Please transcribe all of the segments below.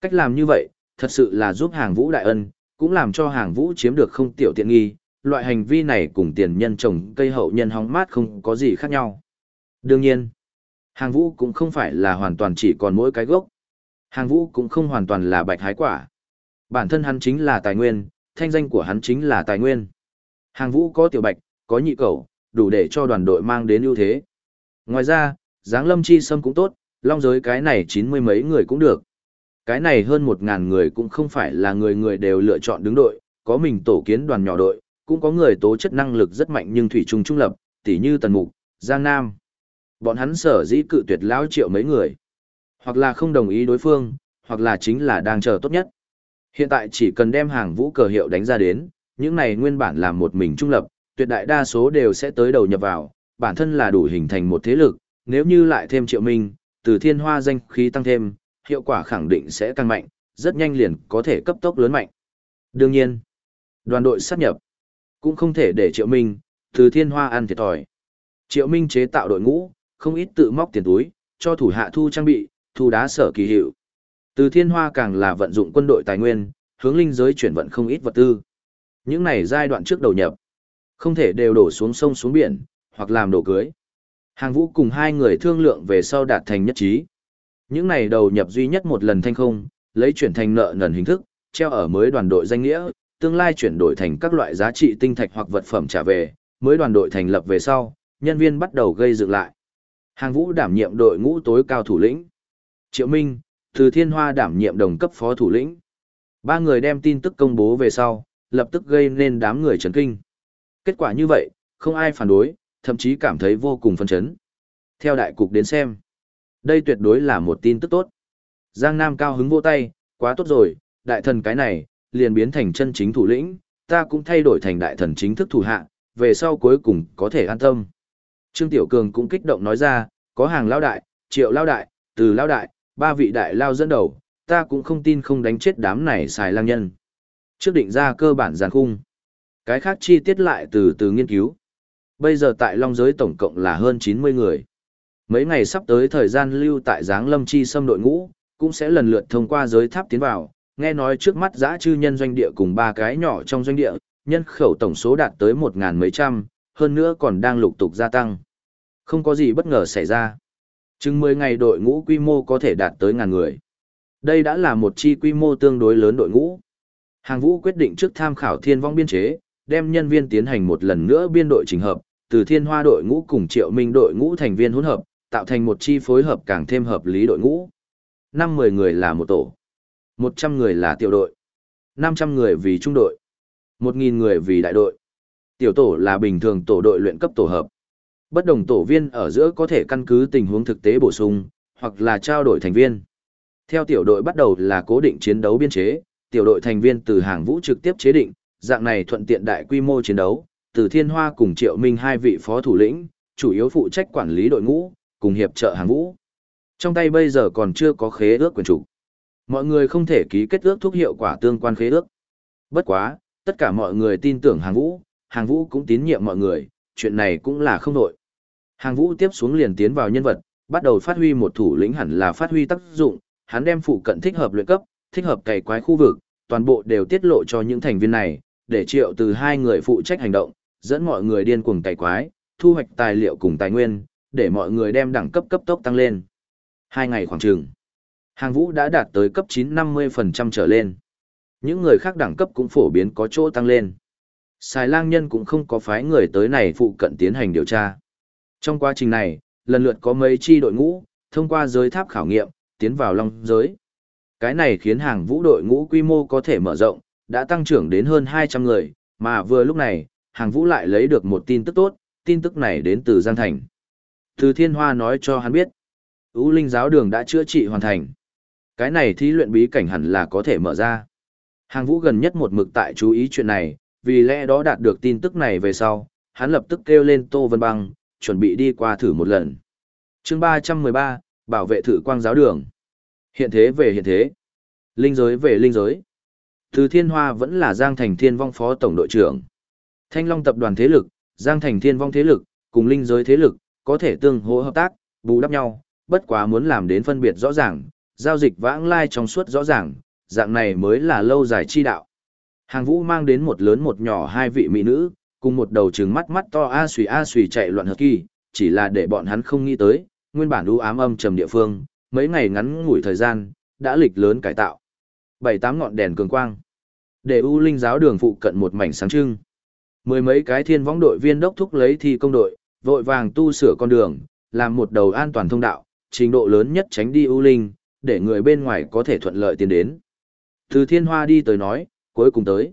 Cách làm như vậy, thật sự là giúp hàng vũ đại ân, cũng làm cho hàng vũ chiếm được không tiểu tiện nghi, loại hành vi này cùng tiền nhân trồng cây hậu nhân hóng mát không có gì khác nhau. Đương nhiên, hàng vũ cũng không phải là hoàn toàn chỉ còn mỗi cái gốc. Hàng vũ cũng không hoàn toàn là bạch hái quả. Bản thân hắn chính là tài nguyên, thanh danh của hắn chính là tài nguyên. Hàng vũ có tiểu bạch, có nhị cầu, đủ để cho đoàn đội mang đến ưu thế. Ngoài ra, giáng lâm chi sâm cũng tốt, long giới cái này chín mươi mấy người cũng được. Cái này hơn một ngàn người cũng không phải là người người đều lựa chọn đứng đội, có mình tổ kiến đoàn nhỏ đội, cũng có người tố chất năng lực rất mạnh nhưng thủy chung trung lập, tỉ như Tần Mục, Giang Nam. Bọn hắn sở dĩ cự tuyệt lão triệu mấy người. Hoặc là không đồng ý đối phương, hoặc là chính là đang chờ tốt nhất. Hiện tại chỉ cần đem hàng vũ cờ hiệu đánh ra đến, những này nguyên bản là một mình trung lập, tuyệt đại đa số đều sẽ tới đầu nhập vào, bản thân là đủ hình thành một thế lực, nếu như lại thêm triệu minh, từ thiên hoa danh khí tăng thêm, hiệu quả khẳng định sẽ tăng mạnh, rất nhanh liền có thể cấp tốc lớn mạnh. Đương nhiên, đoàn đội sát nhập, cũng không thể để triệu minh, từ thiên hoa ăn thiệt thòi. Triệu minh chế tạo đội ngũ, không ít tự móc tiền túi, cho thủ hạ thu trang bị, thu đá sở kỳ hiệu. Từ thiên hoa càng là vận dụng quân đội tài nguyên, hướng linh giới chuyển vận không ít vật tư. Những này giai đoạn trước đầu nhập, không thể đều đổ xuống sông xuống biển, hoặc làm đổ cưới. Hàng vũ cùng hai người thương lượng về sau đạt thành nhất trí. Những này đầu nhập duy nhất một lần thanh không, lấy chuyển thành nợ nần hình thức, treo ở mới đoàn đội danh nghĩa, tương lai chuyển đổi thành các loại giá trị tinh thạch hoặc vật phẩm trả về, mới đoàn đội thành lập về sau, nhân viên bắt đầu gây dựng lại. Hàng vũ đảm nhiệm đội ngũ tối cao thủ lĩnh. Triệu Minh, từ Thiên Hoa đảm nhiệm đồng cấp phó thủ lĩnh. Ba người đem tin tức công bố về sau, lập tức gây nên đám người chấn kinh. Kết quả như vậy, không ai phản đối, thậm chí cảm thấy vô cùng phấn chấn. Theo đại cục đến xem, đây tuyệt đối là một tin tức tốt. Giang Nam cao hứng vô tay, quá tốt rồi, đại thần cái này, liền biến thành chân chính thủ lĩnh, ta cũng thay đổi thành đại thần chính thức thủ hạ, về sau cuối cùng có thể an tâm. Trương Tiểu Cường cũng kích động nói ra, có hàng lao đại, triệu lao đại, từ lao đại, ba vị đại lao dẫn đầu, ta cũng không tin không đánh chết đám này xài lang nhân. Trước định ra cơ bản giàn khung. Cái khác chi tiết lại từ từ nghiên cứu. Bây giờ tại Long Giới tổng cộng là hơn 90 người. Mấy ngày sắp tới thời gian lưu tại Giáng Lâm Chi xâm đội ngũ, cũng sẽ lần lượt thông qua giới tháp tiến vào. Nghe nói trước mắt giã chư nhân doanh địa cùng ba cái nhỏ trong doanh địa, nhân khẩu tổng số đạt tới một ngàn mấy trăm, hơn nữa còn đang lục tục gia tăng. Không có gì bất ngờ xảy ra. Chừng 10 ngày đội ngũ quy mô có thể đạt tới ngàn người. Đây đã là một chi quy mô tương đối lớn đội ngũ. Hàng vũ quyết định trước tham khảo thiên vong biên chế, đem nhân viên tiến hành một lần nữa biên đội trình hợp, từ thiên hoa đội ngũ cùng triệu minh đội ngũ thành viên hỗn hợp, tạo thành một chi phối hợp càng thêm hợp lý đội ngũ. Năm mười người là một tổ, một trăm người là tiểu đội, năm trăm người vì trung đội, một nghìn người vì đại đội. Tiểu tổ là bình thường tổ đội luyện cấp tổ hợp. Bất đồng tổ viên ở giữa có thể căn cứ tình huống thực tế bổ sung, hoặc là trao đổi thành viên. Theo tiểu đội bắt đầu là cố định chiến đấu biên chế, tiểu đội thành viên từ hàng vũ trực tiếp chế định, dạng này thuận tiện đại quy mô chiến đấu, từ Thiên Hoa cùng Triệu Minh hai vị phó thủ lĩnh, chủ yếu phụ trách quản lý đội ngũ, cùng hiệp trợ hàng vũ. Trong tay bây giờ còn chưa có khế ước quyền chủ. Mọi người không thể ký kết ước thúc hiệu quả tương quan khế ước. Bất quá, tất cả mọi người tin tưởng hàng vũ, hàng vũ cũng tín nhiệm mọi người, chuyện này cũng là không nội. Hàng vũ tiếp xuống liền tiến vào nhân vật, bắt đầu phát huy một thủ lĩnh hẳn là phát huy tác dụng, hắn đem phụ cận thích hợp luyện cấp, thích hợp cày quái khu vực, toàn bộ đều tiết lộ cho những thành viên này, để triệu từ hai người phụ trách hành động, dẫn mọi người điên cuồng cày quái, thu hoạch tài liệu cùng tài nguyên, để mọi người đem đẳng cấp cấp tốc tăng lên. Hai ngày khoảng trường, hàng vũ đã đạt tới cấp 9-50% trở lên. Những người khác đẳng cấp cũng phổ biến có chỗ tăng lên. Xài lang nhân cũng không có phái người tới này phụ cận tiến hành điều tra. Trong quá trình này, lần lượt có mấy chi đội ngũ, thông qua giới tháp khảo nghiệm, tiến vào long giới. Cái này khiến hàng vũ đội ngũ quy mô có thể mở rộng, đã tăng trưởng đến hơn 200 người, mà vừa lúc này, hàng vũ lại lấy được một tin tức tốt, tin tức này đến từ Giang Thành. Từ Thiên Hoa nói cho hắn biết, U linh giáo đường đã chữa trị hoàn thành. Cái này thí luyện bí cảnh hẳn là có thể mở ra. Hàng vũ gần nhất một mực tại chú ý chuyện này, vì lẽ đó đạt được tin tức này về sau, hắn lập tức kêu lên Tô Vân Băng, chuẩn bị đi qua thử một lần. chương 313, bảo vệ thử quang giáo đường. Hiện thế về hiện thế. Linh giới về linh giới. Từ Thiên Hoa vẫn là Giang Thành Thiên Vong Phó Tổng đội trưởng. Thanh Long tập đoàn thế lực, Giang Thành Thiên Vong thế lực, cùng linh giới thế lực, có thể tương hỗ hợp tác, bù đắp nhau, bất quá muốn làm đến phân biệt rõ ràng, giao dịch vãng lai trong suốt rõ ràng, dạng này mới là lâu dài chi đạo. Hàng vũ mang đến một lớn một nhỏ hai vị mỹ nữ, cùng một đầu trừng mắt mắt to a xùy a xùy chạy loạn hợp kỳ, chỉ là để bọn hắn không nghĩ tới, nguyên bản u ám âm trầm địa phương, mấy ngày ngắn ngủi thời gian, đã lịch lớn cải tạo. Bảy tám ngọn đèn cường quang. Để U Linh giáo đường phụ cận một mảnh sáng trưng. Mười mấy cái thiên võng đội viên đốc thúc lấy thi công đội, vội vàng tu sửa con đường, làm một đầu an toàn thông đạo, trình độ lớn nhất tránh đi ưu Linh, để người bên ngoài có thể thuận lợi tiến đến. Từ thiên hoa đi tới nói, cuối cùng tới.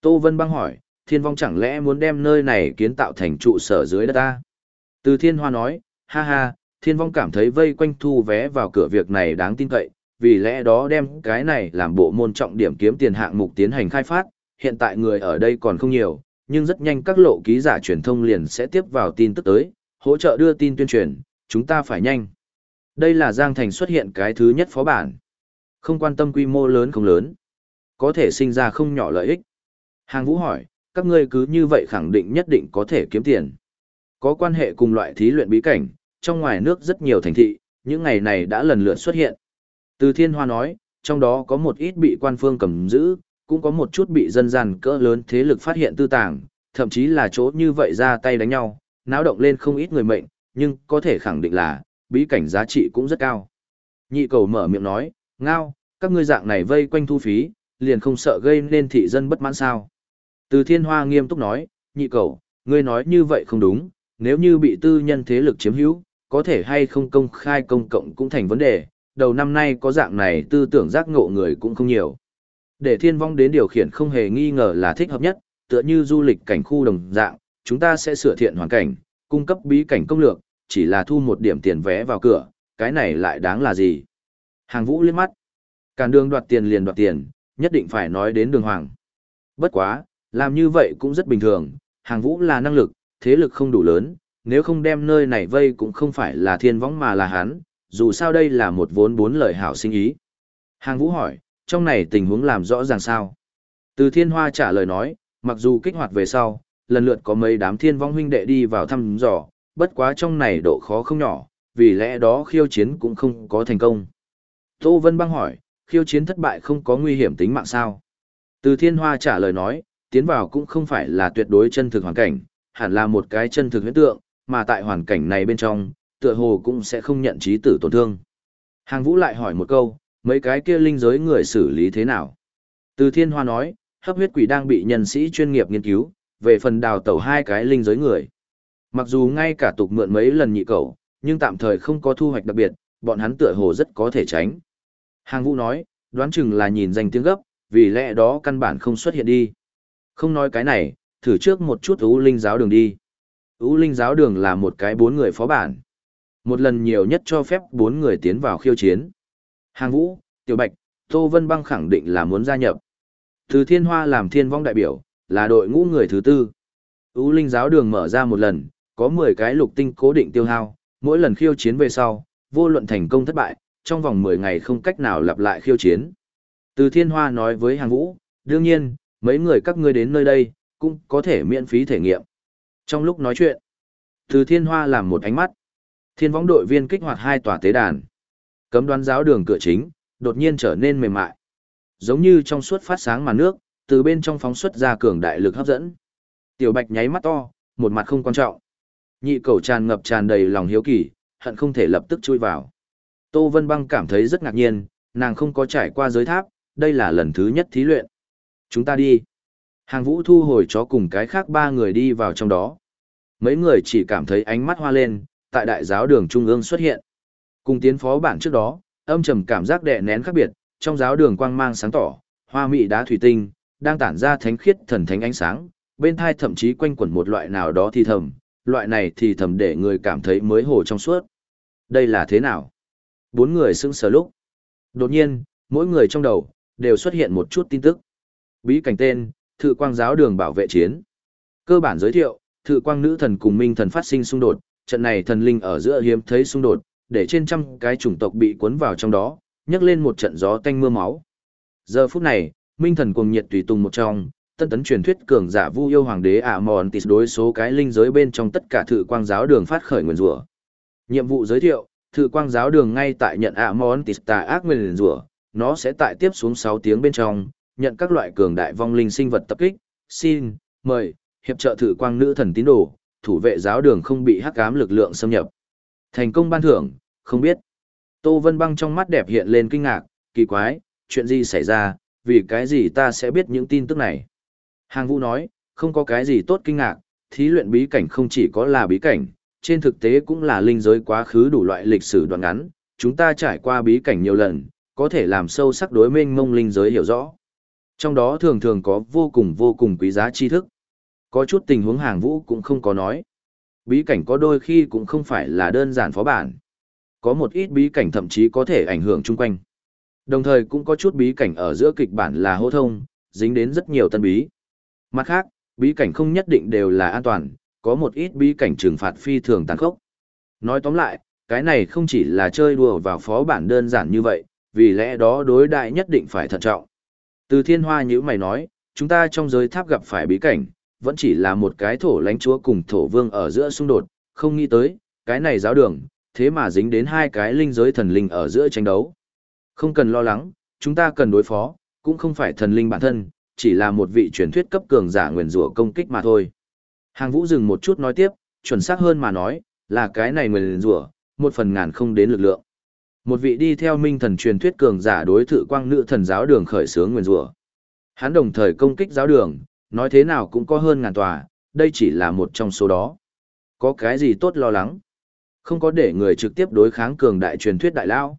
Tô Vân băng hỏi, thiên vong chẳng lẽ muốn đem nơi này kiến tạo thành trụ sở dưới đất ta? Từ thiên hoa nói, ha ha, thiên vong cảm thấy vây quanh thu vé vào cửa việc này đáng tin cậy, vì lẽ đó đem cái này làm bộ môn trọng điểm kiếm tiền hạng mục tiến hành khai phát, hiện tại người ở đây còn không nhiều, nhưng rất nhanh các lộ ký giả truyền thông liền sẽ tiếp vào tin tức tới, hỗ trợ đưa tin tuyên truyền, chúng ta phải nhanh. Đây là Giang Thành xuất hiện cái thứ nhất phó bản. Không quan tâm quy mô lớn không lớn, có thể sinh ra không nhỏ lợi ích. Hàng Vũ hỏi, các ngươi cứ như vậy khẳng định nhất định có thể kiếm tiền. Có quan hệ cùng loại thí luyện bí cảnh, trong ngoài nước rất nhiều thành thị, những ngày này đã lần lượt xuất hiện. Từ Thiên Hoa nói, trong đó có một ít bị quan phương cầm giữ, cũng có một chút bị dân gian cỡ lớn thế lực phát hiện tư tàng, thậm chí là chỗ như vậy ra tay đánh nhau, náo động lên không ít người mệnh, nhưng có thể khẳng định là, bí cảnh giá trị cũng rất cao. Nhị cầu mở miệng nói, ngao, các ngươi dạng này vây quanh thu phí, liền không sợ gây nên thị dân bất mãn sao. Từ thiên hoa nghiêm túc nói, nhị cầu, ngươi nói như vậy không đúng, nếu như bị tư nhân thế lực chiếm hữu, có thể hay không công khai công cộng cũng thành vấn đề, đầu năm nay có dạng này tư tưởng giác ngộ người cũng không nhiều. Để thiên vong đến điều khiển không hề nghi ngờ là thích hợp nhất, tựa như du lịch cảnh khu đồng dạng, chúng ta sẽ sửa thiện hoàn cảnh, cung cấp bí cảnh công lược, chỉ là thu một điểm tiền vé vào cửa, cái này lại đáng là gì? Hàng vũ liếc mắt. Càn đường đoạt tiền liền đoạt tiền, nhất định phải nói đến đường hoàng. Bất quá, làm như vậy cũng rất bình thường, hàng vũ là năng lực, thế lực không đủ lớn, nếu không đem nơi này vây cũng không phải là thiên võng mà là hắn, dù sao đây là một vốn bốn lời hảo sinh ý. Hàng vũ hỏi, trong này tình huống làm rõ ràng sao? Từ thiên hoa trả lời nói, mặc dù kích hoạt về sau, lần lượt có mấy đám thiên vong huynh đệ đi vào thăm dò, bất quá trong này độ khó không nhỏ, vì lẽ đó khiêu chiến cũng không có thành công. Tô Vân băng hỏi, khiêu chiến thất bại không có nguy hiểm tính mạng sao? Từ thiên hoa trả lời nói, tiến vào cũng không phải là tuyệt đối chân thực hoàn cảnh, hẳn là một cái chân thực huyễn tượng, mà tại hoàn cảnh này bên trong, tựa hồ cũng sẽ không nhận trí tử tổn thương. Hàng Vũ lại hỏi một câu, mấy cái kia linh giới người xử lý thế nào? Từ Thiên Hoa nói, hấp huyết quỷ đang bị nhân sĩ chuyên nghiệp nghiên cứu, về phần đào tẩu hai cái linh giới người. Mặc dù ngay cả tục mượn mấy lần nhị cầu, nhưng tạm thời không có thu hoạch đặc biệt, bọn hắn tựa hồ rất có thể tránh. Hàng Vũ nói, đoán chừng là nhìn danh tiếng gấp, vì lẽ đó căn bản không xuất hiện đi. Không nói cái này, thử trước một chút ưu linh giáo đường đi. Ú linh giáo đường là một cái bốn người phó bản. Một lần nhiều nhất cho phép bốn người tiến vào khiêu chiến. Hàng Vũ, Tiểu Bạch, Tô Vân Băng khẳng định là muốn gia nhập. Từ Thiên Hoa làm thiên vong đại biểu, là đội ngũ người thứ tư. U linh giáo đường mở ra một lần, có 10 cái lục tinh cố định tiêu hao, mỗi lần khiêu chiến về sau, vô luận thành công thất bại, trong vòng 10 ngày không cách nào lặp lại khiêu chiến. Từ Thiên Hoa nói với Hàng Vũ, đương nhiên, mấy người các ngươi đến nơi đây, cũng có thể miễn phí thể nghiệm. Trong lúc nói chuyện, Từ Thiên Hoa làm một ánh mắt. Thiên võng đội viên kích hoạt hai tòa tế đàn. Cấm đoán giáo đường cửa chính, đột nhiên trở nên mềm mại. Giống như trong suốt phát sáng màn nước, từ bên trong phóng xuất ra cường đại lực hấp dẫn. Tiểu Bạch nháy mắt to, một mặt không quan trọng. Nhị cầu tràn ngập tràn đầy lòng hiếu kỳ, hận không thể lập tức chui vào. Tô Vân Băng cảm thấy rất ngạc nhiên, nàng không có trải qua giới tháp, đây là lần thứ nhất thí luyện. Chúng ta đi. Hàng vũ thu hồi chó cùng cái khác ba người đi vào trong đó. Mấy người chỉ cảm thấy ánh mắt hoa lên, tại đại giáo đường trung ương xuất hiện. Cùng tiến phó bản trước đó, âm trầm cảm giác đè nén khác biệt, trong giáo đường quang mang sáng tỏ, hoa mỹ đá thủy tinh, đang tản ra thánh khiết thần thánh ánh sáng, bên thai thậm chí quanh quẩn một loại nào đó thì thầm, loại này thì thầm để người cảm thấy mới hồ trong suốt. Đây là thế nào? Bốn người sững sờ lúc. Đột nhiên, mỗi người trong đầu, đều xuất hiện một chút tin tức. Bí cảnh tên, Thự Quang Giáo Đường Bảo vệ Chiến. Cơ bản giới thiệu, Thự Quang Nữ Thần cùng Minh Thần phát sinh xung đột, trận này thần linh ở giữa hiếm thấy xung đột, để trên trăm cái chủng tộc bị cuốn vào trong đó, nhấc lên một trận gió tanh mưa máu. Giờ phút này, Minh Thần cuồng nhiệt tùy tùng một trong, tân tấn truyền thuyết cường giả Vu yêu hoàng đế ả mòn tịt đối số cái linh giới bên trong tất cả thự quang giáo đường phát khởi nguyên rủa. Nhiệm vụ giới thiệu, Thự quang giáo đường ngay tại nhận ạ mòn tịt tà ác nguyên rủa, nó sẽ tại tiếp xuống 6 tiếng bên trong, nhận các loại cường đại vong linh sinh vật tập kích, xin, mời, hiệp trợ thử quang nữ thần tín đồ, thủ vệ giáo đường không bị hắc ám lực lượng xâm nhập. Thành công ban thưởng, không biết. Tô Vân Băng trong mắt đẹp hiện lên kinh ngạc, kỳ quái, chuyện gì xảy ra, vì cái gì ta sẽ biết những tin tức này. Hàng Vũ nói, không có cái gì tốt kinh ngạc, thí luyện bí cảnh không chỉ có là bí cảnh, trên thực tế cũng là linh giới quá khứ đủ loại lịch sử đoạn ngắn, chúng ta trải qua bí cảnh nhiều lần, có thể làm sâu sắc đối mênh mông linh giới hiểu rõ. Trong đó thường thường có vô cùng vô cùng quý giá tri thức. Có chút tình huống hàng vũ cũng không có nói. Bí cảnh có đôi khi cũng không phải là đơn giản phó bản. Có một ít bí cảnh thậm chí có thể ảnh hưởng chung quanh. Đồng thời cũng có chút bí cảnh ở giữa kịch bản là hô thông, dính đến rất nhiều tân bí. Mặt khác, bí cảnh không nhất định đều là an toàn, có một ít bí cảnh trừng phạt phi thường tàn khốc. Nói tóm lại, cái này không chỉ là chơi đùa vào phó bản đơn giản như vậy, vì lẽ đó đối đại nhất định phải thận trọng. Từ thiên hoa như mày nói, chúng ta trong giới tháp gặp phải bí cảnh, vẫn chỉ là một cái thổ lãnh chúa cùng thổ vương ở giữa xung đột, không nghĩ tới, cái này giáo đường, thế mà dính đến hai cái linh giới thần linh ở giữa tranh đấu. Không cần lo lắng, chúng ta cần đối phó, cũng không phải thần linh bản thân, chỉ là một vị truyền thuyết cấp cường giả nguyền rủa công kích mà thôi. Hàng vũ dừng một chút nói tiếp, chuẩn xác hơn mà nói, là cái này nguyền rủa, một phần ngàn không đến lực lượng. Một vị đi theo minh thần truyền thuyết cường giả đối thự quang nữ thần giáo đường khởi sướng nguyền rủa. Hắn đồng thời công kích giáo đường, nói thế nào cũng có hơn ngàn tòa, đây chỉ là một trong số đó. Có cái gì tốt lo lắng? Không có để người trực tiếp đối kháng cường đại truyền thuyết đại lao.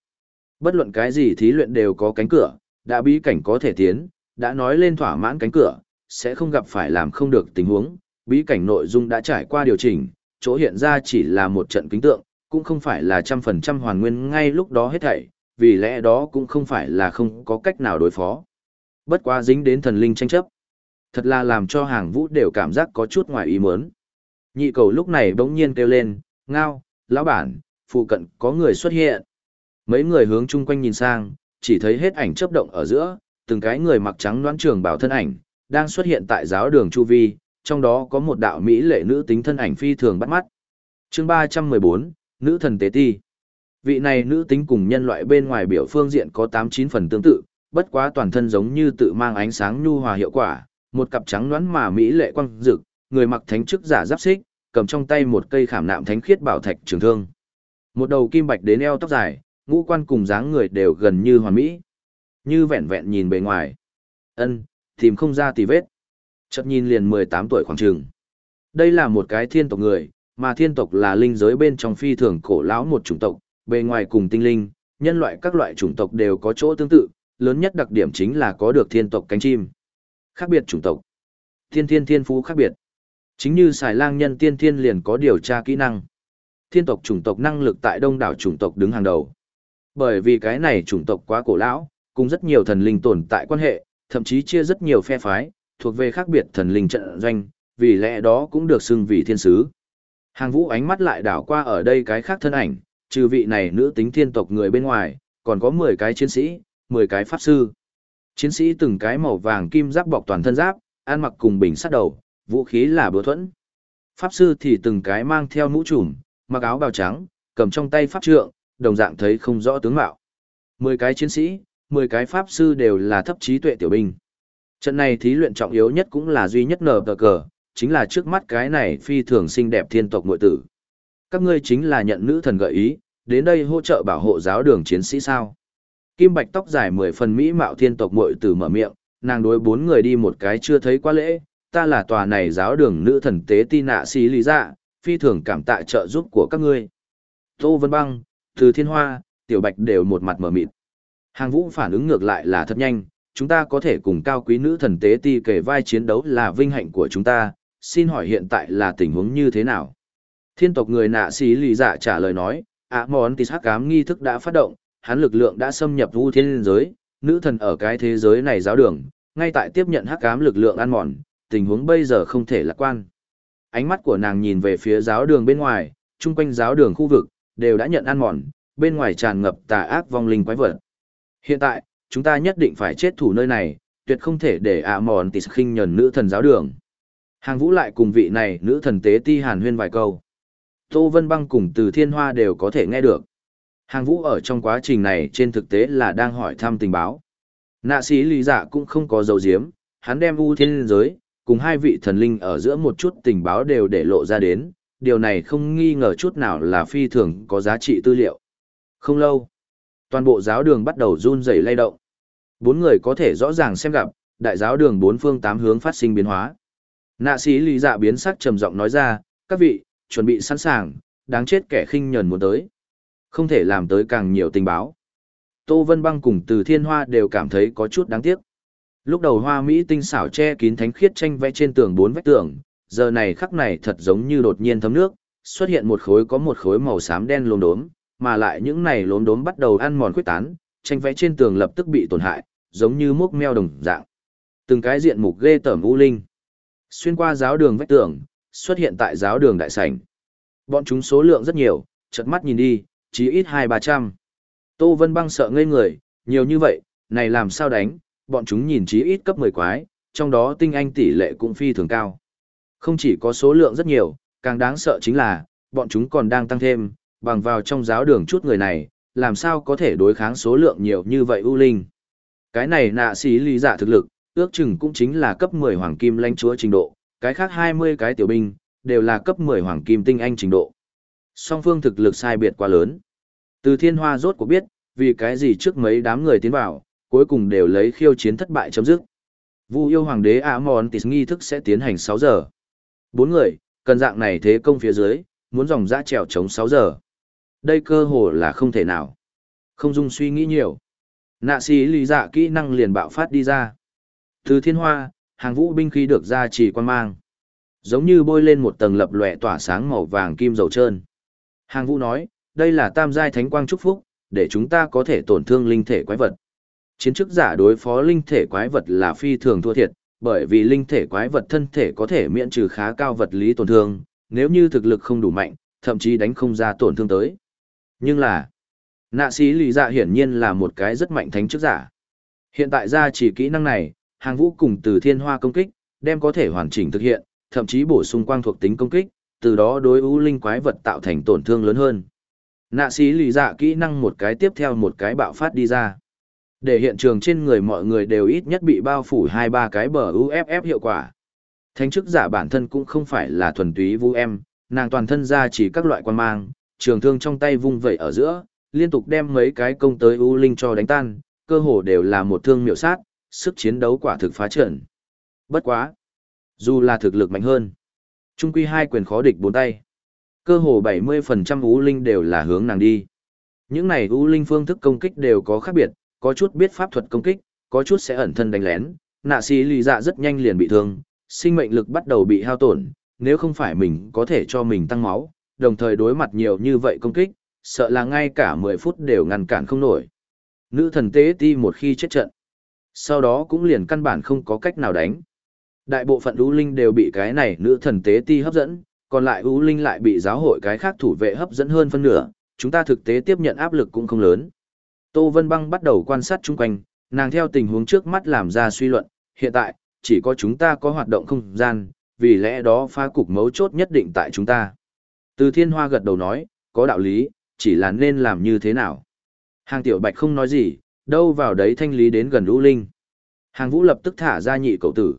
Bất luận cái gì thí luyện đều có cánh cửa, đã bí cảnh có thể tiến, đã nói lên thỏa mãn cánh cửa, sẽ không gặp phải làm không được tình huống, bí cảnh nội dung đã trải qua điều chỉnh, chỗ hiện ra chỉ là một trận kính tượng, cũng không phải là trăm phần trăm hoàn nguyên ngay lúc đó hết thảy, vì lẽ đó cũng không phải là không có cách nào đối phó. Bất quá dính đến thần linh tranh chấp. Thật là làm cho hàng vũ đều cảm giác có chút ngoài ý muốn. Nhị cầu lúc này bỗng nhiên kêu lên, ngao, lão bản, phụ cận có người xuất hiện. Mấy người hướng chung quanh nhìn sang, chỉ thấy hết ảnh chấp động ở giữa, từng cái người mặc trắng đoán trường bảo thân ảnh, đang xuất hiện tại giáo đường Chu Vi, trong đó có một đạo Mỹ lệ nữ tính thân ảnh phi thường bắt mắt. chương 314, Nữ thần tế ti. Vị này nữ tính cùng nhân loại bên ngoài biểu phương diện có 8-9 phần tương tự, bất quá toàn thân giống như tự mang ánh sáng nhu hòa hiệu quả, một cặp trắng đoán mà Mỹ lệ quang rực, người mặc thánh chức giả giáp xích, cầm trong tay một cây khảm nạm thánh khiết bảo thạch trường thương. Một đầu kim bạch đến eo tóc dài, ngũ quan cùng dáng người đều gần như hoàn mỹ. Như vẹn vẹn nhìn bề ngoài. ân tìm không ra tì vết. Chợt nhìn liền 18 tuổi khoảng trường. Đây là một cái thiên tộc người, mà thiên tộc là linh giới bên trong phi thường cổ lão một chủng tộc, bề ngoài cùng tinh linh, nhân loại các loại chủng tộc đều có chỗ tương tự, lớn nhất đặc điểm chính là có được thiên tộc cánh chim. Khác biệt chủng tộc. Thiên thiên thiên phú khác biệt. Chính như xài lang nhân tiên thiên liền có điều tra kỹ năng. Thiên tộc chủng tộc năng lực tại đông đảo chủng tộc đứng hàng đầu. Bởi vì cái này chủng tộc quá cổ lão, cùng rất nhiều thần linh tồn tại quan hệ, thậm chí chia rất nhiều phe phái, thuộc về khác biệt thần linh trận doanh, vì lẽ đó cũng được xưng vì thiên sứ. Hàng vũ ánh mắt lại đảo qua ở đây cái khác thân ảnh, trừ vị này nữ tính thiên tộc người bên ngoài, còn có 10 cái chiến sĩ, 10 cái pháp sư. Chiến sĩ từng cái màu vàng kim giáp bọc toàn thân giáp, ăn mặc cùng bình sắt đầu, vũ khí là búa thuẫn. Pháp sư thì từng cái mang theo mũ trùm, mặc áo bào trắng, cầm trong tay pháp trượng, đồng dạng thấy không rõ tướng mạo. 10 cái chiến sĩ, 10 cái pháp sư đều là thấp trí tuệ tiểu binh. Trận này thí luyện trọng yếu nhất cũng là duy nhất nở tờ cờ, chính là trước mắt cái này phi thường xinh đẹp thiên tộc nội tử. Các ngươi chính là nhận nữ thần gợi ý, đến đây hỗ trợ bảo hộ giáo đường chiến sĩ sao. Kim bạch tóc dài mười phần mỹ mạo thiên tộc muội tử mở miệng, nàng đối bốn người đi một cái chưa thấy quá lễ, ta là tòa này giáo đường nữ thần tế ti nạ xí lý dạ, phi thường cảm tạ trợ giúp của các ngươi. Tô Vân Băng, Từ Thiên Hoa, Tiểu Bạch đều một mặt mở mịt. Hàng vũ phản ứng ngược lại là thật nhanh, chúng ta có thể cùng cao quý nữ thần tế ti kể vai chiến đấu là vinh hạnh của chúng ta, xin hỏi hiện tại là tình huống như thế nào? Thiên tộc người nạ xí lì dạ trả lời nói, ạ món tì hắc cám nghi thức đã phát động, hắn lực lượng đã xâm nhập vũ thiên giới, nữ thần ở cái thế giới này giáo đường, ngay tại tiếp nhận hắc ám lực lượng ăn mòn, tình huống bây giờ không thể lạc quan. Ánh mắt của nàng nhìn về phía giáo đường bên ngoài, chung quanh giáo đường khu vực, đều đã nhận ăn mòn, bên ngoài tràn ngập tà ác vong linh quái vật. Hiện tại, chúng ta nhất định phải chết thủ nơi này, tuyệt không thể để ạ mòn tịt khinh nhẫn nữ thần giáo đường. Hàng vũ lại cùng vị này nữ thần tế ti hàn huyên vài câu. Tô Vân Băng cùng từ thiên hoa đều có thể nghe được. Hàng vũ ở trong quá trình này trên thực tế là đang hỏi thăm tình báo. Nạ sĩ lý dạ cũng không có dấu diếm, hắn đem U thiên giới, cùng hai vị thần linh ở giữa một chút tình báo đều để lộ ra đến, điều này không nghi ngờ chút nào là phi thường có giá trị tư liệu. Không lâu, toàn bộ giáo đường bắt đầu run rẩy lay động. Bốn người có thể rõ ràng xem gặp, đại giáo đường bốn phương tám hướng phát sinh biến hóa. Nạ sĩ lý dạ biến sắc trầm giọng nói ra, các vị, chuẩn bị sẵn sàng, đáng chết kẻ khinh nhờn muốn tới. Không thể làm tới càng nhiều tình báo. Tô Vân Băng cùng từ thiên hoa đều cảm thấy có chút đáng tiếc. Lúc đầu hoa Mỹ tinh xảo che kín thánh khiết tranh vẽ trên tường bốn vách tường, giờ này khắc này thật giống như đột nhiên thấm nước, xuất hiện một khối có một khối màu xám đen lốm đốm, mà lại những này lốm đốm bắt đầu ăn mòn khuyết tán, tranh vẽ trên tường lập tức bị tổn hại, giống như mốc meo đồng dạng. Từng cái diện mục ghê tởm u linh. Xuyên qua giáo đường vách tường, xuất hiện tại giáo đường đại sảnh. Bọn chúng số lượng rất nhiều, chợt mắt nhìn đi, chí ít hai ba trăm. Tô Vân Băng sợ ngây người, nhiều như vậy, này làm sao đánh, bọn chúng nhìn chí ít cấp 10 quái, trong đó tinh anh tỷ lệ cũng phi thường cao. Không chỉ có số lượng rất nhiều, càng đáng sợ chính là, bọn chúng còn đang tăng thêm, bằng vào trong giáo đường chút người này, làm sao có thể đối kháng số lượng nhiều như vậy ưu linh. Cái này nạ xí lý giả dạ thực lực, ước chừng cũng chính là cấp 10 hoàng kim lãnh chúa trình độ, cái khác 20 cái tiểu binh, đều là cấp 10 hoàng kim tinh anh trình độ. Song phương thực lực sai biệt quá lớn. Từ thiên hoa rốt cuộc biết, vì cái gì trước mấy đám người tiến vào, cuối cùng đều lấy khiêu chiến thất bại chấm dứt. Vu yêu hoàng đế ám mòn tịt nghi thức sẽ tiến hành 6 giờ. Bốn người, cần dạng này thế công phía dưới, muốn dòng dã trèo chống 6 giờ. Đây cơ hồ là không thể nào. Không dung suy nghĩ nhiều. Nạ sĩ lý dạ kỹ năng liền bạo phát đi ra. Từ thiên hoa, hàng vũ binh khí được ra chỉ quan mang. Giống như bôi lên một tầng lập lòe tỏa sáng màu vàng kim dầu trơn. Hàng vũ nói, đây là tam giai thánh quang chúc phúc, để chúng ta có thể tổn thương linh thể quái vật. Chiến chức giả đối phó linh thể quái vật là phi thường thua thiệt, bởi vì linh thể quái vật thân thể có thể miễn trừ khá cao vật lý tổn thương, nếu như thực lực không đủ mạnh, thậm chí đánh không ra tổn thương tới. Nhưng là, nạ sĩ lì dạ hiển nhiên là một cái rất mạnh thánh chức giả. Hiện tại ra chỉ kỹ năng này, hàng vũ cùng từ thiên hoa công kích, đem có thể hoàn chỉnh thực hiện, thậm chí bổ sung quang thuộc tính công kích, từ đó đối ưu linh quái vật tạo thành tổn thương lớn hơn. Nạ sĩ lì dạ kỹ năng một cái tiếp theo một cái bạo phát đi ra. Để hiện trường trên người mọi người đều ít nhất bị bao phủ hai ba cái bờ UFF hiệu quả. Thánh chức giả bản thân cũng không phải là thuần túy vu em, nàng toàn thân ra chỉ các loại quan mang, trường thương trong tay vung vẩy ở giữa, liên tục đem mấy cái công tới U Linh cho đánh tan, cơ hồ đều là một thương miểu sát, sức chiến đấu quả thực phá trận. Bất quá. Dù là thực lực mạnh hơn, trung quy hai quyền khó địch bốn tay. Cơ hồ 70% U Linh đều là hướng nàng đi. Những này U Linh phương thức công kích đều có khác biệt, có chút biết pháp thuật công kích, có chút sẽ ẩn thân đánh lén, nạ sĩ lì dạ rất nhanh liền bị thương, sinh mệnh lực bắt đầu bị hao tổn, nếu không phải mình có thể cho mình tăng máu, đồng thời đối mặt nhiều như vậy công kích, sợ là ngay cả 10 phút đều ngăn cản không nổi. Nữ thần tế ti một khi chết trận, sau đó cũng liền căn bản không có cách nào đánh. Đại bộ phận U Linh đều bị cái này nữ thần tế ti hấp dẫn, còn lại U Linh lại bị giáo hội cái khác thủ vệ hấp dẫn hơn phân nửa, chúng ta thực tế tiếp nhận áp lực cũng không lớn. Tô Vân Băng bắt đầu quan sát chung quanh, nàng theo tình huống trước mắt làm ra suy luận, hiện tại, chỉ có chúng ta có hoạt động không gian, vì lẽ đó phá cục mấu chốt nhất định tại chúng ta. Từ thiên hoa gật đầu nói, có đạo lý, chỉ là nên làm như thế nào. Hàng tiểu bạch không nói gì, đâu vào đấy thanh lý đến gần lũ linh. Hàng vũ lập tức thả ra nhị cậu tử.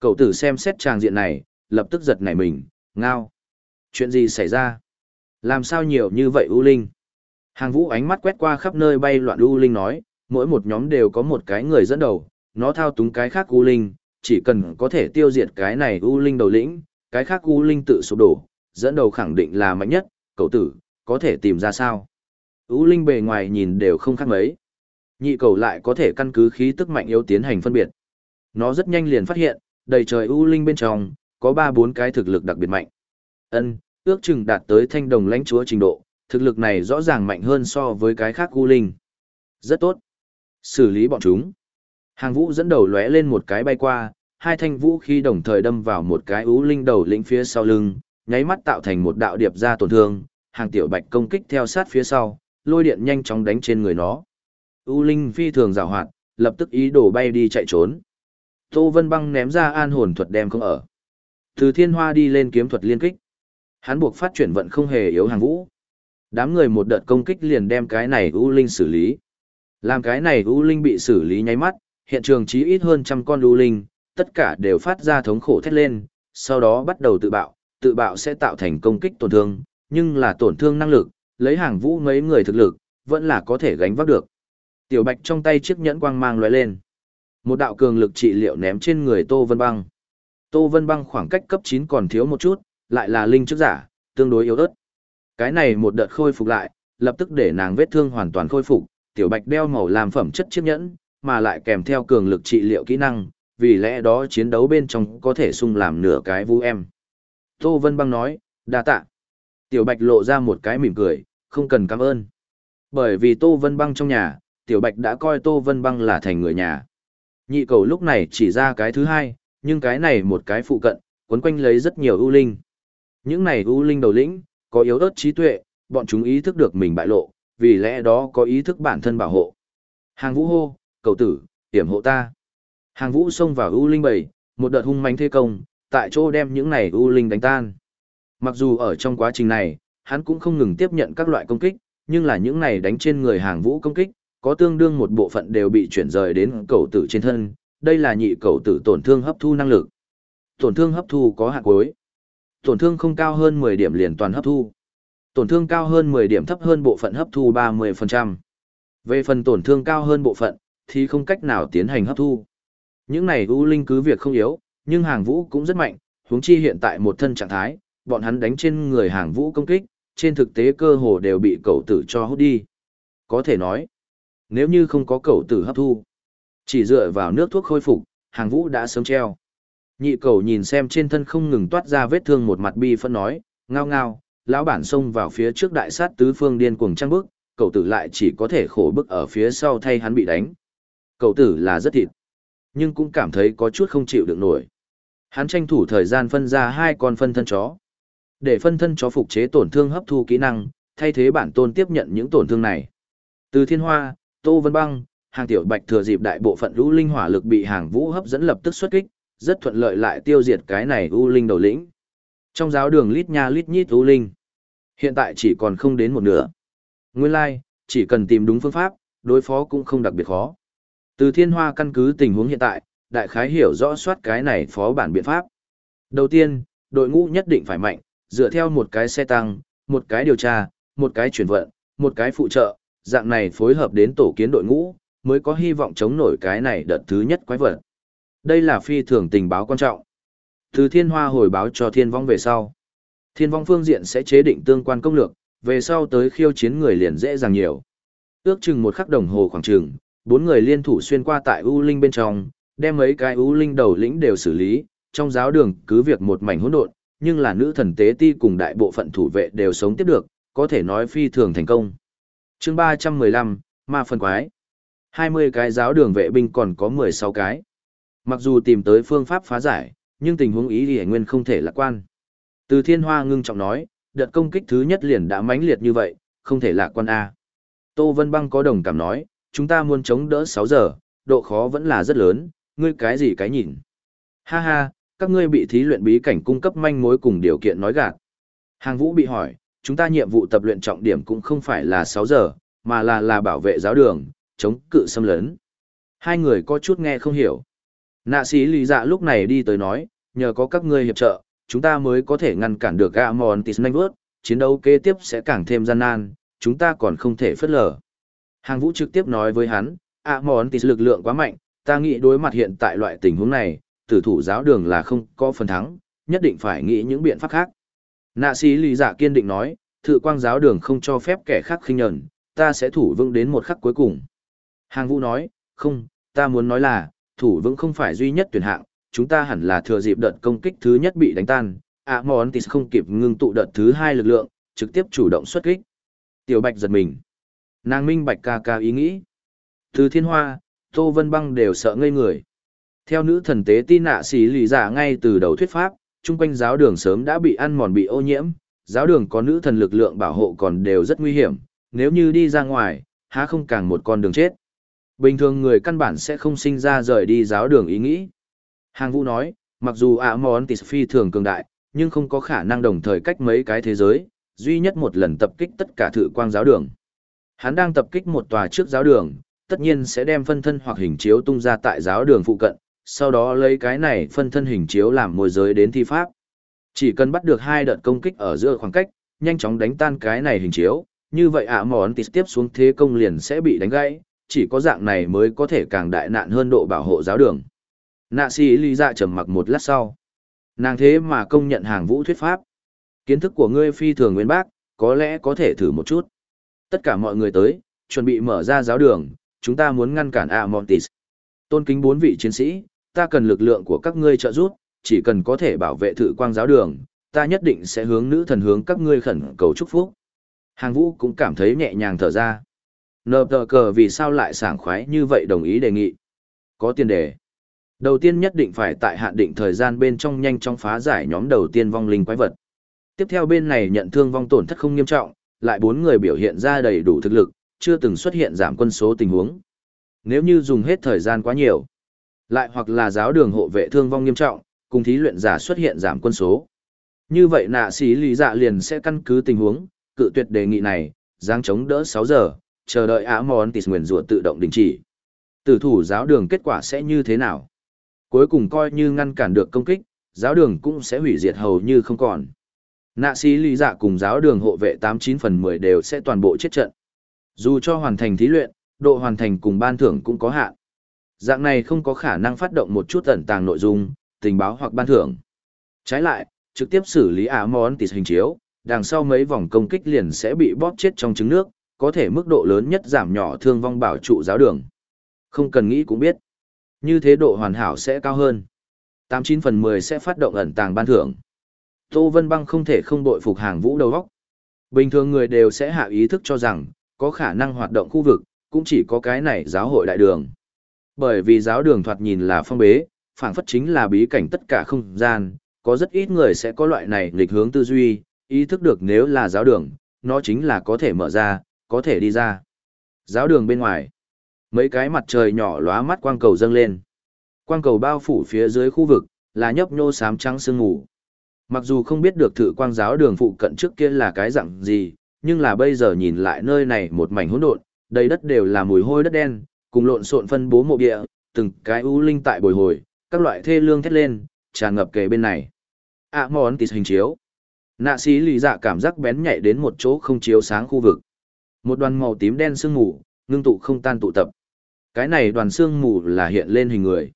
Cậu tử xem xét tràng diện này, lập tức giật nảy mình, ngao. Chuyện gì xảy ra? Làm sao nhiều như vậy U Linh? Hàng vũ ánh mắt quét qua khắp nơi bay loạn U Linh nói, mỗi một nhóm đều có một cái người dẫn đầu, nó thao túng cái khác U Linh, chỉ cần có thể tiêu diệt cái này U Linh đầu lĩnh, cái khác U Linh tự sụp đổ, dẫn đầu khẳng định là mạnh nhất, cậu tử, có thể tìm ra sao. U Linh bề ngoài nhìn đều không khác mấy. Nhị cầu lại có thể căn cứ khí tức mạnh yếu tiến hành phân biệt. Nó rất nhanh liền phát hiện, đầy trời U Linh bên trong, có ba bốn cái thực lực đặc biệt mạnh. Ân, ước chừng đạt tới thanh đồng lãnh chúa trình độ, thực lực này rõ ràng mạnh hơn so với cái khác U Linh. Rất tốt. Xử lý bọn chúng. Hàng vũ dẫn đầu lóe lên một cái bay qua, hai thanh vũ khi đồng thời đâm vào một cái ú linh đầu lĩnh phía sau lưng, nháy mắt tạo thành một đạo điệp ra tổn thương, hàng tiểu bạch công kích theo sát phía sau, lôi điện nhanh chóng đánh trên người nó. U linh phi thường rào hoạt, lập tức ý đồ bay đi chạy trốn. Tô Vân Băng ném ra an hồn thuật đem không ở. Từ thiên hoa đi lên kiếm thuật liên kích. Hắn buộc phát chuyển vận không hề yếu hàng vũ. Đám người một đợt công kích liền đem cái này U Linh xử lý. Làm cái này U Linh bị xử lý nháy mắt, hiện trường chí ít hơn trăm con U Linh, tất cả đều phát ra thống khổ thét lên, sau đó bắt đầu tự bạo, tự bạo sẽ tạo thành công kích tổn thương, nhưng là tổn thương năng lực, lấy hàng vũ mấy người thực lực, vẫn là có thể gánh vác được. Tiểu Bạch trong tay chiếc nhẫn quang mang lóe lên. Một đạo cường lực trị liệu ném trên người Tô Vân Băng. Tô Vân Băng khoảng cách cấp 9 còn thiếu một chút, lại là linh chức giả, tương đối yếu ớt. Cái này một đợt khôi phục lại, lập tức để nàng vết thương hoàn toàn khôi phục, Tiểu Bạch đeo màu làm phẩm chất chiếc nhẫn, mà lại kèm theo cường lực trị liệu kỹ năng, vì lẽ đó chiến đấu bên trong có thể sung làm nửa cái vũ em. Tô Vân Băng nói, đa tạ. Tiểu Bạch lộ ra một cái mỉm cười, không cần cảm ơn. Bởi vì Tô Vân Băng trong nhà, Tiểu Bạch đã coi Tô Vân Băng là thành người nhà. Nhị cầu lúc này chỉ ra cái thứ hai, nhưng cái này một cái phụ cận, quấn quanh lấy rất nhiều ưu linh. Những này ưu linh đầu lĩnh, có yếu ớt trí tuệ, bọn chúng ý thức được mình bại lộ, vì lẽ đó có ý thức bản thân bảo hộ. Hàng vũ hô, cầu tử, tiểm hộ ta. Hàng vũ xông vào ưu linh bảy, một đợt hung manh thế công, tại chỗ đem những này ưu linh đánh tan. Mặc dù ở trong quá trình này, hắn cũng không ngừng tiếp nhận các loại công kích, nhưng là những này đánh trên người hàng vũ công kích, có tương đương một bộ phận đều bị chuyển rời đến cầu tử trên thân, đây là nhị cầu tử tổn thương hấp thu năng lực. Tổn thương hấp thu có hạn cuối. Tổn thương không cao hơn 10 điểm liền toàn hấp thu. Tổn thương cao hơn 10 điểm thấp hơn bộ phận hấp thu 30%. Về phần tổn thương cao hơn bộ phận, thì không cách nào tiến hành hấp thu. Những này U Linh cứ việc không yếu, nhưng hàng vũ cũng rất mạnh, huống chi hiện tại một thân trạng thái, bọn hắn đánh trên người hàng vũ công kích, trên thực tế cơ hồ đều bị cậu tử cho hút đi. Có thể nói, nếu như không có cậu tử hấp thu, chỉ dựa vào nước thuốc khôi phục, hàng vũ đã sớm treo. Nhị cầu nhìn xem trên thân không ngừng toát ra vết thương một mặt bi phân nói, ngao ngao, lão bản xông vào phía trước đại sát tứ phương điên cuồng trăng bức, cậu tử lại chỉ có thể khổ bức ở phía sau thay hắn bị đánh. Cậu tử là rất thịt, nhưng cũng cảm thấy có chút không chịu được nổi. Hắn tranh thủ thời gian phân ra hai con phân thân chó. Để phân thân chó phục chế tổn thương hấp thu kỹ năng, thay thế bản tôn tiếp nhận những tổn thương này. Từ thiên hoa, tô vân băng, hàng tiểu bạch thừa dịp đại bộ phận U linh hỏa lực bị hàng vũ hấp dẫn lập tức xuất kích, rất thuận lợi lại tiêu diệt cái này u linh đầu lĩnh. Trong giáo đường lít nha lít nhít u linh, hiện tại chỉ còn không đến một nửa. Nguyên lai, like, chỉ cần tìm đúng phương pháp, đối phó cũng không đặc biệt khó. Từ thiên hoa căn cứ tình huống hiện tại, đại khái hiểu rõ soát cái này phó bản biện pháp. Đầu tiên, đội ngũ nhất định phải mạnh, dựa theo một cái xe tăng, một cái điều tra, một cái chuyển vận, một cái phụ trợ, dạng này phối hợp đến tổ kiến đội ngũ, mới có hy vọng chống nổi cái này đợt thứ nhất quái vật. Đây là phi thường tình báo quan trọng. Từ thiên hoa hồi báo cho thiên vong về sau. Thiên vong phương diện sẽ chế định tương quan công lược, về sau tới khiêu chiến người liền dễ dàng nhiều. Ước chừng một khắc đồng hồ khoảng chừng, bốn người liên thủ xuyên qua tại U Linh bên trong, đem mấy cái U Linh đầu lĩnh đều xử lý, trong giáo đường cứ việc một mảnh hỗn độn, nhưng là nữ thần tế ti cùng đại bộ phận thủ vệ đều sống tiếp được, có thể nói phi thường thành công. chương 315, Ma phân quái. 20 cái giáo đường vệ binh còn có 16 cái. Mặc dù tìm tới phương pháp phá giải, nhưng tình huống ý thì nguyên không thể lạc quan. Từ thiên hoa ngưng trọng nói, đợt công kích thứ nhất liền đã mãnh liệt như vậy, không thể lạc quan A. Tô Vân Băng có đồng cảm nói, chúng ta muốn chống đỡ 6 giờ, độ khó vẫn là rất lớn, ngươi cái gì cái nhìn. Ha ha, các ngươi bị thí luyện bí cảnh cung cấp manh mối cùng điều kiện nói gạt. Hàng vũ bị hỏi, chúng ta nhiệm vụ tập luyện trọng điểm cũng không phải là 6 giờ, mà là là bảo vệ giáo đường, chống cự xâm lấn. Hai người có chút nghe không hiểu. Nạ sĩ lý dạ lúc này đi tới nói, nhờ có các ngươi hiệp trợ, chúng ta mới có thể ngăn cản được Gamon vớt chiến đấu kế tiếp sẽ càng thêm gian nan, chúng ta còn không thể phất lờ. Hàng vũ trực tiếp nói với hắn, Amon Tis lực lượng quá mạnh, ta nghĩ đối mặt hiện tại loại tình huống này, tử thủ giáo đường là không có phần thắng, nhất định phải nghĩ những biện pháp khác. Nạ sĩ lý dạ kiên định nói, thự quang giáo đường không cho phép kẻ khác khinh nhẫn, ta sẽ thủ vững đến một khắc cuối cùng. Hàng vũ nói, không, ta muốn nói là, thủ vững không phải duy nhất tuyển hạng, chúng ta hẳn là thừa dịp đợt công kích thứ nhất bị đánh tan, ạ mòn thì không kịp ngưng tụ đợt thứ hai lực lượng, trực tiếp chủ động xuất kích. Tiểu bạch giật mình. Nàng minh bạch ca ca ý nghĩ. Từ thiên hoa, Tô Vân Băng đều sợ ngây người. Theo nữ thần tế tin nạ xí lì giả ngay từ đầu thuyết pháp, chung quanh giáo đường sớm đã bị ăn mòn bị ô nhiễm, giáo đường có nữ thần lực lượng bảo hộ còn đều rất nguy hiểm, nếu như đi ra ngoài, há không càng một con đường chết. Bình thường người căn bản sẽ không sinh ra rời đi giáo đường ý nghĩ. Hàng vũ nói, mặc dù ạ món tỷ phi thường cường đại, nhưng không có khả năng đồng thời cách mấy cái thế giới, duy nhất một lần tập kích tất cả thử quang giáo đường. Hắn đang tập kích một tòa trước giáo đường, tất nhiên sẽ đem phân thân hoặc hình chiếu tung ra tại giáo đường phụ cận, sau đó lấy cái này phân thân hình chiếu làm môi giới đến thi pháp. Chỉ cần bắt được hai đợt công kích ở giữa khoảng cách, nhanh chóng đánh tan cái này hình chiếu, như vậy ạ món tỷ tiếp xuống thế công liền sẽ bị đánh gãy, chỉ có dạng này mới có thể càng đại nạn hơn độ bảo hộ giáo đường. Nạ sĩ Ly dạ trầm mặc một lát sau. Nàng thế mà công nhận hàng vũ thuyết pháp. Kiến thức của ngươi phi thường nguyên bác, có lẽ có thể thử một chút. Tất cả mọi người tới, chuẩn bị mở ra giáo đường, chúng ta muốn ngăn cản Amontis. Tôn kính bốn vị chiến sĩ, ta cần lực lượng của các ngươi trợ giúp, chỉ cần có thể bảo vệ thử quang giáo đường, ta nhất định sẽ hướng nữ thần hướng các ngươi khẩn cầu chúc phúc. Hàng vũ cũng cảm thấy nhẹ nhàng thở ra nờ tờ cờ vì sao lại sảng khoái như vậy đồng ý đề nghị. Có tiền đề. Đầu tiên nhất định phải tại hạn định thời gian bên trong nhanh chóng phá giải nhóm đầu tiên vong linh quái vật. Tiếp theo bên này nhận thương vong tổn thất không nghiêm trọng, lại bốn người biểu hiện ra đầy đủ thực lực, chưa từng xuất hiện giảm quân số tình huống. Nếu như dùng hết thời gian quá nhiều, lại hoặc là giáo đường hộ vệ thương vong nghiêm trọng, cùng thí luyện giả xuất hiện giảm quân số. Như vậy nạ sĩ lý dạ liền sẽ căn cứ tình huống, cự tuyệt đề nghị này, giáng chống đỡ sáu giờ, chờ đợi ả mòn tịt nguyền rủa tự động đình chỉ. Tử thủ giáo đường kết quả sẽ như thế nào? Cuối cùng coi như ngăn cản được công kích, giáo đường cũng sẽ hủy diệt hầu như không còn. Nạ sĩ lý dạ cùng giáo đường hộ vệ 89 phần 10 đều sẽ toàn bộ chết trận. Dù cho hoàn thành thí luyện, độ hoàn thành cùng ban thưởng cũng có hạn. Dạng này không có khả năng phát động một chút ẩn tàng nội dung, tình báo hoặc ban thưởng. Trái lại, trực tiếp xử lý ả món tịt hình chiếu, đằng sau mấy vòng công kích liền sẽ bị bóp chết trong trứng nước, có thể mức độ lớn nhất giảm nhỏ thương vong bảo trụ giáo đường. Không cần nghĩ cũng biết. Như thế độ hoàn hảo sẽ cao hơn. 89 phần 10 sẽ phát động ẩn tàng ban thưởng. Tô Vân Băng không thể không bội phục hàng vũ đầu góc. Bình thường người đều sẽ hạ ý thức cho rằng, có khả năng hoạt động khu vực, cũng chỉ có cái này giáo hội đại đường. Bởi vì giáo đường thoạt nhìn là phong bế, phảng phất chính là bí cảnh tất cả không gian, có rất ít người sẽ có loại này nghịch hướng tư duy, ý thức được nếu là giáo đường, nó chính là có thể mở ra, có thể đi ra. Giáo đường bên ngoài, mấy cái mặt trời nhỏ lóa mắt quang cầu dâng lên. Quang cầu bao phủ phía dưới khu vực, là nhấp nhô xám trắng sương ngủ. Mặc dù không biết được thử quang giáo đường phụ cận trước kia là cái dạng gì, nhưng là bây giờ nhìn lại nơi này một mảnh hỗn độn, đầy đất đều là mùi hôi đất đen, cùng lộn xộn phân bố mộ địa, từng cái u linh tại bồi hồi, các loại thê lương thét lên, tràn ngập kề bên này. ạ món tịt hình chiếu. Nạ sĩ lì dạ cảm giác bén nhạy đến một chỗ không chiếu sáng khu vực. Một đoàn màu tím đen sương mù, ngưng tụ không tan tụ tập. Cái này đoàn sương mù là hiện lên hình người.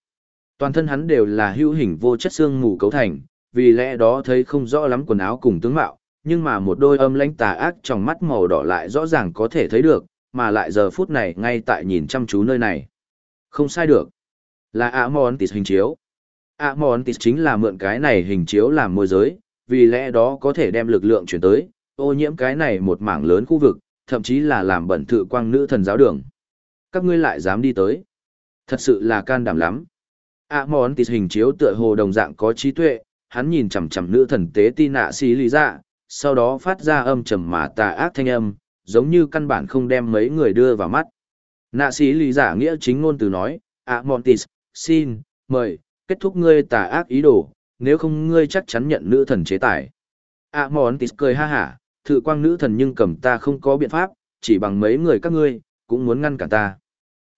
Toàn thân hắn đều là hữu hình vô chất sương mù cấu thành, vì lẽ đó thấy không rõ lắm quần áo cùng tướng mạo, nhưng mà một đôi âm lãnh tà ác trong mắt màu đỏ lại rõ ràng có thể thấy được, mà lại giờ phút này ngay tại nhìn chăm chú nơi này. Không sai được. Là Amontis hình chiếu. Amontis chính là mượn cái này hình chiếu làm môi giới, vì lẽ đó có thể đem lực lượng chuyển tới, ô nhiễm cái này một mảng lớn khu vực, thậm chí là làm bẩn thự quang nữ thần giáo đường. Các ngươi lại dám đi tới. Thật sự là can đảm lắm. Amontis hình chiếu tựa hồ đồng dạng có trí tuệ, hắn nhìn chằm chằm nữ thần tế ti nạ xí lý dạ, sau đó phát ra âm trầm mà tà ác thanh âm, giống như căn bản không đem mấy người đưa vào mắt. Nạ sĩ lý giả nghĩa chính ngôn từ nói, ạ Montis, xin, mời, kết thúc ngươi tà ác ý đồ, nếu không ngươi chắc chắn nhận nữ thần chế tài. ạ Montis cười ha hả, thự quang nữ thần nhưng cầm ta không có biện pháp, chỉ bằng mấy người các ngươi, cũng muốn ngăn cản ta.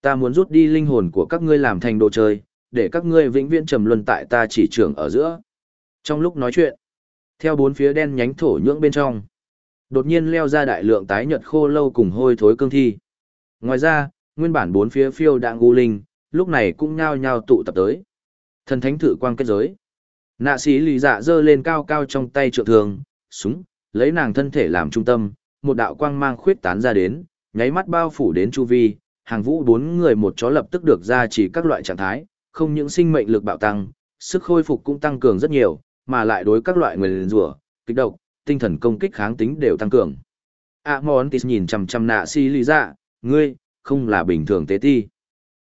Ta muốn rút đi linh hồn của các ngươi làm thành đồ chơi, để các ngươi vĩnh viễn trầm luân tại ta chỉ trưởng ở giữa. Trong lúc nói chuyện, theo bốn phía đen nhánh thổ nhưỡng bên trong, đột nhiên leo ra đại lượng tái nhật khô lâu cùng hôi thối cương thi. Ngoài ra, nguyên bản bốn phía phiêu đạn gu linh, lúc này cũng nhao nhao tụ tập tới. Thần thánh thử quang kết giới. Nạ sĩ lì dạ dơ lên cao cao trong tay trượng thường, súng, lấy nàng thân thể làm trung tâm, một đạo quang mang khuyết tán ra đến, nháy mắt bao phủ đến chu vi, hàng vũ bốn người một chó lập tức được ra chỉ các loại trạng thái, không những sinh mệnh lực bạo tăng, sức khôi phục cũng tăng cường rất nhiều, mà lại đối các loại người liền rủa, kích độc, tinh thần công kích kháng tính đều tăng cường. A Mòn Tis nhìn chằm chằm nạ si lý dạ, ngươi, không là bình thường tế ti.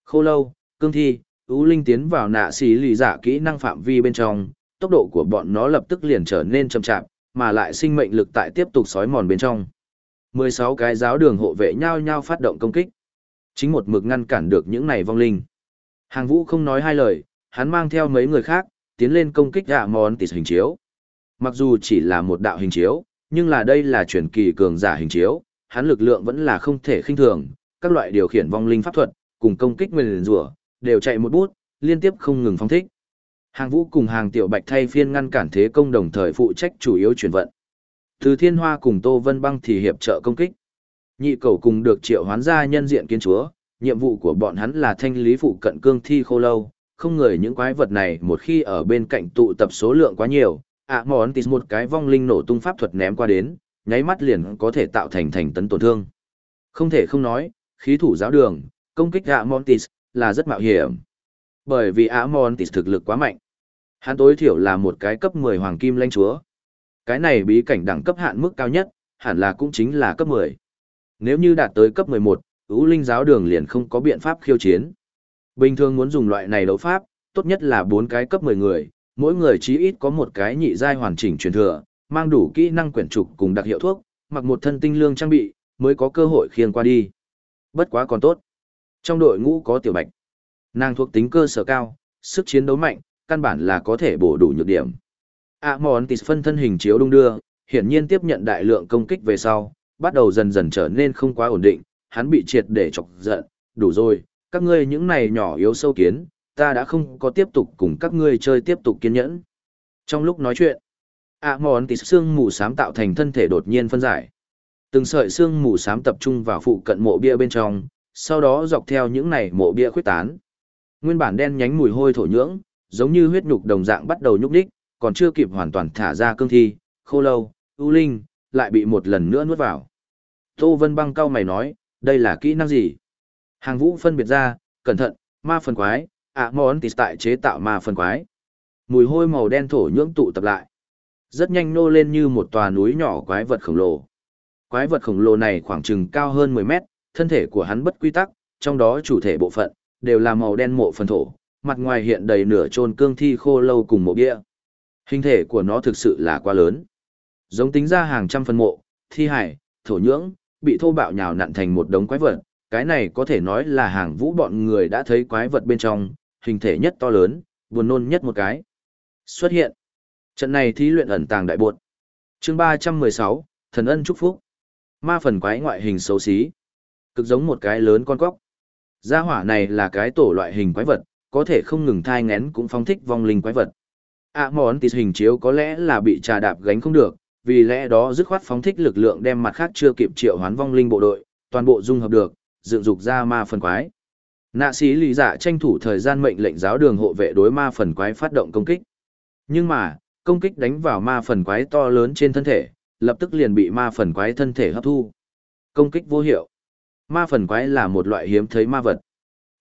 Khô lâu, cương thi, ú linh tiến vào nạ si lý dạ kỹ năng phạm vi bên trong, tốc độ của bọn nó lập tức liền trở nên chậm chạp, mà lại sinh mệnh lực tại tiếp tục sói mòn bên trong. 16 cái giáo đường hộ vệ nhau nhau phát động công kích. Chính một mực ngăn cản được những này vong linh. Hàng vũ không nói hai lời, hắn mang theo mấy người khác, tiến lên công kích ạ mòn tịt hình chiếu. Mặc dù chỉ là một đạo hình chiếu, Nhưng là đây là truyền kỳ cường giả hình chiếu, hắn lực lượng vẫn là không thể khinh thường, các loại điều khiển vong linh pháp thuật, cùng công kích nguyên rủa đều chạy một bút, liên tiếp không ngừng phóng thích. Hàng vũ cùng hàng tiểu bạch thay phiên ngăn cản thế công đồng thời phụ trách chủ yếu chuyển vận. Từ thiên hoa cùng Tô Vân Băng thì hiệp trợ công kích. Nhị cầu cùng được triệu hoán ra nhân diện kiến chúa, nhiệm vụ của bọn hắn là thanh lý phụ cận cương thi khô lâu, không ngờ những quái vật này một khi ở bên cạnh tụ tập số lượng quá nhiều, ạ mòn tịt một cái vong linh nổ tung pháp thuật ném qua đến, nháy mắt liền có thể tạo thành thành tấn tổn thương. Không thể không nói, khí thủ giáo đường, công kích ạ mòn tịt là rất mạo hiểm. Bởi vì ả mòn tịt thực lực quá mạnh. Hắn tối thiểu là một cái cấp 10 hoàng kim lãnh chúa. Cái này bí cảnh đẳng cấp hạn mức cao nhất, hẳn là cũng chính là cấp 10. Nếu như đạt tới cấp mười một ứ linh giáo đường liền không có biện pháp khiêu chiến. Bình thường muốn dùng loại này đấu pháp, tốt nhất là bốn cái cấp 10 người, mỗi người chí ít có một cái nhị giai hoàn chỉnh truyền thừa, mang đủ kỹ năng quyển trục cùng đặc hiệu thuốc, mặc một thân tinh lương trang bị, mới có cơ hội khiêng qua đi. Bất quá còn tốt. Trong đội ngũ có tiểu bạch. Nàng thuộc tính cơ sở cao, sức chiến đấu mạnh, căn bản là có thể bổ đủ nhược điểm. A Mòn Tis phân thân hình chiếu đung đưa, hiển nhiên tiếp nhận đại lượng công kích về sau, bắt đầu dần dần trở nên không quá ổn định, hắn bị triệt để chọc giận, đủ rồi, các ngươi những này nhỏ yếu sâu kiến, ta đã không có tiếp tục cùng các ngươi chơi tiếp tục kiên nhẫn. Trong lúc nói chuyện, ạ mòn tỉ xương mù sám tạo thành thân thể đột nhiên phân giải. Từng sợi xương mù sám tập trung vào phụ cận mộ bia bên trong, sau đó dọc theo những này mộ bia khuyết tán. Nguyên bản đen nhánh mùi hôi thổ nhưỡng, giống như huyết nhục đồng dạng bắt đầu nhúc đích, còn chưa kịp hoàn toàn thả ra cương thi, khô lâu, u linh, lại bị một lần nữa nuốt vào. Tô Vân băng cao mày nói, đây là kỹ năng gì? Hàng vũ phân biệt ra, cẩn thận, ma phần quái, ạ món tịt tại chế tạo ma phần quái. Mùi hôi màu đen thổ nhưỡng tụ tập lại. Rất nhanh nô lên như một tòa núi nhỏ quái vật khổng lồ. Quái vật khổng lồ này khoảng chừng cao hơn 10 mét, thân thể của hắn bất quy tắc, trong đó chủ thể bộ phận, đều là màu đen mộ phần thổ, mặt ngoài hiện đầy nửa trôn cương thi khô lâu cùng mộ bia. Hình thể của nó thực sự là quá lớn. Giống tính ra hàng trăm phần mộ, thi hải, thổ nhưỡng, bị thô bạo nhào nặn thành một đống quái vật, cái này có thể nói là hàng vũ bọn người đã thấy quái vật bên trong, hình thể nhất to lớn, buồn nôn nhất một cái. Xuất hiện. Trận này thí luyện ẩn tàng đại buột. chương 316, thần ân chúc phúc. Ma phần quái ngoại hình xấu xí. Cực giống một cái lớn con quốc Gia hỏa này là cái tổ loại hình quái vật, có thể không ngừng thai ngén cũng phóng thích vong linh quái vật. À món tịt hình chiếu có lẽ là bị trà đạp gánh không được, vì lẽ đó dứt khoát phóng thích lực lượng đem mặt khác chưa kịp triệu hoán vong linh bộ đội, toàn bộ dung hợp được, dựng dục ra ma phần quái. Nạ sĩ lý dạ tranh thủ thời gian mệnh lệnh giáo đường hộ vệ đối ma phần quái phát động công kích. Nhưng mà, công kích đánh vào ma phần quái to lớn trên thân thể, lập tức liền bị ma phần quái thân thể hấp thu. Công kích vô hiệu. Ma phần quái là một loại hiếm thấy ma vật.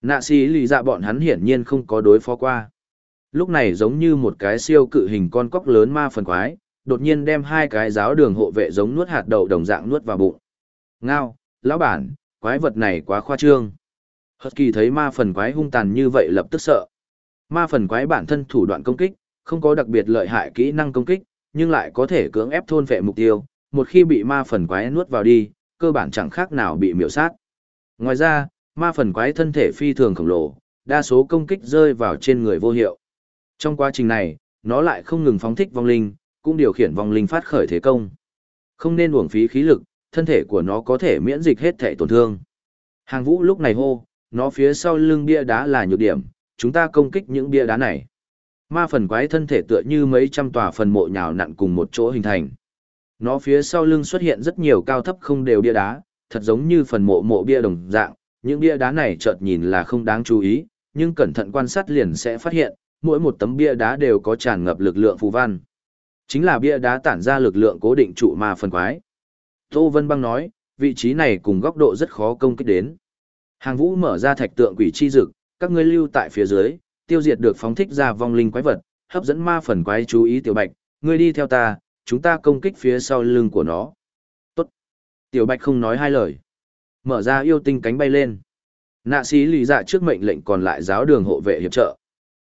Nạ sĩ lì dạ bọn hắn hiển nhiên không có đối phó qua. Lúc này giống như một cái siêu cự hình con cóc lớn ma phần quái, đột nhiên đem hai cái giáo đường hộ vệ giống nuốt hạt đậu đồng dạng nuốt vào bụng. Ngao, lão bản, quái vật này quá khoa trương. Hật kỳ thấy ma phần quái hung tàn như vậy lập tức sợ. Ma phần quái bản thân thủ đoạn công kích, không có đặc biệt lợi hại kỹ năng công kích, nhưng lại có thể cưỡng ép thôn vệ mục tiêu, một khi bị ma phần quái nuốt vào đi, cơ bản chẳng khác nào bị miểu sát. Ngoài ra, ma phần quái thân thể phi thường khổng lồ, đa số công kích rơi vào trên người vô hiệu. Trong quá trình này, nó lại không ngừng phóng thích vong linh, cũng điều khiển vong linh phát khởi thế công. Không nên uổng phí khí lực, thân thể của nó có thể miễn dịch hết thể tổn thương. Hàng vũ lúc này hô, nó phía sau lưng bia đá là nhược điểm, chúng ta công kích những bia đá này. Ma phần quái thân thể tựa như mấy trăm tòa phần mộ nhào nặn cùng một chỗ hình thành. Nó phía sau lưng xuất hiện rất nhiều cao thấp không đều bia đá, thật giống như phần mộ mộ bia đồng dạng, những bia đá này chợt nhìn là không đáng chú ý, nhưng cẩn thận quan sát liền sẽ phát hiện, mỗi một tấm bia đá đều có tràn ngập lực lượng phù văn. Chính là bia đá tản ra lực lượng cố định trụ ma phần quái. Tô Vân Băng nói, vị trí này cùng góc độ rất khó công kích đến. Hàng vũ mở ra thạch tượng quỷ chi dực, các ngươi lưu tại phía dưới, tiêu diệt được phóng thích ra vong linh quái vật, hấp dẫn ma phần quái chú ý tiểu bạch, ngươi đi theo ta, chúng ta công kích phía sau lưng của nó. Tốt. Tiểu bạch không nói hai lời. Mở ra yêu tinh cánh bay lên. Nạ sĩ lì dạ trước mệnh lệnh còn lại giáo đường hộ vệ hiệp trợ.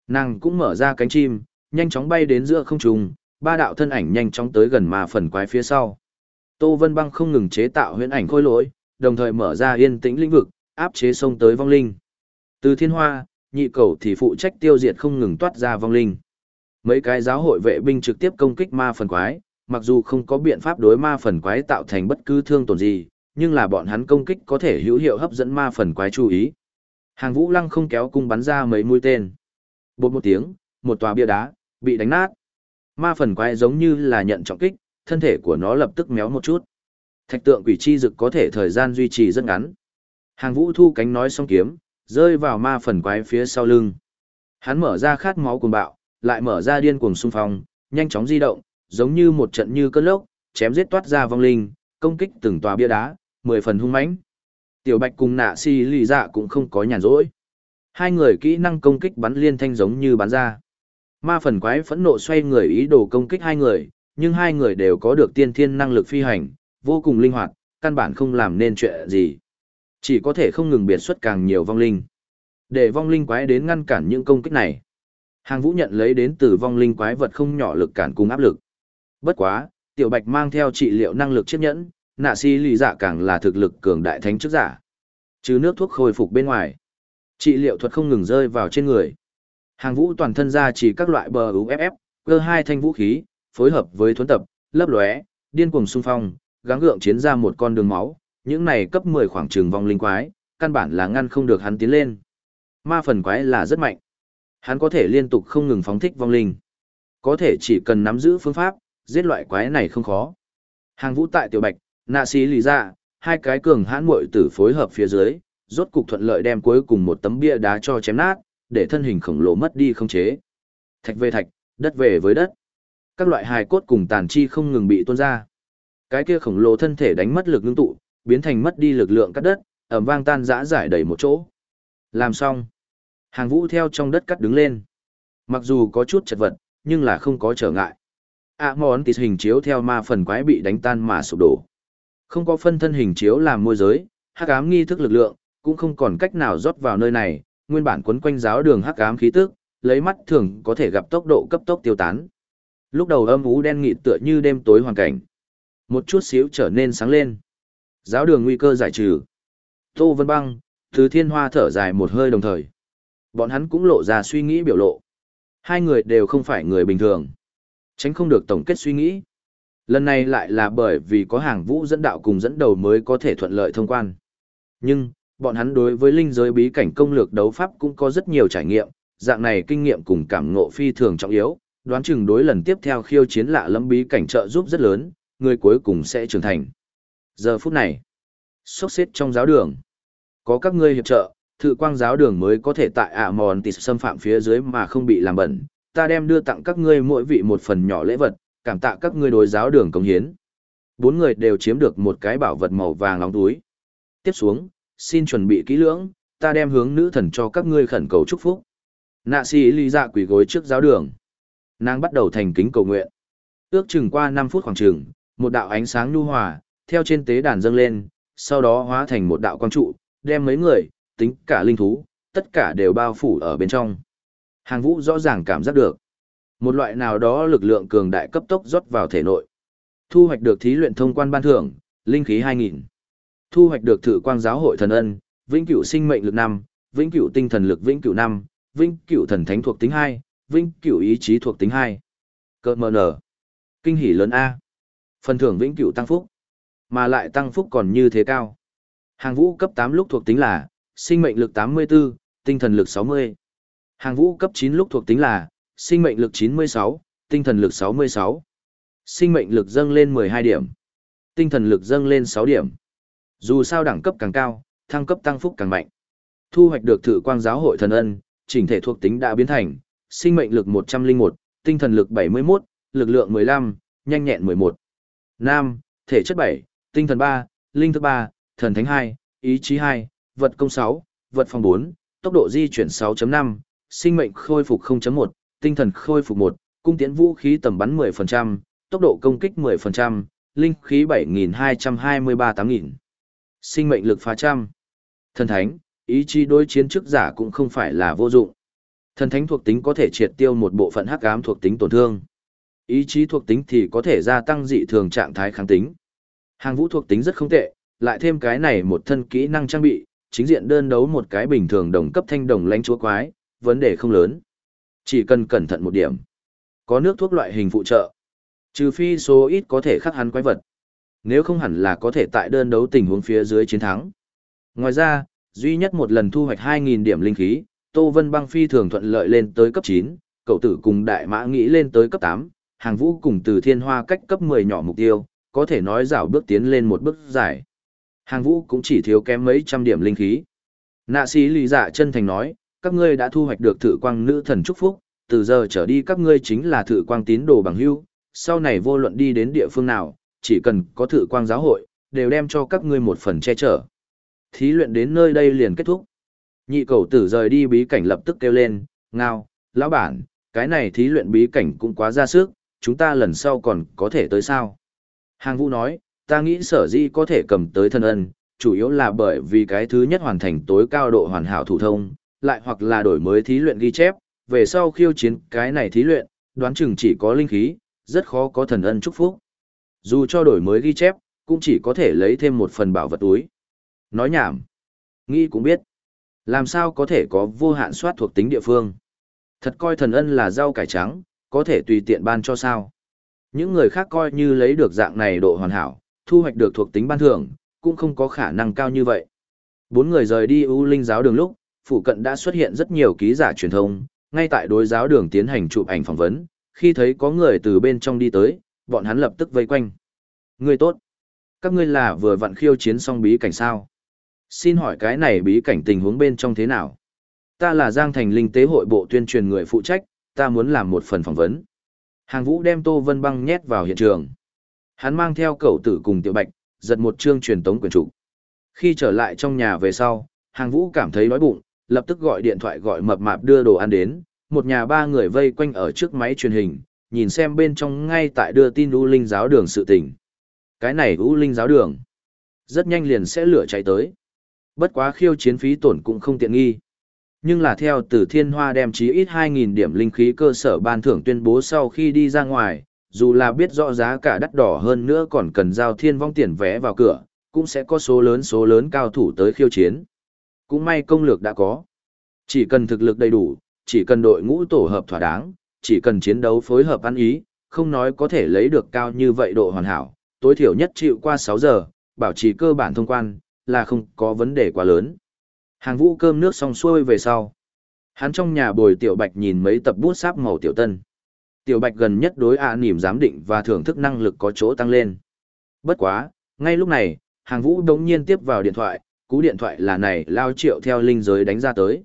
Nàng cũng mở ra cánh chim, nhanh chóng bay đến giữa không trung, ba đạo thân ảnh nhanh chóng tới gần ma phần quái phía sau. Tô Vân Băng không ngừng chế tạo huyễn ảnh khôi lỗi, đồng thời mở ra yên tĩnh lĩnh vực, áp chế sông tới vong linh. Từ thiên hoa, nhị cầu thì phụ trách tiêu diệt không ngừng toát ra vong linh. Mấy cái giáo hội vệ binh trực tiếp công kích ma phần quái, mặc dù không có biện pháp đối ma phần quái tạo thành bất cứ thương tổn gì, nhưng là bọn hắn công kích có thể hữu hiệu hấp dẫn ma phần quái chú ý. Hàng Vũ Lăng không kéo cung bắn ra mấy mũi tên. Bột một tiếng, một tòa bia đá bị đánh nát. Ma phần quái giống như là nhận trọng kích, thân thể của nó lập tức méo một chút. Thạch tượng quỷ chi dực có thể thời gian duy trì rất ngắn. Hàng Vũ thu cánh nói xong kiếm, rơi vào ma phần quái phía sau lưng. Hắn mở ra khát máu cuồng bạo, lại mở ra điên cuồng xung phong, nhanh chóng di động, giống như một trận như cơn lốc, chém giết toát ra vong linh, công kích từng tòa bia đá, mười phần hung mãnh. Tiểu Bạch cùng Nạ Si lì dạ cũng không có nhàn rỗi. Hai người kỹ năng công kích bắn liên thanh giống như bắn ra. Ma phần quái phẫn nộ xoay người ý đồ công kích hai người, nhưng hai người đều có được tiên thiên năng lực phi hành, vô cùng linh hoạt, căn bản không làm nên chuyện gì. Chỉ có thể không ngừng biệt xuất càng nhiều vong linh. Để vong linh quái đến ngăn cản những công kích này. Hàng vũ nhận lấy đến từ vong linh quái vật không nhỏ lực cản cùng áp lực. Bất quá, tiểu bạch mang theo trị liệu năng lực chiếc nhẫn, nạ si lì dạ càng là thực lực cường đại thánh chức giả. Chứ nước thuốc khôi phục bên ngoài. Trị liệu thuật không ngừng rơi vào trên người. Hàng vũ toàn thân ra chỉ các loại bờ UFF, cơ hai thanh vũ khí, phối hợp với thuấn tập, lấp lóe, điên cuồng xung phong, gắng gượng chiến ra một con đường máu, những này cấp 10 khoảng trường vong linh quái, căn bản là ngăn không được hắn tiến lên. Ma phần quái là rất mạnh. Hắn có thể liên tục không ngừng phóng thích vong linh. Có thể chỉ cần nắm giữ phương pháp, giết loại quái này không khó. Hàng vũ tại tiểu bạch, nạ xí lý ra, dạ, hai cái cường hãn muội tử phối hợp phía dưới, rốt cục thuận lợi đem cuối cùng một tấm bia đá cho chém nát, để thân hình khổng lồ mất đi không chế. Thạch về thạch, đất về với đất. Các loại hài cốt cùng tàn chi không ngừng bị tuôn ra. Cái kia khổng lồ thân thể đánh mất lực ngưng tụ, biến thành mất đi lực lượng cắt đất, ẩm vang tan rã giải đầy một chỗ. Làm xong. Hàng vũ theo trong đất cắt đứng lên. Mặc dù có chút chật vật, nhưng là không có trở ngại. ạ món tịt hình chiếu theo ma phần quái bị đánh tan mà sụp đổ. Không có phân thân hình chiếu làm môi giới, hắc ám nghi thức lực lượng, cũng không còn cách nào rót vào nơi này, nguyên bản quấn quanh giáo đường hắc ám khí tức, lấy mắt thường có thể gặp tốc độ cấp tốc tiêu tán. Lúc đầu âm ú đen nghị tựa như đêm tối hoàn cảnh. Một chút xíu trở nên sáng lên. Giáo đường nguy cơ giải trừ. Tô Vân Băng, Thứ Thiên Hoa thở dài một hơi đồng thời. Bọn hắn cũng lộ ra suy nghĩ biểu lộ. Hai người đều không phải người bình thường. Tránh không được tổng kết suy nghĩ. Lần này lại là bởi vì có hàng vũ dẫn đạo cùng dẫn đầu mới có thể thuận lợi thông quan. Nhưng, bọn hắn đối với linh giới bí cảnh công lược đấu pháp cũng có rất nhiều trải nghiệm, dạng này kinh nghiệm cùng cảm ngộ phi thường trọng yếu, đoán chừng đối lần tiếp theo khiêu chiến lạ lẫm bí cảnh trợ giúp rất lớn, người cuối cùng sẽ trưởng thành. Giờ phút này, sốc xếp trong giáo đường, có các ngươi hiệp trợ, thự quang giáo đường mới có thể tại ạ mòn tịt xâm phạm phía dưới mà không bị làm bẩn, ta đem đưa tặng các ngươi mỗi vị một phần nhỏ lễ vật, cảm tạ các ngươi đối giáo đường công hiến. Bốn người đều chiếm được một cái bảo vật màu vàng nóng túi. Tiếp xuống, xin chuẩn bị kỹ lưỡng, ta đem hướng nữ thần cho các ngươi khẩn cầu chúc phúc. Nạ sĩ ly dạ quỳ gối trước giáo đường. Nàng bắt đầu thành kính cầu nguyện. Ước chừng qua năm phút khoảng chừng, một đạo ánh sáng nhu hòa, theo trên tế đàn dâng lên, sau đó hóa thành một đạo quang trụ, đem mấy người, tính cả linh thú, tất cả đều bao phủ ở bên trong. Hàng vũ rõ ràng cảm giác được. Một loại nào đó lực lượng cường đại cấp tốc rót vào thể nội. Thu hoạch được thí luyện thông quan ban thưởng, linh khí 2000. Thu hoạch được thử quang giáo hội thần ân, vĩnh cửu sinh mệnh lực 5, vĩnh cửu tinh thần lực vĩnh cửu 5, vĩnh cửu thần thánh thuộc tính 2, vĩnh cửu ý chí thuộc tính 2. Cơ mờ nở. Kinh hỉ lớn A. Phần thưởng vĩnh cửu tăng phúc. Mà lại tăng phúc còn như thế cao. Hàng vũ cấp 8 lúc thuộc tính là, sinh mệnh lực 84, tinh thần lực 60. Hàng vũ cấp 9 lúc thuộc tính là, sinh mệnh lực 96, tinh thần lực 66. Sinh mệnh lực dâng lên 12 điểm. Tinh thần lực dâng lên 6 điểm. Dù sao đẳng cấp càng cao, thăng cấp tăng phúc càng mạnh. Thu hoạch được thử quang giáo hội thần ân, chỉnh thể thuộc tính đã biến thành, sinh mệnh lực 101, tinh thần lực 71, lực lượng 15, nhanh nhẹn 11. Nam, thể chất 7, tinh thần 3, linh thức 3, thần thánh 2, ý chí 2, vật công 6, vật phòng 4, tốc độ di chuyển 6.5, sinh mệnh khôi phục 0.1, tinh thần khôi phục 1, cung tiễn vũ khí tầm bắn 10%, tốc độ công kích 10%, linh khí 7223-8000. Sinh mệnh lực phá trăm. Thần thánh, ý chí đối chiến trước giả cũng không phải là vô dụng. Thần thánh thuộc tính có thể triệt tiêu một bộ phận hắc ám thuộc tính tổn thương. Ý chí thuộc tính thì có thể gia tăng dị thường trạng thái kháng tính. Hàng vũ thuộc tính rất không tệ, lại thêm cái này một thân kỹ năng trang bị, chính diện đơn đấu một cái bình thường đồng cấp thanh đồng lãnh chúa quái, vấn đề không lớn. Chỉ cần cẩn thận một điểm. Có nước thuốc loại hình phụ trợ. Trừ phi số ít có thể khắc hắn quái vật. Nếu không hẳn là có thể tại đơn đấu tình huống phía dưới chiến thắng. Ngoài ra, duy nhất một lần thu hoạch 2.000 điểm linh khí, Tô Vân băng phi thường thuận lợi lên tới cấp 9, cậu tử cùng đại mã nghĩ lên tới cấp 8, hàng vũ cùng từ thiên hoa cách cấp 10 nhỏ mục tiêu, có thể nói rảo bước tiến lên một bước dài. Hàng vũ cũng chỉ thiếu kém mấy trăm điểm linh khí. Nạ sĩ lì dạ chân thành nói, các ngươi đã thu hoạch được thử quang nữ thần chúc phúc, từ giờ trở đi các ngươi chính là thử quang tín đồ bằng hưu, sau này vô luận đi đến địa phương nào, chỉ cần có thử quang giáo hội, đều đem cho các ngươi một phần che chở. Thí luyện đến nơi đây liền kết thúc. Nhị cầu tử rời đi bí cảnh lập tức kêu lên, ngao, lão bản, cái này thí luyện bí cảnh cũng quá ra sức, chúng ta lần sau còn có thể tới sao. Hàng vũ nói, ta nghĩ sở di có thể cầm tới thân ân, chủ yếu là bởi vì cái thứ nhất hoàn thành tối cao độ hoàn hảo thủ thông, lại hoặc là đổi mới thí luyện ghi chép, về sau khiêu chiến cái này thí luyện, đoán chừng chỉ có linh khí, rất khó có thần ân chúc phúc. Dù cho đổi mới ghi chép, cũng chỉ có thể lấy thêm một phần bảo vật túi. Nói nhảm. Nghĩ cũng biết. Làm sao có thể có vô hạn soát thuộc tính địa phương. Thật coi thần ân là rau cải trắng, có thể tùy tiện ban cho sao. Những người khác coi như lấy được dạng này độ hoàn hảo, thu hoạch được thuộc tính ban thưởng, cũng không có khả năng cao như vậy. Bốn người rời đi U Linh giáo đường lúc, phụ cận đã xuất hiện rất nhiều ký giả truyền thông, ngay tại đối giáo đường tiến hành chụp ảnh phỏng vấn, khi thấy có người từ bên trong đi tới, bọn hắn lập tức vây quanh. Người tốt. Các ngươi là vừa vặn khiêu chiến xong bí cảnh sao? Xin hỏi cái này bí cảnh tình huống bên trong thế nào? Ta là Giang Thành Linh tế hội bộ tuyên truyền người phụ trách, ta muốn làm một phần phỏng vấn. Hàng Vũ đem Tô Vân Băng nhét vào hiện trường. Hắn mang theo cậu tử cùng Tiểu Bạch, giật một chương truyền tống quyền trục. Khi trở lại trong nhà về sau, Hàng Vũ cảm thấy đói bụng, lập tức gọi điện thoại gọi mập mạp đưa đồ ăn đến, một nhà ba người vây quanh ở trước máy truyền hình, nhìn xem bên trong ngay tại đưa tin U Linh giáo đường sự tình. Cái này U Linh giáo đường, rất nhanh liền sẽ lửa cháy tới. Bất quá khiêu chiến phí tổn cũng không tiện nghi. Nhưng là theo từ thiên hoa đem chí ít 2.000 điểm linh khí cơ sở ban thưởng tuyên bố sau khi đi ra ngoài, dù là biết rõ giá cả đắt đỏ hơn nữa còn cần giao thiên vong tiền vé vào cửa, cũng sẽ có số lớn số lớn cao thủ tới khiêu chiến. Cũng may công lược đã có. Chỉ cần thực lực đầy đủ, chỉ cần đội ngũ tổ hợp thỏa đáng, chỉ cần chiến đấu phối hợp ăn ý, không nói có thể lấy được cao như vậy độ hoàn hảo, tối thiểu nhất chịu qua 6 giờ, bảo trì cơ bản thông quan, là không có vấn đề quá lớn. Hàng vũ cơm nước xong xuôi về sau. Hắn trong nhà bồi tiểu bạch nhìn mấy tập bút sáp màu tiểu tân. Tiểu bạch gần nhất đối ạ à nỉm giám định và thưởng thức năng lực có chỗ tăng lên. Bất quá, ngay lúc này, hàng vũ đống nhiên tiếp vào điện thoại, cú điện thoại là này lao triệu theo linh giới đánh ra tới.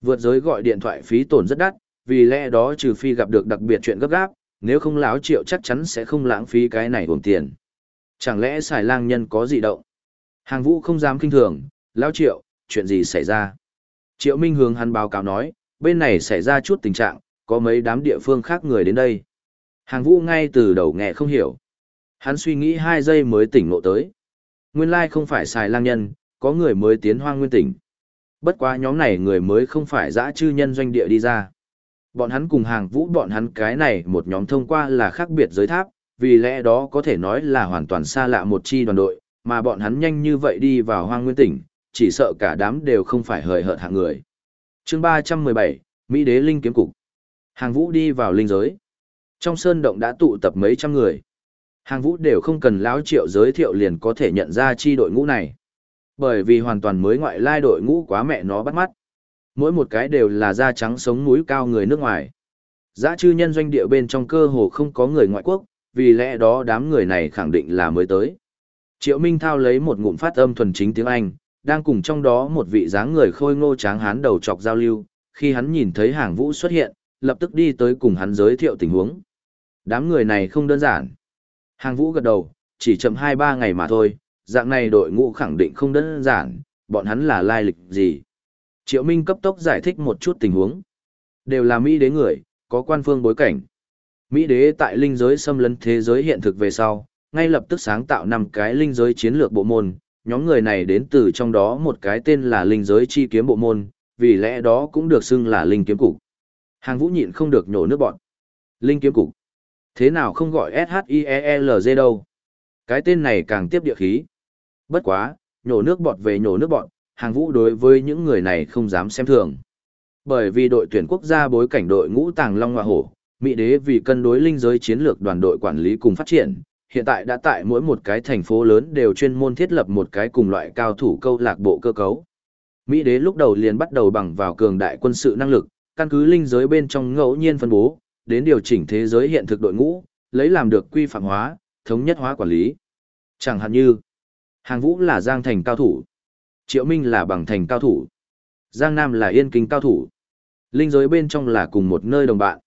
Vượt giới gọi điện thoại phí tổn rất đắt, vì lẽ đó trừ phi gặp được đặc biệt chuyện gấp gáp, nếu không lão triệu chắc chắn sẽ không lãng phí cái này gồm tiền. Chẳng lẽ xài lang nhân có gì động? Hàng vũ không dám kinh thường, lão triệu, chuyện gì xảy ra? Triệu Minh hướng hắn báo cáo nói, bên này xảy ra chút tình trạng, có mấy đám địa phương khác người đến đây. Hàng vũ ngay từ đầu nghe không hiểu. Hắn suy nghĩ hai giây mới tỉnh ngộ tới. Nguyên lai không phải xài lang nhân, có người mới tiến hoang nguyên tỉnh. Bất quá nhóm này người mới không phải dã chư nhân doanh địa đi ra. Bọn hắn cùng hàng vũ bọn hắn cái này một nhóm thông qua là khác biệt giới tháp, vì lẽ đó có thể nói là hoàn toàn xa lạ một chi đoàn đội, mà bọn hắn nhanh như vậy đi vào hoang nguyên tỉnh, chỉ sợ cả đám đều không phải hời hợt hạng người. chương 317, Mỹ đế linh kiếm cục. Hàng vũ đi vào linh giới. Trong sơn động đã tụ tập mấy trăm người. Hàng vũ đều không cần lão triệu giới thiệu liền có thể nhận ra chi đội ngũ này. Bởi vì hoàn toàn mới ngoại lai đội ngũ quá mẹ nó bắt mắt. Mỗi một cái đều là da trắng sống núi cao người nước ngoài. Giá chư nhân doanh địa bên trong cơ hồ không có người ngoại quốc, vì lẽ đó đám người này khẳng định là mới tới. Triệu Minh Thao lấy một ngụm phát âm thuần chính tiếng Anh, đang cùng trong đó một vị dáng người khôi ngô tráng hán đầu chọc giao lưu, khi hắn nhìn thấy hàng vũ xuất hiện, lập tức đi tới cùng hắn giới thiệu tình huống. Đám người này không đơn giản. Hàng vũ gật đầu, chỉ chậm 2-3 ngày mà thôi, dạng này đội ngũ khẳng định không đơn giản, bọn hắn là lai lịch gì. Triệu Minh cấp tốc giải thích một chút tình huống. Đều là Mỹ đế người, có quan phương bối cảnh. Mỹ đế tại linh giới xâm lấn thế giới hiện thực về sau, ngay lập tức sáng tạo năm cái linh giới chiến lược bộ môn, nhóm người này đến từ trong đó một cái tên là linh giới chi kiếm bộ môn, vì lẽ đó cũng được xưng là linh kiếm cục. Hàng vũ nhịn không được nhổ nước bọn. Linh kiếm cục. Thế nào không gọi S-H-I-E-L-G đâu? Cái tên này càng tiếp địa khí. Bất quá, nhổ nước bọt về nhổ nước bọt, hàng vũ đối với những người này không dám xem thường. Bởi vì đội tuyển quốc gia bối cảnh đội ngũ tàng long hoa hổ, Mỹ đế vì cân đối linh giới chiến lược đoàn đội quản lý cùng phát triển, hiện tại đã tại mỗi một cái thành phố lớn đều chuyên môn thiết lập một cái cùng loại cao thủ câu lạc bộ cơ cấu. Mỹ đế lúc đầu liền bắt đầu bằng vào cường đại quân sự năng lực, căn cứ linh giới bên trong ngẫu nhiên phân bố, đến điều chỉnh thế giới hiện thực đội ngũ, lấy làm được quy phạm hóa, thống nhất hóa quản lý. Chẳng hạn như, Hàng Vũ là Giang Thành cao thủ, Triệu Minh là Bằng Thành cao thủ, Giang Nam là Yên Kinh cao thủ. Linh giới bên trong là cùng một nơi đồng bạn.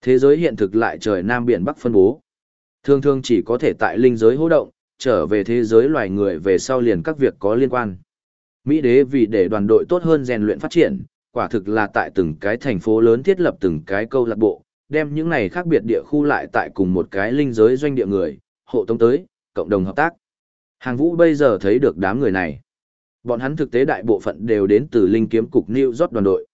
Thế giới hiện thực lại trời Nam Biển Bắc phân bố. Thường thường chỉ có thể tại linh giới hô động, trở về thế giới loài người về sau liền các việc có liên quan. Mỹ đế vì để đoàn đội tốt hơn rèn luyện phát triển, quả thực là tại từng cái thành phố lớn thiết lập từng cái câu lạc bộ, đem những này khác biệt địa khu lại tại cùng một cái linh giới doanh địa người, hộ tống tới, cộng đồng hợp tác. Hàng vũ bây giờ thấy được đám người này. Bọn hắn thực tế đại bộ phận đều đến từ linh kiếm cục New York đoàn đội.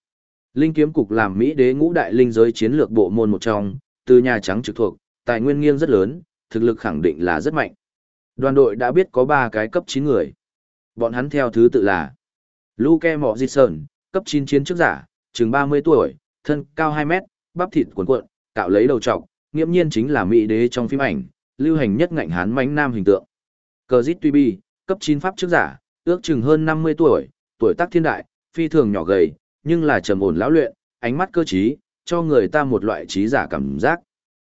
Linh kiếm cục làm Mỹ đế ngũ đại linh giới chiến lược bộ môn một trong, từ Nhà Trắng trực thuộc, tài nguyên nghiêng rất lớn, thực lực khẳng định là rất mạnh. Đoàn đội đã biết có 3 cái cấp 9 người. Bọn hắn theo thứ tự là Luke Mojison, cấp 9 chiến trước giả, chừng 30 tuổi, thân cao 2 mét, bắp thịt cuộn cuộn, cạo lấy đầu trọc, nghiễm nhiên chính là mỹ đế trong phim ảnh, lưu hành nhất ngạnh hán mánh nam hình tượng. Cờ Dít Tuy Bi, cấp 9 pháp trước giả, ước chừng hơn 50 tuổi, tuổi tác thiên đại, phi thường nhỏ gầy, nhưng là trầm ổn lão luyện, ánh mắt cơ trí, cho người ta một loại trí giả cảm giác.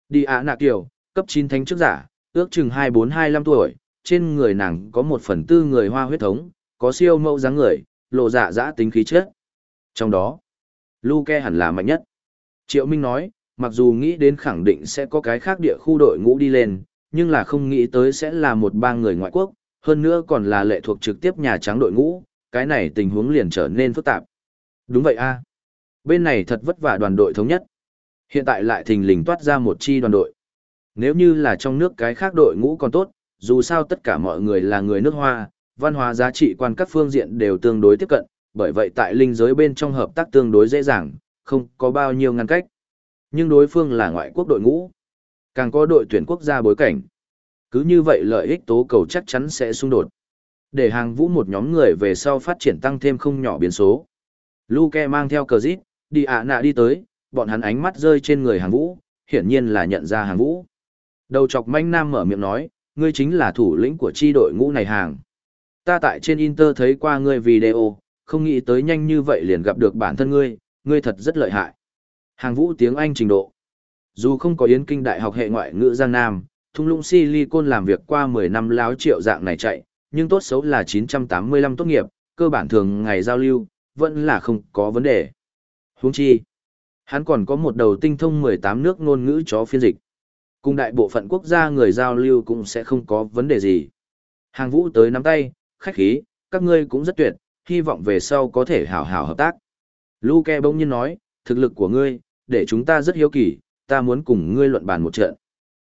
Đi ạ nạ kiều, cấp 9 thánh trước giả, ước chừng 24-25 tuổi, trên người nàng có một phần tư người hoa huyết thống, có siêu mẫu dáng người, lộ dạ dã tính khí chất. Trong đó, Luke hẳn là mạnh nhất. Triệu Minh nói, mặc dù nghĩ đến khẳng định sẽ có cái khác địa khu đội ngũ đi lên, nhưng là không nghĩ tới sẽ là một bang người ngoại quốc, hơn nữa còn là lệ thuộc trực tiếp Nhà Trắng đội ngũ, cái này tình huống liền trở nên phức tạp. Đúng vậy a Bên này thật vất vả đoàn đội thống nhất. Hiện tại lại thình lình toát ra một chi đoàn đội. Nếu như là trong nước cái khác đội ngũ còn tốt, dù sao tất cả mọi người là người nước hoa, văn hóa giá trị quan các phương diện đều tương đối tiếp cận, bởi vậy tại linh giới bên trong hợp tác tương đối dễ dàng, không có bao nhiêu ngăn cách. Nhưng đối phương là ngoại quốc đội ngũ, càng có đội tuyển quốc gia bối cảnh. Cứ như vậy lợi ích tố cầu chắc chắn sẽ xung đột. Để hàng vũ một nhóm người về sau phát triển tăng thêm không nhỏ biến số. Luke mang theo cờ dít, đi ạ nạ đi tới, bọn hắn ánh mắt rơi trên người hàng vũ, hiển nhiên là nhận ra hàng vũ. Đầu chọc manh nam mở miệng nói, ngươi chính là thủ lĩnh của chi đội ngũ này hàng. Ta tại trên Inter thấy qua ngươi video, không nghĩ tới nhanh như vậy liền gặp được bản thân ngươi, ngươi thật rất lợi hại. Hàng vũ tiếng Anh trình độ. Dù không có yến kinh đại học hệ ngoại ngữ Giang Nam, thung lũng Silicon làm việc qua 10 năm láo triệu dạng này chạy, nhưng tốt xấu là 985 tốt nghiệp, cơ bản thường ngày giao lưu, vẫn là không có vấn đề. Huống chi, hắn còn có một đầu tinh thông 18 nước ngôn ngữ chó phiên dịch. Cùng đại bộ phận quốc gia người giao lưu cũng sẽ không có vấn đề gì. Hàng vũ tới nắm tay, khách khí, các ngươi cũng rất tuyệt, hy vọng về sau có thể hảo hảo hợp tác. Luke bỗng nhiên nói, thực lực của ngươi, để chúng ta rất hiếu kỳ, ta muốn cùng ngươi luận bàn một trận.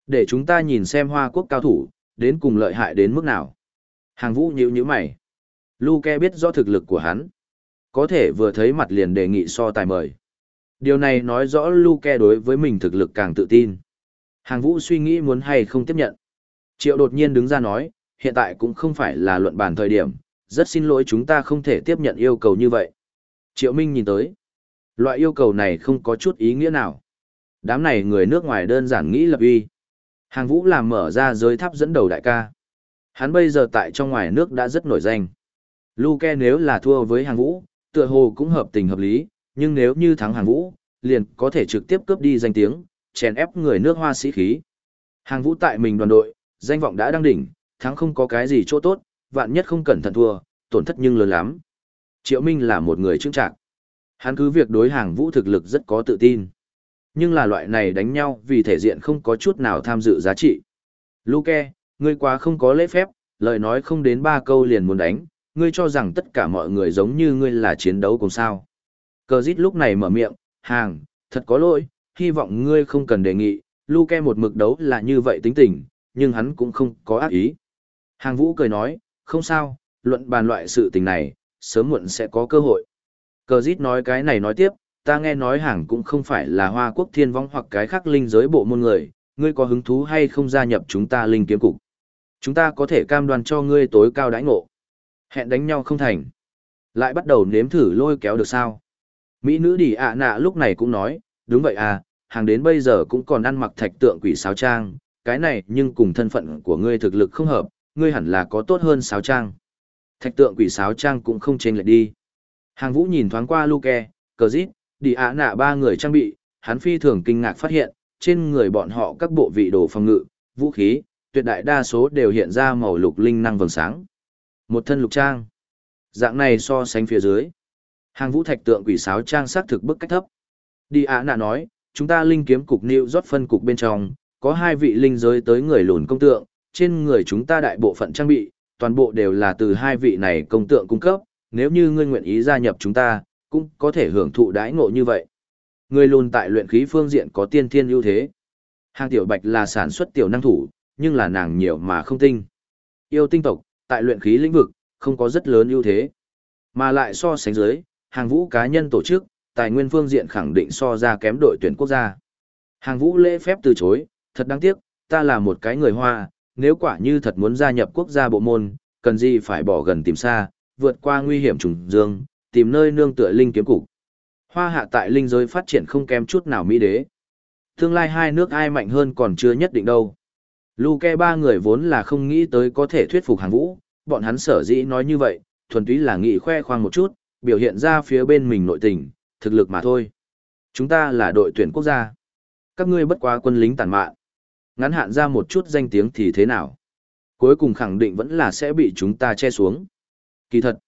Để chúng ta nhìn xem hoa quốc cao thủ, đến cùng lợi hại đến mức nào. Hàng vũ nhíu nhíu mày. Luke biết rõ thực lực của hắn. Có thể vừa thấy mặt liền đề nghị so tài mời. Điều này nói rõ Luke đối với mình thực lực càng tự tin. Hàng vũ suy nghĩ muốn hay không tiếp nhận. Triệu đột nhiên đứng ra nói, hiện tại cũng không phải là luận bàn thời điểm, rất xin lỗi chúng ta không thể tiếp nhận yêu cầu như vậy. Triệu Minh nhìn tới. Loại yêu cầu này không có chút ý nghĩa nào. Đám này người nước ngoài đơn giản nghĩ lập uy. Hàng vũ làm mở ra giới tháp dẫn đầu đại ca. Hắn bây giờ tại trong ngoài nước đã rất nổi danh. Luke nếu là thua với hàng vũ, tựa hồ cũng hợp tình hợp lý, nhưng nếu như thắng hàng vũ, liền có thể trực tiếp cướp đi danh tiếng, chèn ép người nước hoa sĩ khí. Hàng vũ tại mình đoàn đội, danh vọng đã đăng đỉnh, thắng không có cái gì chỗ tốt, vạn nhất không cẩn thận thua, tổn thất nhưng lớn lắm. Triệu Minh là một người trưng trạng. Hắn cứ việc đối hàng vũ thực lực rất có tự tin. Nhưng là loại này đánh nhau vì thể diện không có chút nào tham dự giá trị. Luke, ngươi quá không có lễ phép, lời nói không đến ba câu liền muốn đánh, ngươi cho rằng tất cả mọi người giống như ngươi là chiến đấu cùng sao. Cờ dít lúc này mở miệng, hàng, thật có lỗi, hy vọng ngươi không cần đề nghị, Luke một mực đấu là như vậy tính tình, nhưng hắn cũng không có ác ý. Hàng vũ cười nói, không sao, luận bàn loại sự tình này, sớm muộn sẽ có cơ hội. Cờ dít nói cái này nói tiếp, ta nghe nói hàng cũng không phải là hoa quốc thiên vong hoặc cái khác linh giới bộ môn người, ngươi có hứng thú hay không gia nhập chúng ta linh kiếm cục. Chúng ta có thể cam đoan cho ngươi tối cao đãi ngộ. Hẹn đánh nhau không thành. Lại bắt đầu nếm thử lôi kéo được sao. Mỹ nữ đỉ ạ nạ lúc này cũng nói, đúng vậy à, hàng đến bây giờ cũng còn ăn mặc thạch tượng quỷ sáo trang, cái này nhưng cùng thân phận của ngươi thực lực không hợp, ngươi hẳn là có tốt hơn sáo trang. Thạch tượng quỷ sáo trang cũng không chênh lệch đi. Hàng vũ nhìn thoáng qua Luke, cờ dít, đi ạ nạ ba người trang bị, hắn phi thường kinh ngạc phát hiện, trên người bọn họ các bộ vị đồ phòng ngự, vũ khí, tuyệt đại đa số đều hiện ra màu lục linh năng vầng sáng. Một thân lục trang. Dạng này so sánh phía dưới. Hàng vũ thạch tượng quỷ sáo trang xác thực bức cách thấp. Đi ạ nạ nói, chúng ta linh kiếm cục nịu rót phân cục bên trong, có hai vị linh giới tới người lùn công tượng, trên người chúng ta đại bộ phận trang bị, toàn bộ đều là từ hai vị này công tượng cung cấp, nếu như ngươi nguyện ý gia nhập chúng ta, cũng có thể hưởng thụ đãi ngộ như vậy. ngươi luôn tại luyện khí phương diện có tiên thiên ưu thế. Hàng tiểu bạch là sản xuất tiểu năng thủ, nhưng là nàng nhiều mà không tinh. Yêu tinh tộc, tại luyện khí lĩnh vực, không có rất lớn ưu thế. Mà lại so sánh dưới, hàng vũ cá nhân tổ chức, tài nguyên phương diện khẳng định so ra kém đội tuyển quốc gia. Hàng vũ lễ phép từ chối, thật đáng tiếc, ta là một cái người Hoa, nếu quả như thật muốn gia nhập quốc gia bộ môn, cần gì phải bỏ gần tìm xa, vượt qua nguy hiểm trùng dương, tìm nơi nương tựa linh kiếm cục. Hoa hạ tại linh giới phát triển không kém chút nào mỹ đế. Tương lai hai nước ai mạnh hơn còn chưa nhất định đâu. Luke ba người vốn là không nghĩ tới có thể thuyết phục hàng vũ, bọn hắn sở dĩ nói như vậy, thuần túy là nghĩ khoe khoang một chút, biểu hiện ra phía bên mình nội tình, thực lực mà thôi. Chúng ta là đội tuyển quốc gia. Các ngươi bất quá quân lính tàn mạn. Ngắn hạn ra một chút danh tiếng thì thế nào? Cuối cùng khẳng định vẫn là sẽ bị chúng ta che xuống. Kỳ thật,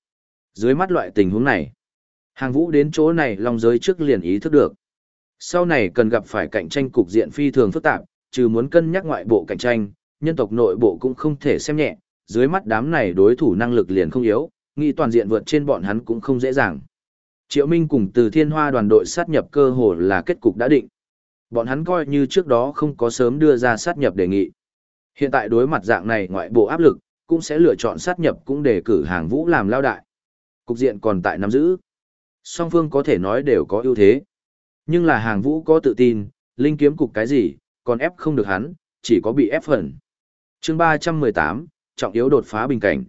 dưới mắt loại tình huống này, hàng vũ đến chỗ này long giới trước liền ý thức được. Sau này cần gặp phải cạnh tranh cục diện phi thường phức tạp, trừ muốn cân nhắc ngoại bộ cạnh tranh, nhân tộc nội bộ cũng không thể xem nhẹ, dưới mắt đám này đối thủ năng lực liền không yếu, nghĩ toàn diện vượt trên bọn hắn cũng không dễ dàng. Triệu Minh cùng từ thiên hoa đoàn đội sát nhập cơ hồ là kết cục đã định. Bọn hắn coi như trước đó không có sớm đưa ra sát nhập đề nghị. Hiện tại đối mặt dạng này ngoại bộ áp lực, cũng sẽ lựa chọn sát nhập cũng đề cử hàng vũ làm lao đại. Cục diện còn tại nắm giữ. Song phương có thể nói đều có ưu thế. Nhưng là hàng vũ có tự tin, linh kiếm cục cái gì, còn ép không được hắn, chỉ có bị ép phần. chương 318, trọng yếu đột phá bình cảnh.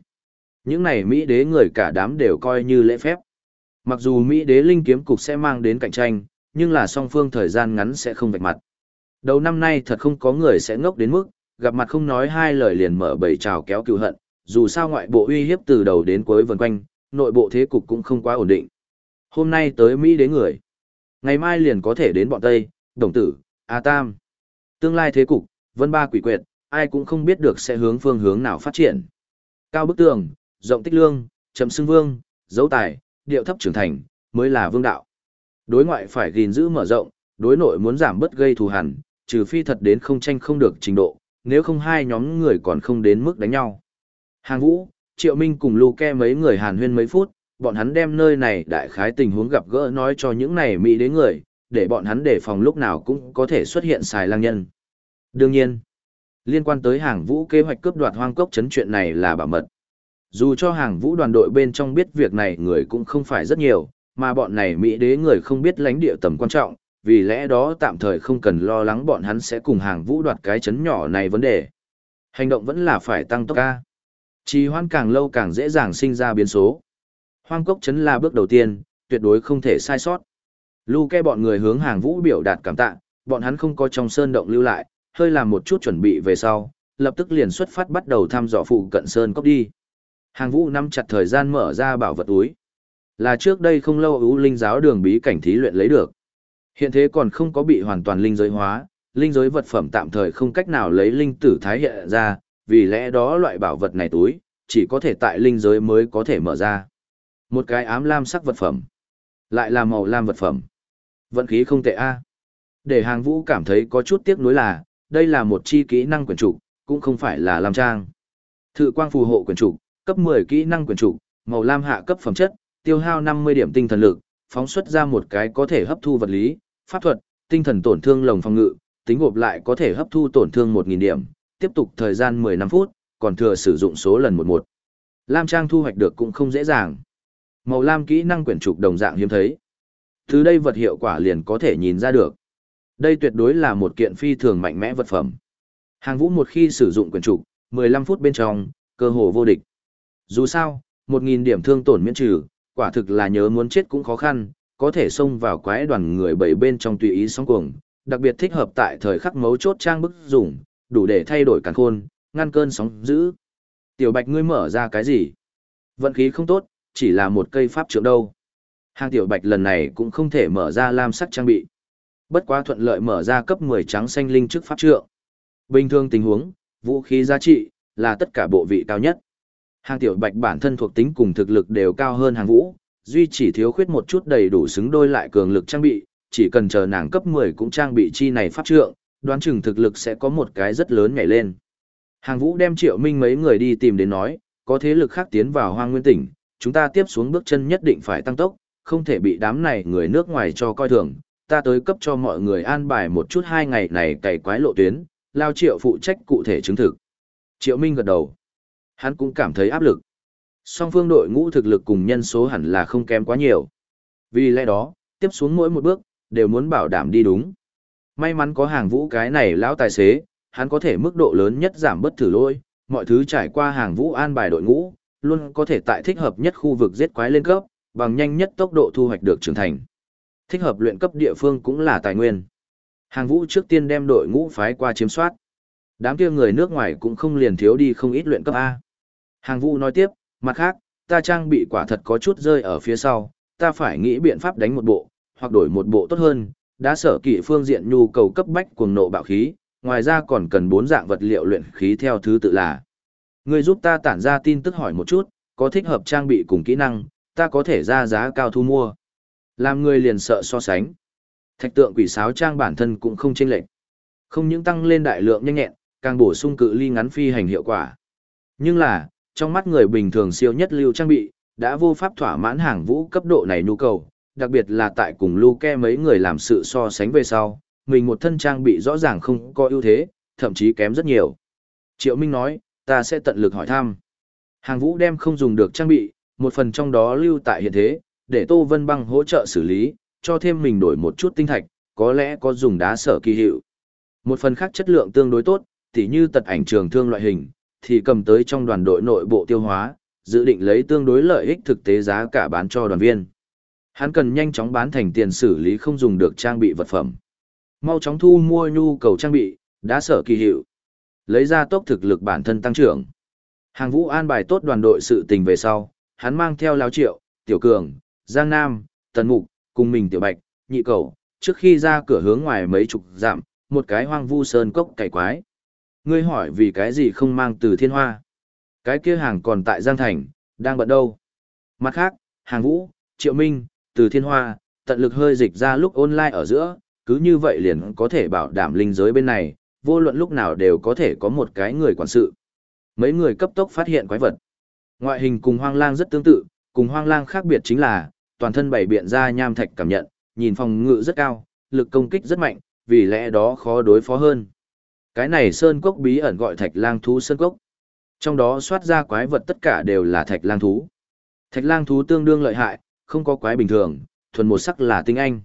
Những này Mỹ đế người cả đám đều coi như lễ phép. Mặc dù Mỹ đế linh kiếm cục sẽ mang đến cạnh tranh, nhưng là song phương thời gian ngắn sẽ không vạch mặt. Đầu năm nay thật không có người sẽ ngốc đến mức, gặp mặt không nói hai lời liền mở bầy trào kéo cựu hận, dù sao ngoại bộ uy hiếp từ đầu đến cuối vần quanh, nội bộ thế cục cũng không quá ổn định. Hôm nay tới Mỹ đến người, ngày mai liền có thể đến bọn Tây, Đồng Tử, A Tam. Tương lai thế cục, vân ba quỷ quyệt, ai cũng không biết được sẽ hướng phương hướng nào phát triển. Cao bức tường, rộng tích lương, chấm xưng vương, dấu tài, điệu thấp trưởng thành, mới là vương đạo. Đối ngoại phải gìn giữ mở rộng, đối nội muốn giảm bớt gây thù hằn, trừ phi thật đến không tranh không được trình độ, nếu không hai nhóm người còn không đến mức đánh nhau. Hàng vũ, Triệu Minh cùng Luke mấy người hàn huyên mấy phút, bọn hắn đem nơi này đại khái tình huống gặp gỡ nói cho những này Mỹ đến người, để bọn hắn đề phòng lúc nào cũng có thể xuất hiện xài lang nhân. Đương nhiên, liên quan tới hàng vũ kế hoạch cướp đoạt hoang cốc chấn chuyện này là bảo mật. Dù cho hàng vũ đoàn đội bên trong biết việc này người cũng không phải rất nhiều, mà bọn này Mỹ đế người không biết lãnh địa tầm quan trọng, vì lẽ đó tạm thời không cần lo lắng bọn hắn sẽ cùng hàng vũ đoạt cái chấn nhỏ này vấn đề. Hành động vẫn là phải tăng tốc ca. Trì hoãn càng lâu càng dễ dàng sinh ra biến số. Hoang cốc chấn là bước đầu tiên, tuyệt đối không thể sai sót. Lu ke bọn người hướng hàng vũ biểu đạt cảm tạ, bọn hắn không có trong sơn động lưu lại, hơi làm một chút chuẩn bị về sau, lập tức liền xuất phát bắt đầu thăm dò phụ cận sơn cốc đi. Hàng vũ nắm chặt thời gian mở ra bảo vật túi. Là trước đây không lâu ưu linh giáo đường bí cảnh thí luyện lấy được. Hiện thế còn không có bị hoàn toàn linh giới hóa, linh giới vật phẩm tạm thời không cách nào lấy linh tử thái hiện ra, vì lẽ đó loại bảo vật này túi, chỉ có thể tại linh giới mới có thể mở ra. Một cái ám lam sắc vật phẩm, lại là màu lam vật phẩm. Vận khí không tệ a. Để hàng vũ cảm thấy có chút tiếc nuối là, đây là một chi kỹ năng quyền trục, cũng không phải là lam trang. Thự quang phù hộ quyền trục, cấp 10 kỹ năng quyền trục, màu lam hạ cấp phẩm chất, tiêu hao 50 điểm tinh thần lực, phóng xuất ra một cái có thể hấp thu vật lý, pháp thuật, tinh thần tổn thương lồng phòng ngự, tính gộp lại có thể hấp thu tổn thương 1000 điểm, tiếp tục thời gian 15 phút, còn thừa sử dụng số lần 11. Lam trang thu hoạch được cũng không dễ dàng. Màu lam kỹ năng quyển trục đồng dạng hiếm thấy. Từ đây vật hiệu quả liền có thể nhìn ra được. Đây tuyệt đối là một kiện phi thường mạnh mẽ vật phẩm. Hàng vũ một khi sử dụng quyển trục, 15 phút bên trong, cơ hồ vô địch. Dù sao, 1.000 điểm thương tổn miễn trừ, quả thực là nhớ muốn chết cũng khó khăn, có thể xông vào quái đoàn người bảy bên trong tùy ý sóng cuồng, đặc biệt thích hợp tại thời khắc mấu chốt trang bức dùng, đủ để thay đổi càn khôn, ngăn cơn sóng dữ. Tiểu Bạch ngươi mở ra cái gì? Vận khí không tốt, chỉ là một cây pháp trượng đâu. Hàng Tiểu Bạch lần này cũng không thể mở ra lam sắc trang bị. Bất quá thuận lợi mở ra cấp 10 trắng xanh linh trước pháp trượng. Bình thường tình huống, vũ khí giá trị là tất cả bộ vị cao nhất. Hàng Tiểu Bạch bản thân thuộc tính cùng thực lực đều cao hơn hàng vũ, duy chỉ thiếu khuyết một chút đầy đủ xứng đôi lại cường lực trang bị, chỉ cần chờ nàng cấp 10 cũng trang bị chi này pháp trượng, đoán chừng thực lực sẽ có một cái rất lớn nhảy lên. Hàng vũ đem triệu minh mấy người đi tìm đến nói, có thế lực khác tiến vào hoang nguyên tỉnh, chúng ta tiếp xuống bước chân nhất định phải tăng tốc, không thể bị đám này người nước ngoài cho coi thường, ta tới cấp cho mọi người an bài một chút hai ngày này cày quái lộ tuyến, lao triệu phụ trách cụ thể chứng thực. Triệu Minh gật đầu. Hắn cũng cảm thấy áp lực. Song phương đội ngũ thực lực cùng nhân số hẳn là không kém quá nhiều. Vì lẽ đó, tiếp xuống mỗi một bước, đều muốn bảo đảm đi đúng. May mắn có hàng vũ cái này lão tài xế, hắn có thể mức độ lớn nhất giảm bất thử lôi. mọi thứ trải qua hàng vũ an bài đội ngũ, luôn có thể tại thích hợp nhất khu vực giết quái lên cấp, bằng nhanh nhất tốc độ thu hoạch được trưởng thành. Thích hợp luyện cấp địa phương cũng là tài nguyên. Hàng vũ trước tiên đem đội ngũ phái qua chiếm soát. Đám kia người nước ngoài cũng không liền thiếu đi không ít luyện cấp A. Hàng vũ nói tiếp, mặt khác, ta trang bị quả thật có chút rơi ở phía sau, ta phải nghĩ biện pháp đánh một bộ, hoặc đổi một bộ tốt hơn, đã sở kỵ phương diện nhu cầu cấp bách cuồng nộ bạo khí, ngoài ra còn cần bốn dạng vật liệu luyện khí theo thứ tự là. Người giúp ta tản ra tin tức hỏi một chút, có thích hợp trang bị cùng kỹ năng, ta có thể ra giá cao thu mua. Làm người liền sợ so sánh. Thạch tượng quỷ sáo trang bản thân cũng không chênh lệch. Không những tăng lên đại lượng nhanh nhẹn, càng bổ sung cự ly ngắn phi hành hiệu quả. Nhưng là, trong mắt người bình thường siêu nhất lưu trang bị, đã vô pháp thỏa mãn hàng vũ cấp độ này nhu cầu, đặc biệt là tại cùng Luke mấy người làm sự so sánh về sau, mình một thân trang bị rõ ràng không có ưu thế, thậm chí kém rất nhiều. Triệu Minh nói, ta sẽ tận lực hỏi thăm. Hàng vũ đem không dùng được trang bị, một phần trong đó lưu tại hiện thế, để Tô Vân Băng hỗ trợ xử lý, cho thêm mình đổi một chút tinh thạch, có lẽ có dùng đá sở kỳ hiệu. Một phần khác chất lượng tương đối tốt, tỉ như tật ảnh trường thương loại hình, thì cầm tới trong đoàn đội nội bộ tiêu hóa, dự định lấy tương đối lợi ích thực tế giá cả bán cho đoàn viên. Hắn cần nhanh chóng bán thành tiền xử lý không dùng được trang bị vật phẩm. Mau chóng thu mua nhu cầu trang bị, đã sở kỳ hiệu. Lấy ra tốc thực lực bản thân tăng trưởng. Hàng vũ an bài tốt đoàn đội sự tình về sau, hắn mang theo Lão triệu, tiểu cường, giang nam, tần mục, cùng mình tiểu bạch, nhị cầu, trước khi ra cửa hướng ngoài mấy chục dặm, một cái hoang vu sơn cốc cày quái. Ngươi hỏi vì cái gì không mang từ thiên hoa? Cái kia hàng còn tại Giang Thành, đang bận đâu? Mặt khác, hàng vũ, triệu minh, từ thiên hoa, tận lực hơi dịch ra lúc online ở giữa, cứ như vậy liền có thể bảo đảm linh giới bên này, vô luận lúc nào đều có thể có một cái người quản sự. Mấy người cấp tốc phát hiện quái vật. Ngoại hình cùng hoang lang rất tương tự, cùng hoang lang khác biệt chính là, toàn thân bảy biện ra nham thạch cảm nhận, nhìn phòng ngự rất cao, lực công kích rất mạnh, vì lẽ đó khó đối phó hơn. Cái này sơn cốc bí ẩn gọi thạch lang thú sơn cốc. Trong đó soát ra quái vật tất cả đều là thạch lang thú. Thạch lang thú tương đương lợi hại, không có quái bình thường, thuần một sắc là tinh anh.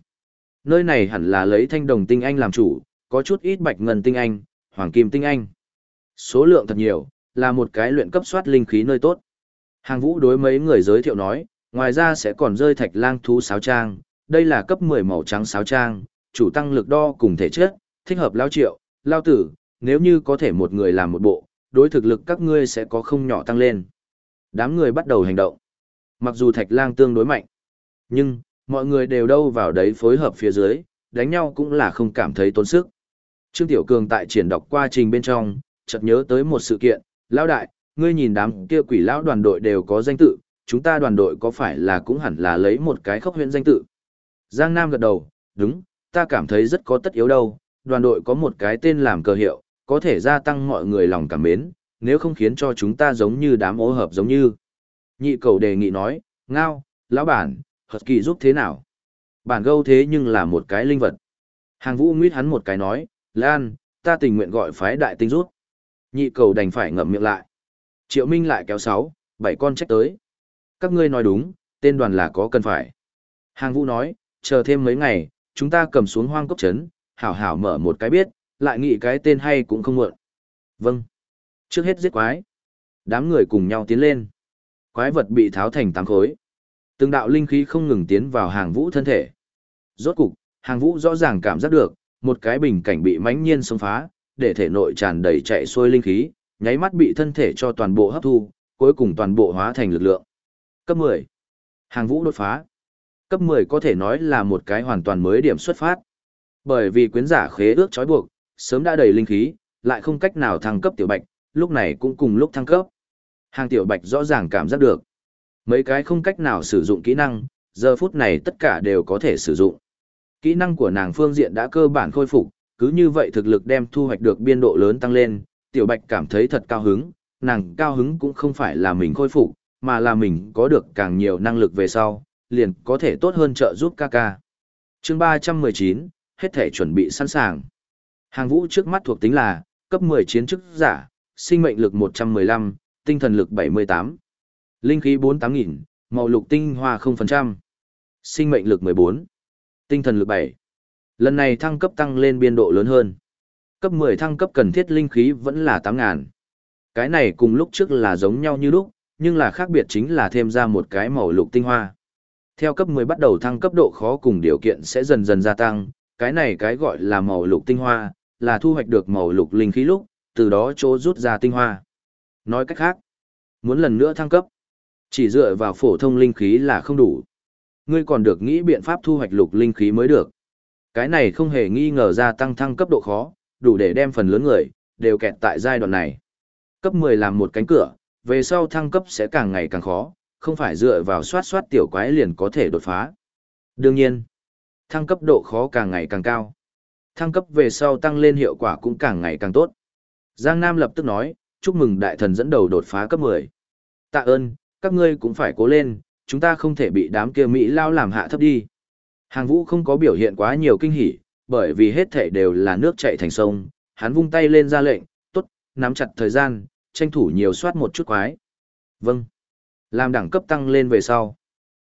Nơi này hẳn là lấy thanh đồng tinh anh làm chủ, có chút ít bạch ngân tinh anh, hoàng kim tinh anh. Số lượng thật nhiều, là một cái luyện cấp soát linh khí nơi tốt. Hàng vũ đối mấy người giới thiệu nói, ngoài ra sẽ còn rơi thạch lang thú sáo trang, đây là cấp 10 màu trắng sáo trang, chủ tăng lực đo cùng thể chất, thích hợp lao triệu, lao tử, nếu như có thể một người làm một bộ, đối thực lực các ngươi sẽ có không nhỏ tăng lên. Đám người bắt đầu hành động. Mặc dù thạch lang tương đối mạnh, nhưng, mọi người đều đâu vào đấy phối hợp phía dưới, đánh nhau cũng là không cảm thấy tốn sức. Trương Tiểu Cường tại triển đọc qua trình bên trong, chợt nhớ tới một sự kiện, lão đại, ngươi nhìn đám kia quỷ lão đoàn đội đều có danh tự, chúng ta đoàn đội có phải là cũng hẳn là lấy một cái khốc huyện danh tự. Giang Nam gật đầu, đúng, ta cảm thấy rất có tất yếu đâu, đoàn đội có một cái tên làm cờ hiệu, có thể gia tăng mọi người lòng cảm mến, nếu không khiến cho chúng ta giống như đám ố hợp giống như. Nhị cầu đề nghị nói, ngao, lão bản, hợp kỳ giúp thế nào? Bản gâu thế nhưng là một cái linh vật. Hàng vũ nguyết hắn một cái nói, Lan, ta tình nguyện gọi phái đại tinh rút. Nhị cầu đành phải ngậm miệng lại. Triệu Minh lại kéo sáu, bảy con trách tới. Các ngươi nói đúng, tên đoàn là có cần phải. Hàng vũ nói, chờ thêm mấy ngày, chúng ta cầm xuống hoang cốc trấn, hảo hảo mở một cái biết, lại nghĩ cái tên hay cũng không muộn. Vâng. Trước hết giết quái. Đám người cùng nhau tiến lên. Quái vật bị tháo thành tám khối. Từng đạo linh khí không ngừng tiến vào hàng vũ thân thể. Rốt cục, hàng vũ rõ ràng cảm giác được, một cái bình cảnh bị mãnh nhiên xông phá, để thể nội tràn đầy chạy xuôi linh khí, nháy mắt bị thân thể cho toàn bộ hấp thu, cuối cùng toàn bộ hóa thành lực lượng. Cấp 10. Hàng vũ đột phá. Cấp 10 có thể nói là một cái hoàn toàn mới điểm xuất phát. Bởi vì quyến giả khế ước trói buộc, sớm đã đầy linh khí, lại không cách nào thăng cấp tiểu bạch, lúc này cũng cùng lúc thăng cấp. Hàng tiểu bạch rõ ràng cảm giác được. Mấy cái không cách nào sử dụng kỹ năng, giờ phút này tất cả đều có thể sử dụng. Kỹ năng của nàng phương diện đã cơ bản khôi phục, cứ như vậy thực lực đem thu hoạch được biên độ lớn tăng lên, tiểu bạch cảm thấy thật cao hứng, nàng cao hứng cũng không phải là mình khôi phục, mà là mình có được càng nhiều năng lực về sau, liền có thể tốt hơn trợ giúp ca ca. chương 319, hết thể chuẩn bị sẵn sàng. Hàng vũ trước mắt thuộc tính là, cấp 10 chiến chức giả, sinh mệnh lực 115, tinh thần lực 78, linh khí 48.000, màu lục tinh hoa 0%, sinh mệnh lực 14, tinh thần lực 7. Lần này thăng cấp tăng lên biên độ lớn hơn. Cấp 10 thăng cấp cần thiết linh khí vẫn là 8.000. Cái này cùng lúc trước là giống nhau như lúc, nhưng là khác biệt chính là thêm ra một cái màu lục tinh hoa. Theo cấp 10 bắt đầu thăng cấp độ khó cùng điều kiện sẽ dần dần gia tăng, cái này cái gọi là màu lục tinh hoa, là thu hoạch được màu lục linh khí lúc, từ đó chỗ rút ra tinh hoa. Nói cách khác, muốn lần nữa thăng cấp, chỉ dựa vào phổ thông linh khí là không đủ. Ngươi còn được nghĩ biện pháp thu hoạch lục linh khí mới được. Cái này không hề nghi ngờ gia tăng thăng cấp độ khó, đủ để đem phần lớn người, đều kẹt tại giai đoạn này. Cấp 10 làm một cánh cửa, về sau thăng cấp sẽ càng ngày càng khó, không phải dựa vào soát soát tiểu quái liền có thể đột phá. Đương nhiên, thăng cấp độ khó càng ngày càng cao. Thăng cấp về sau tăng lên hiệu quả cũng càng ngày càng tốt. Giang Nam lập tức nói, chúc mừng đại thần dẫn đầu đột phá cấp 10. Tạ ơn, các ngươi cũng phải cố lên, chúng ta không thể bị đám kia Mỹ lao làm hạ thấp đi. Hàng vũ không có biểu hiện quá nhiều kinh hỉ, bởi vì hết thể đều là nước chảy thành sông, hắn vung tay lên ra lệnh, tốt, nắm chặt thời gian, tranh thủ nhiều soát một chút quái. Vâng. Làm đẳng cấp tăng lên về sau.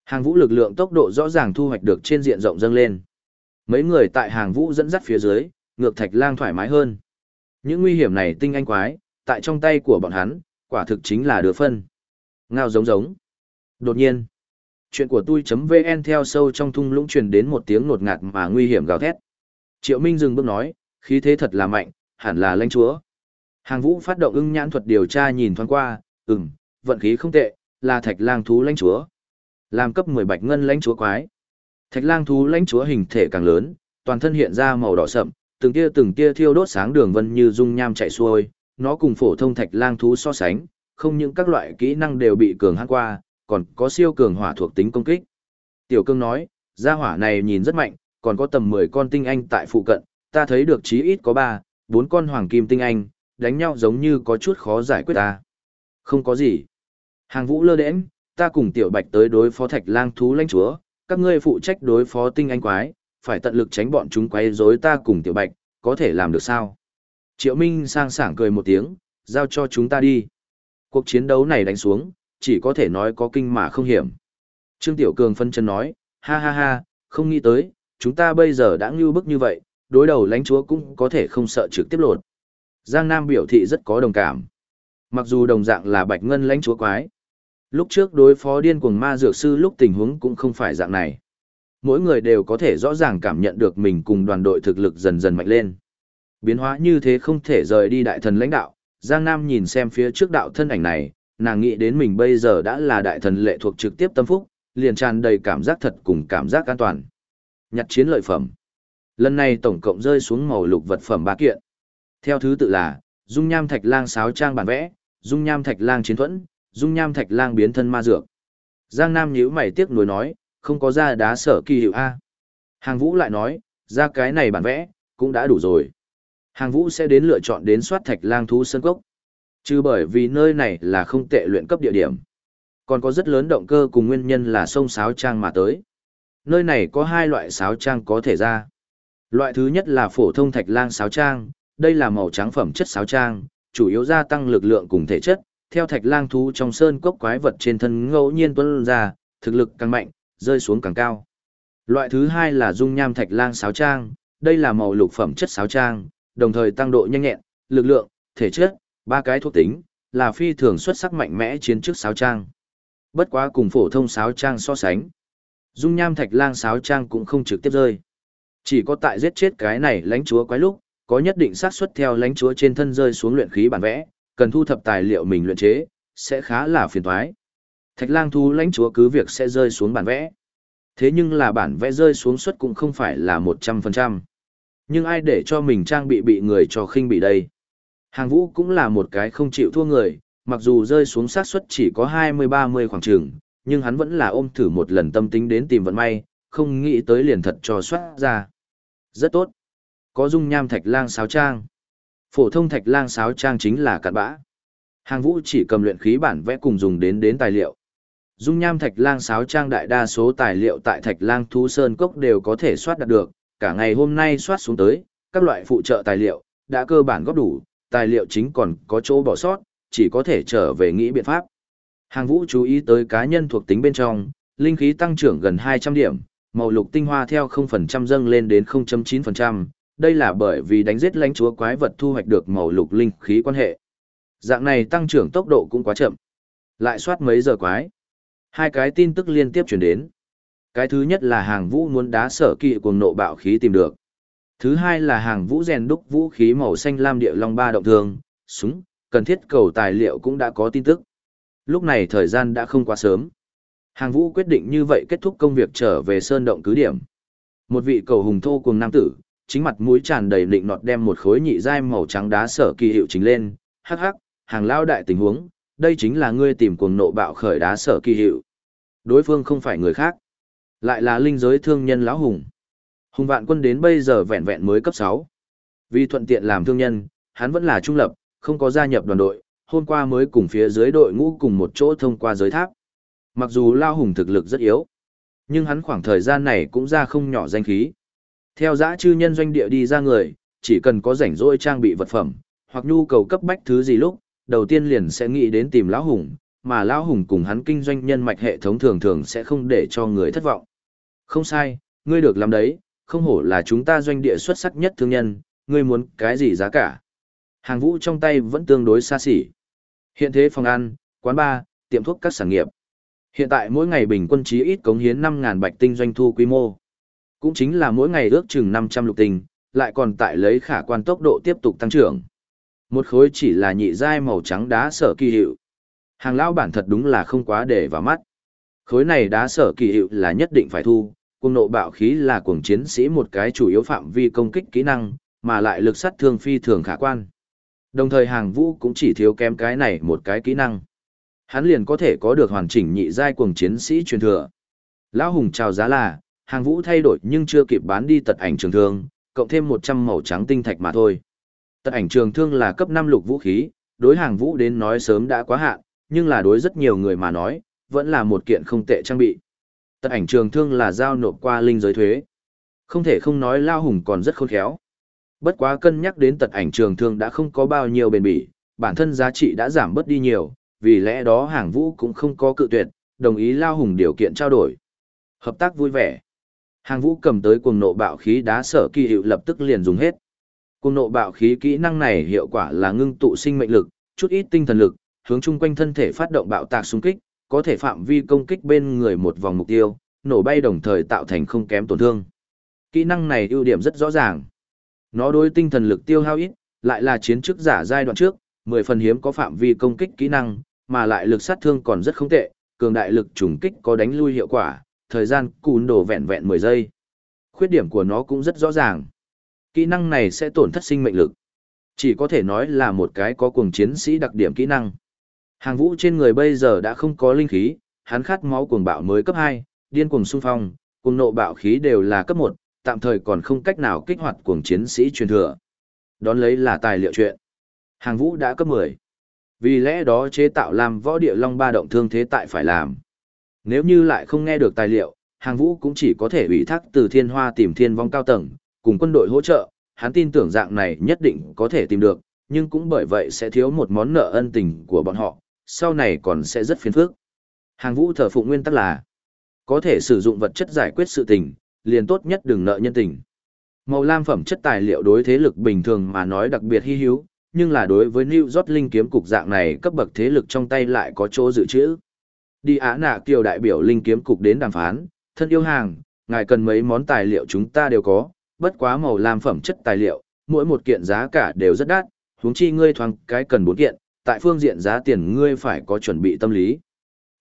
Hàng vũ lực lượng tốc độ rõ ràng thu hoạch được trên diện rộng dâng lên. Mấy người tại hàng vũ dẫn dắt phía dưới, ngược thạch lang thoải mái hơn. Những nguy hiểm này tinh anh quái, tại trong tay của bọn hắn, quả thực chính là đứa phân. Ngao giống giống. Đột nhiên, chuyện của tôi.vn theo sâu trong thung lũng truyền đến một tiếng nột ngạt mà nguy hiểm gào thét. Triệu Minh dừng bước nói, khí thế thật là mạnh, hẳn là lãnh chúa. Hàng vũ phát động ưng nhãn thuật điều tra nhìn thoáng qua, ừm, vận khí không tệ, là thạch lang thú lãnh chúa. Làm cấp 10 bạch ngân lãnh chúa quái. Thạch lang thú lãnh chúa hình thể càng lớn, toàn thân hiện ra màu đỏ sậm, từng tia từng tia thiêu đốt sáng đường vân như dung nham chạy xuôi, nó cùng phổ thông thạch lang thú so sánh, không những các loại kỹ năng đều bị cường hãn qua, còn có siêu cường hỏa thuộc tính công kích. Tiểu Cương nói, gia hỏa này nhìn rất mạnh, còn có tầm 10 con tinh anh tại phụ cận, ta thấy được chí ít có 3, 4 con hoàng kim tinh anh, đánh nhau giống như có chút khó giải quyết ta. Không có gì. Hàng vũ lơ đễnh, ta cùng tiểu bạch tới đối phó thạch lang thú lãnh chúa, các ngươi phụ trách đối phó tinh anh quái, phải tận lực tránh bọn chúng quấy rối ta cùng tiểu bạch, có thể làm được sao? Triệu Minh sang sảng cười một tiếng, giao cho chúng ta đi. Cuộc chiến đấu này đánh xuống, chỉ có thể nói có kinh mà không hiểm. Trương Tiểu Cường phân chân nói, ha ha ha, không nghĩ tới, chúng ta bây giờ đã ngưu bức như vậy, đối đầu lãnh chúa cũng có thể không sợ trực tiếp lột. Giang Nam biểu thị rất có đồng cảm. Mặc dù đồng dạng là bạch ngân lãnh chúa quái. Lúc trước đối phó điên cuồng ma dược sư lúc tình huống cũng không phải dạng này. Mỗi người đều có thể rõ ràng cảm nhận được mình cùng đoàn đội thực lực dần dần mạnh lên. Biến hóa như thế không thể rời đi đại thần lãnh đạo. Giang Nam nhìn xem phía trước đạo thân ảnh này, nàng nghĩ đến mình bây giờ đã là đại thần lệ thuộc trực tiếp tâm phúc, liền tràn đầy cảm giác thật cùng cảm giác an toàn. Nhặt chiến lợi phẩm. Lần này tổng cộng rơi xuống màu lục vật phẩm ba kiện. Theo thứ tự là, dung nham thạch lang sáo trang bản vẽ, dung nham thạch lang chiến thuẫn, dung nham thạch lang biến thân ma dược. Giang Nam nhíu mày tiếc nuối nói, không có ra đá sở kỳ hiệu A. Hàng Vũ lại nói, ra cái này bản vẽ, cũng đã đủ rồi. Hàng Vũ sẽ đến lựa chọn đến soát thạch lang thú sơn cốc. Chứ bởi vì nơi này là không tệ luyện cấp địa điểm. Còn có rất lớn động cơ cùng nguyên nhân là sông sáo trang mà tới. Nơi này có hai loại sáo trang có thể ra. Loại thứ nhất là phổ thông thạch lang sáo trang, đây là màu trắng phẩm chất sáo trang, chủ yếu gia tăng lực lượng cùng thể chất, theo thạch lang thú trong sơn cốc quái vật trên thân ngẫu nhiên tuân ra, thực lực càng mạnh, rơi xuống càng cao. Loại thứ hai là dung nham thạch lang sáo trang, đây là màu lục phẩm chất sáo trang, đồng thời tăng độ nhanh nhẹn, lực lượng, thể chất, ba cái thuộc tính, là phi thường xuất sắc mạnh mẽ chiến trước sáo trang. Bất quá cùng phổ thông sáo trang so sánh. Dung nham thạch lang sáo trang cũng không trực tiếp rơi. Chỉ có tại giết chết cái này lãnh chúa quái lúc, có nhất định xác suất theo lãnh chúa trên thân rơi xuống luyện khí bản vẽ, cần thu thập tài liệu mình luyện chế, sẽ khá là phiền toái. Thạch lang thú lãnh chúa cứ việc sẽ rơi xuống bản vẽ. Thế nhưng là bản vẽ rơi xuống suất cũng không phải là 100%. Nhưng ai để cho mình trang bị bị người cho khinh bị đây? Hàng vũ cũng là một cái không chịu thua người, mặc dù rơi xuống xác suất chỉ có 20-30 khoảng trường, nhưng hắn vẫn là ôm thử một lần tâm tính đến tìm vận may, không nghĩ tới liền thật cho soát ra. Rất tốt. Có dung nham thạch lang sáo trang. Phổ thông thạch lang sáo trang chính là cặn bã. Hàng vũ chỉ cầm luyện khí bản vẽ cùng dùng đến đến tài liệu. Dung nham thạch lang sáo trang đại đa số tài liệu tại thạch lang thú sơn cốc đều có thể soát đạt được, cả ngày hôm nay soát xuống tới, các loại phụ trợ tài liệu, đã cơ bản góp đủ, tài liệu chính còn có chỗ bỏ sót, chỉ có thể trở về nghĩ biện pháp. Hàng vũ chú ý tới cá nhân thuộc tính bên trong, linh khí tăng trưởng gần 200 điểm, màu lục tinh hoa theo 0% dâng lên đến 0.9%, đây là bởi vì đánh giết lãnh chúa quái vật thu hoạch được màu lục linh khí quan hệ. Dạng này tăng trưởng tốc độ cũng quá chậm. Lại soát mấy giờ quái. Hai cái tin tức liên tiếp chuyển đến. Cái thứ nhất là hàng vũ muốn đá sở kỵ cuồng nộ bạo khí tìm được. Thứ hai là hàng vũ rèn đúc vũ khí màu xanh lam địa long ba động thường, súng, cần thiết cầu tài liệu cũng đã có tin tức. Lúc này thời gian đã không quá sớm. Hàng vũ quyết định như vậy kết thúc công việc trở về sơn động cứ điểm. Một vị cầu hùng thô cùng nam tử, chính mặt mũi tràn đầy lịnh nọt đem một khối nhị giai màu trắng đá sở kỳ hiệu chính lên, hắc hắc, hàng lao đại tình huống, đây chính là ngươi tìm cuồng nộ bạo khởi đá sở kỳ hiệu. Đối phương không phải người khác, lại là linh giới thương nhân lão hùng. Hùng vạn quân đến bây giờ vẹn vẹn mới cấp 6. Vì thuận tiện làm thương nhân, hắn vẫn là trung lập, không có gia nhập đoàn đội, hôm qua mới cùng phía dưới đội ngũ cùng một chỗ thông qua giới tháp. Mặc dù Lao Hùng thực lực rất yếu, nhưng hắn khoảng thời gian này cũng ra không nhỏ danh khí. Theo dã chư nhân doanh địa đi ra người, chỉ cần có rảnh rỗi trang bị vật phẩm, hoặc nhu cầu cấp bách thứ gì lúc, đầu tiên liền sẽ nghĩ đến tìm Lão Hùng, mà Lão Hùng cùng hắn kinh doanh nhân mạch hệ thống thường thường sẽ không để cho người thất vọng. Không sai, ngươi được làm đấy, không hổ là chúng ta doanh địa xuất sắc nhất thương nhân, ngươi muốn cái gì giá cả. Hàng vũ trong tay vẫn tương đối xa xỉ. Hiện thế phòng ăn, quán bar, tiệm thuốc các sản nghiệp. Hiện tại mỗi ngày bình quân chí ít cống hiến 5.000 bạch tinh doanh thu quy mô. Cũng chính là mỗi ngày ước chừng 500 lục tinh, lại còn tại lấy khả quan tốc độ tiếp tục tăng trưởng. Một khối chỉ là nhị giai màu trắng đá sở kỳ hiệu. Hàng lão bản thật đúng là không quá để vào mắt. Khối này đá sở kỳ hiệu là nhất định phải thu, cuồng nộ bạo khí là cuồng chiến sĩ một cái chủ yếu phạm vi công kích kỹ năng, mà lại lực sát thương phi thường khả quan. Đồng thời hàng vũ cũng chỉ thiếu kém cái này một cái kỹ năng. Hắn liền có thể có được hoàn chỉnh nhị giai cuồng chiến sĩ truyền thừa. Lão Hùng chào giá là, hàng vũ thay đổi nhưng chưa kịp bán đi tật ảnh trường thương, cộng thêm 100 màu trắng tinh thạch mà thôi. Tật ảnh trường thương là cấp 5 lục vũ khí, đối hàng vũ đến nói sớm đã quá hạn, nhưng là đối rất nhiều người mà nói, vẫn là một kiện không tệ trang bị. Tật ảnh trường thương là giao nộp qua linh giới thuế. Không thể không nói Lao Hùng còn rất khôn khéo. Bất quá cân nhắc đến tật ảnh trường thương đã không có bao nhiêu bền bỉ, bản thân giá trị đã giảm bớt đi nhiều, vì lẽ đó hàng vũ cũng không có cự tuyệt, đồng ý Lao Hùng điều kiện trao đổi. Hợp tác vui vẻ. Hàng vũ cầm tới cuồng nộ bạo khí đá sở kỳ hiệu lập tức liền dùng hết. Cuồng nộ bạo khí kỹ năng này hiệu quả là ngưng tụ sinh mệnh lực, chút ít tinh thần lực, hướng chung quanh thân thể phát động bạo tạc xung kích, có thể phạm vi công kích bên người một vòng mục tiêu, nổ bay đồng thời tạo thành không kém tổn thương. Kỹ năng này ưu điểm rất rõ ràng. Nó đối tinh thần lực tiêu hao ít, lại là chiến chức giả giai đoạn trước, 10 phần hiếm có phạm vi công kích kỹ năng, mà lại lực sát thương còn rất không tệ, cường đại lực trùng kích có đánh lui hiệu quả, thời gian cùn đổ vẹn vẹn 10 giây. Khuyết điểm của nó cũng rất rõ ràng. Kỹ năng này sẽ tổn thất sinh mệnh lực. Chỉ có thể nói là một cái có cuồng chiến sĩ đặc điểm kỹ năng. Hàng vũ trên người bây giờ đã không có linh khí, hắn khát máu cuồng bạo mới cấp 2, điên cuồng xung phong, cuồng nộ bạo khí đều là cấp 1, tạm thời còn không cách nào kích hoạt cuồng chiến sĩ truyền thừa. Đón lấy là tài liệu chuyện. Hàng vũ đã cấp 10. Vì lẽ đó chế tạo làm võ địa long ba động thương thế tại phải làm. Nếu như lại không nghe được tài liệu, hàng vũ cũng chỉ có thể ủy thác từ thiên hoa tìm thiên vong cao tầng, cùng quân đội hỗ trợ, hắn tin tưởng dạng này nhất định có thể tìm được, nhưng cũng bởi vậy sẽ thiếu một món nợ ân tình của bọn họ, sau này còn sẽ rất phiền phức. Hàng vũ thờ phụng nguyên tắc là, có thể sử dụng vật chất giải quyết sự tình, liền tốt nhất đừng nợ nhân tình. Màu lam phẩm chất tài liệu đối thế lực bình thường mà nói đặc biệt hy hữu, nhưng là đối với New York Linh kiếm cục dạng này cấp bậc thế lực trong tay lại có chỗ dự trữ. Đi Á Nạ Kiều đại biểu Linh kiếm cục đến đàm phán, thân yêu hàng, ngài cần mấy món tài liệu chúng ta đều có, bất quá màu làm phẩm chất tài liệu, mỗi một kiện giá cả đều rất đắt, huống chi ngươi thoáng cái cần bốn kiện, tại phương diện giá tiền ngươi phải có chuẩn bị tâm lý.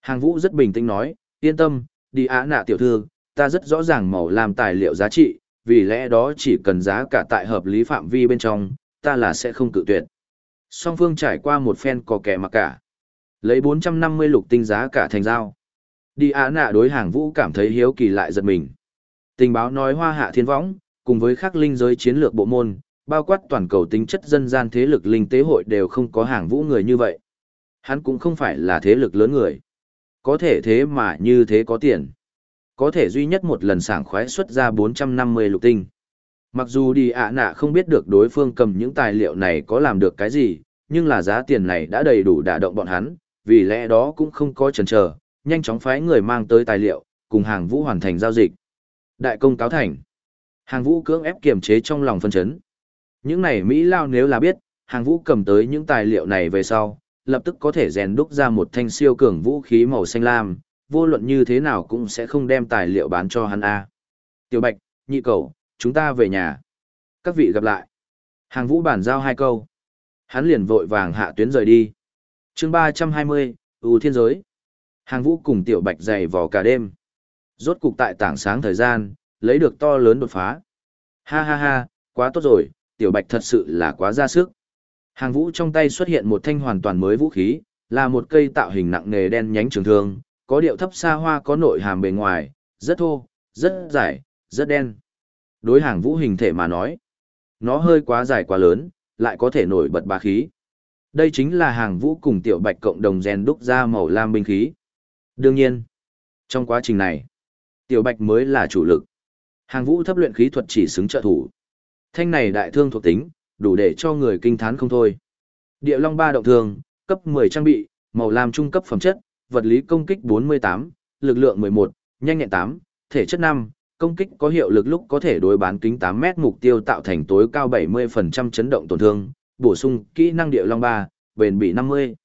Hàng vũ rất bình tĩnh nói, yên tâm, đi á nạ tiểu thư, ta rất rõ ràng màu làm tài liệu giá trị, vì lẽ đó chỉ cần giá cả tại hợp lý phạm vi bên trong, ta là sẽ không cự tuyệt. Song phương trải qua một phen có kẻ mặc cả. Lấy 450 lục tinh giá cả thành giao. Đi á nạ đối hàng vũ cảm thấy hiếu kỳ lại giật mình. Tình báo nói hoa hạ thiên võng, cùng với khắc linh giới chiến lược bộ môn, bao quát toàn cầu tính chất dân gian thế lực linh tế hội đều không có hàng vũ người như vậy. Hắn cũng không phải là thế lực lớn người. Có thể thế mà như thế có tiền. Có thể duy nhất một lần sảng khoái xuất ra 450 lục tinh. Mặc dù đi ạ nạ không biết được đối phương cầm những tài liệu này có làm được cái gì, nhưng là giá tiền này đã đầy đủ đả động bọn hắn, vì lẽ đó cũng không có chần chờ, nhanh chóng phái người mang tới tài liệu, cùng hàng vũ hoàn thành giao dịch. Đại công cáo thành. Hàng vũ cưỡng ép kiềm chế trong lòng phân chấn. Những này Mỹ Lao nếu là biết, hàng vũ cầm tới những tài liệu này về sau, lập tức có thể rèn đúc ra một thanh siêu cường vũ khí màu xanh lam, vô luận như thế nào cũng sẽ không đem tài liệu bán cho hắn A. Tiểu Bạch, nhị cầu, chúng ta về nhà. Các vị gặp lại. Hàng vũ bản giao hai câu. Hắn liền vội vàng hạ tuyến rời đi chương ba trăm hai mươi, ưu thiên giới. Hàng vũ cùng Tiểu Bạch dày vò cả đêm. Rốt cục tại tảng sáng thời gian, lấy được to lớn đột phá. Ha ha ha, quá tốt rồi, Tiểu Bạch thật sự là quá ra sức. Hàng vũ trong tay xuất hiện một thanh hoàn toàn mới vũ khí, là một cây tạo hình nặng nề đen nhánh trường thương, có điệu thấp xa hoa có nội hàm bề ngoài, rất thô, rất dài, rất đen. Đối hàng vũ hình thể mà nói, nó hơi quá dài quá lớn, lại có thể nổi bật bá khí. Đây chính là hàng vũ cùng tiểu bạch cộng đồng rèn đúc ra màu lam binh khí. Đương nhiên, trong quá trình này, tiểu bạch mới là chủ lực. Hàng vũ thấp luyện khí thuật chỉ xứng trợ thủ. Thanh này đại thương thuộc tính, đủ để cho người kinh thán không thôi. Địa Long ba động thương, cấp 10 trang bị, màu lam trung cấp phẩm chất, vật lý công kích 48, lực lượng 11, nhanh nhẹn 8, thể chất 5, công kích có hiệu lực lúc có thể đối bán kính 8 mét mục tiêu tạo thành tối cao 70% chấn động tổn thương, bổ sung kỹ năng địa long Ba, bền bỉ 50.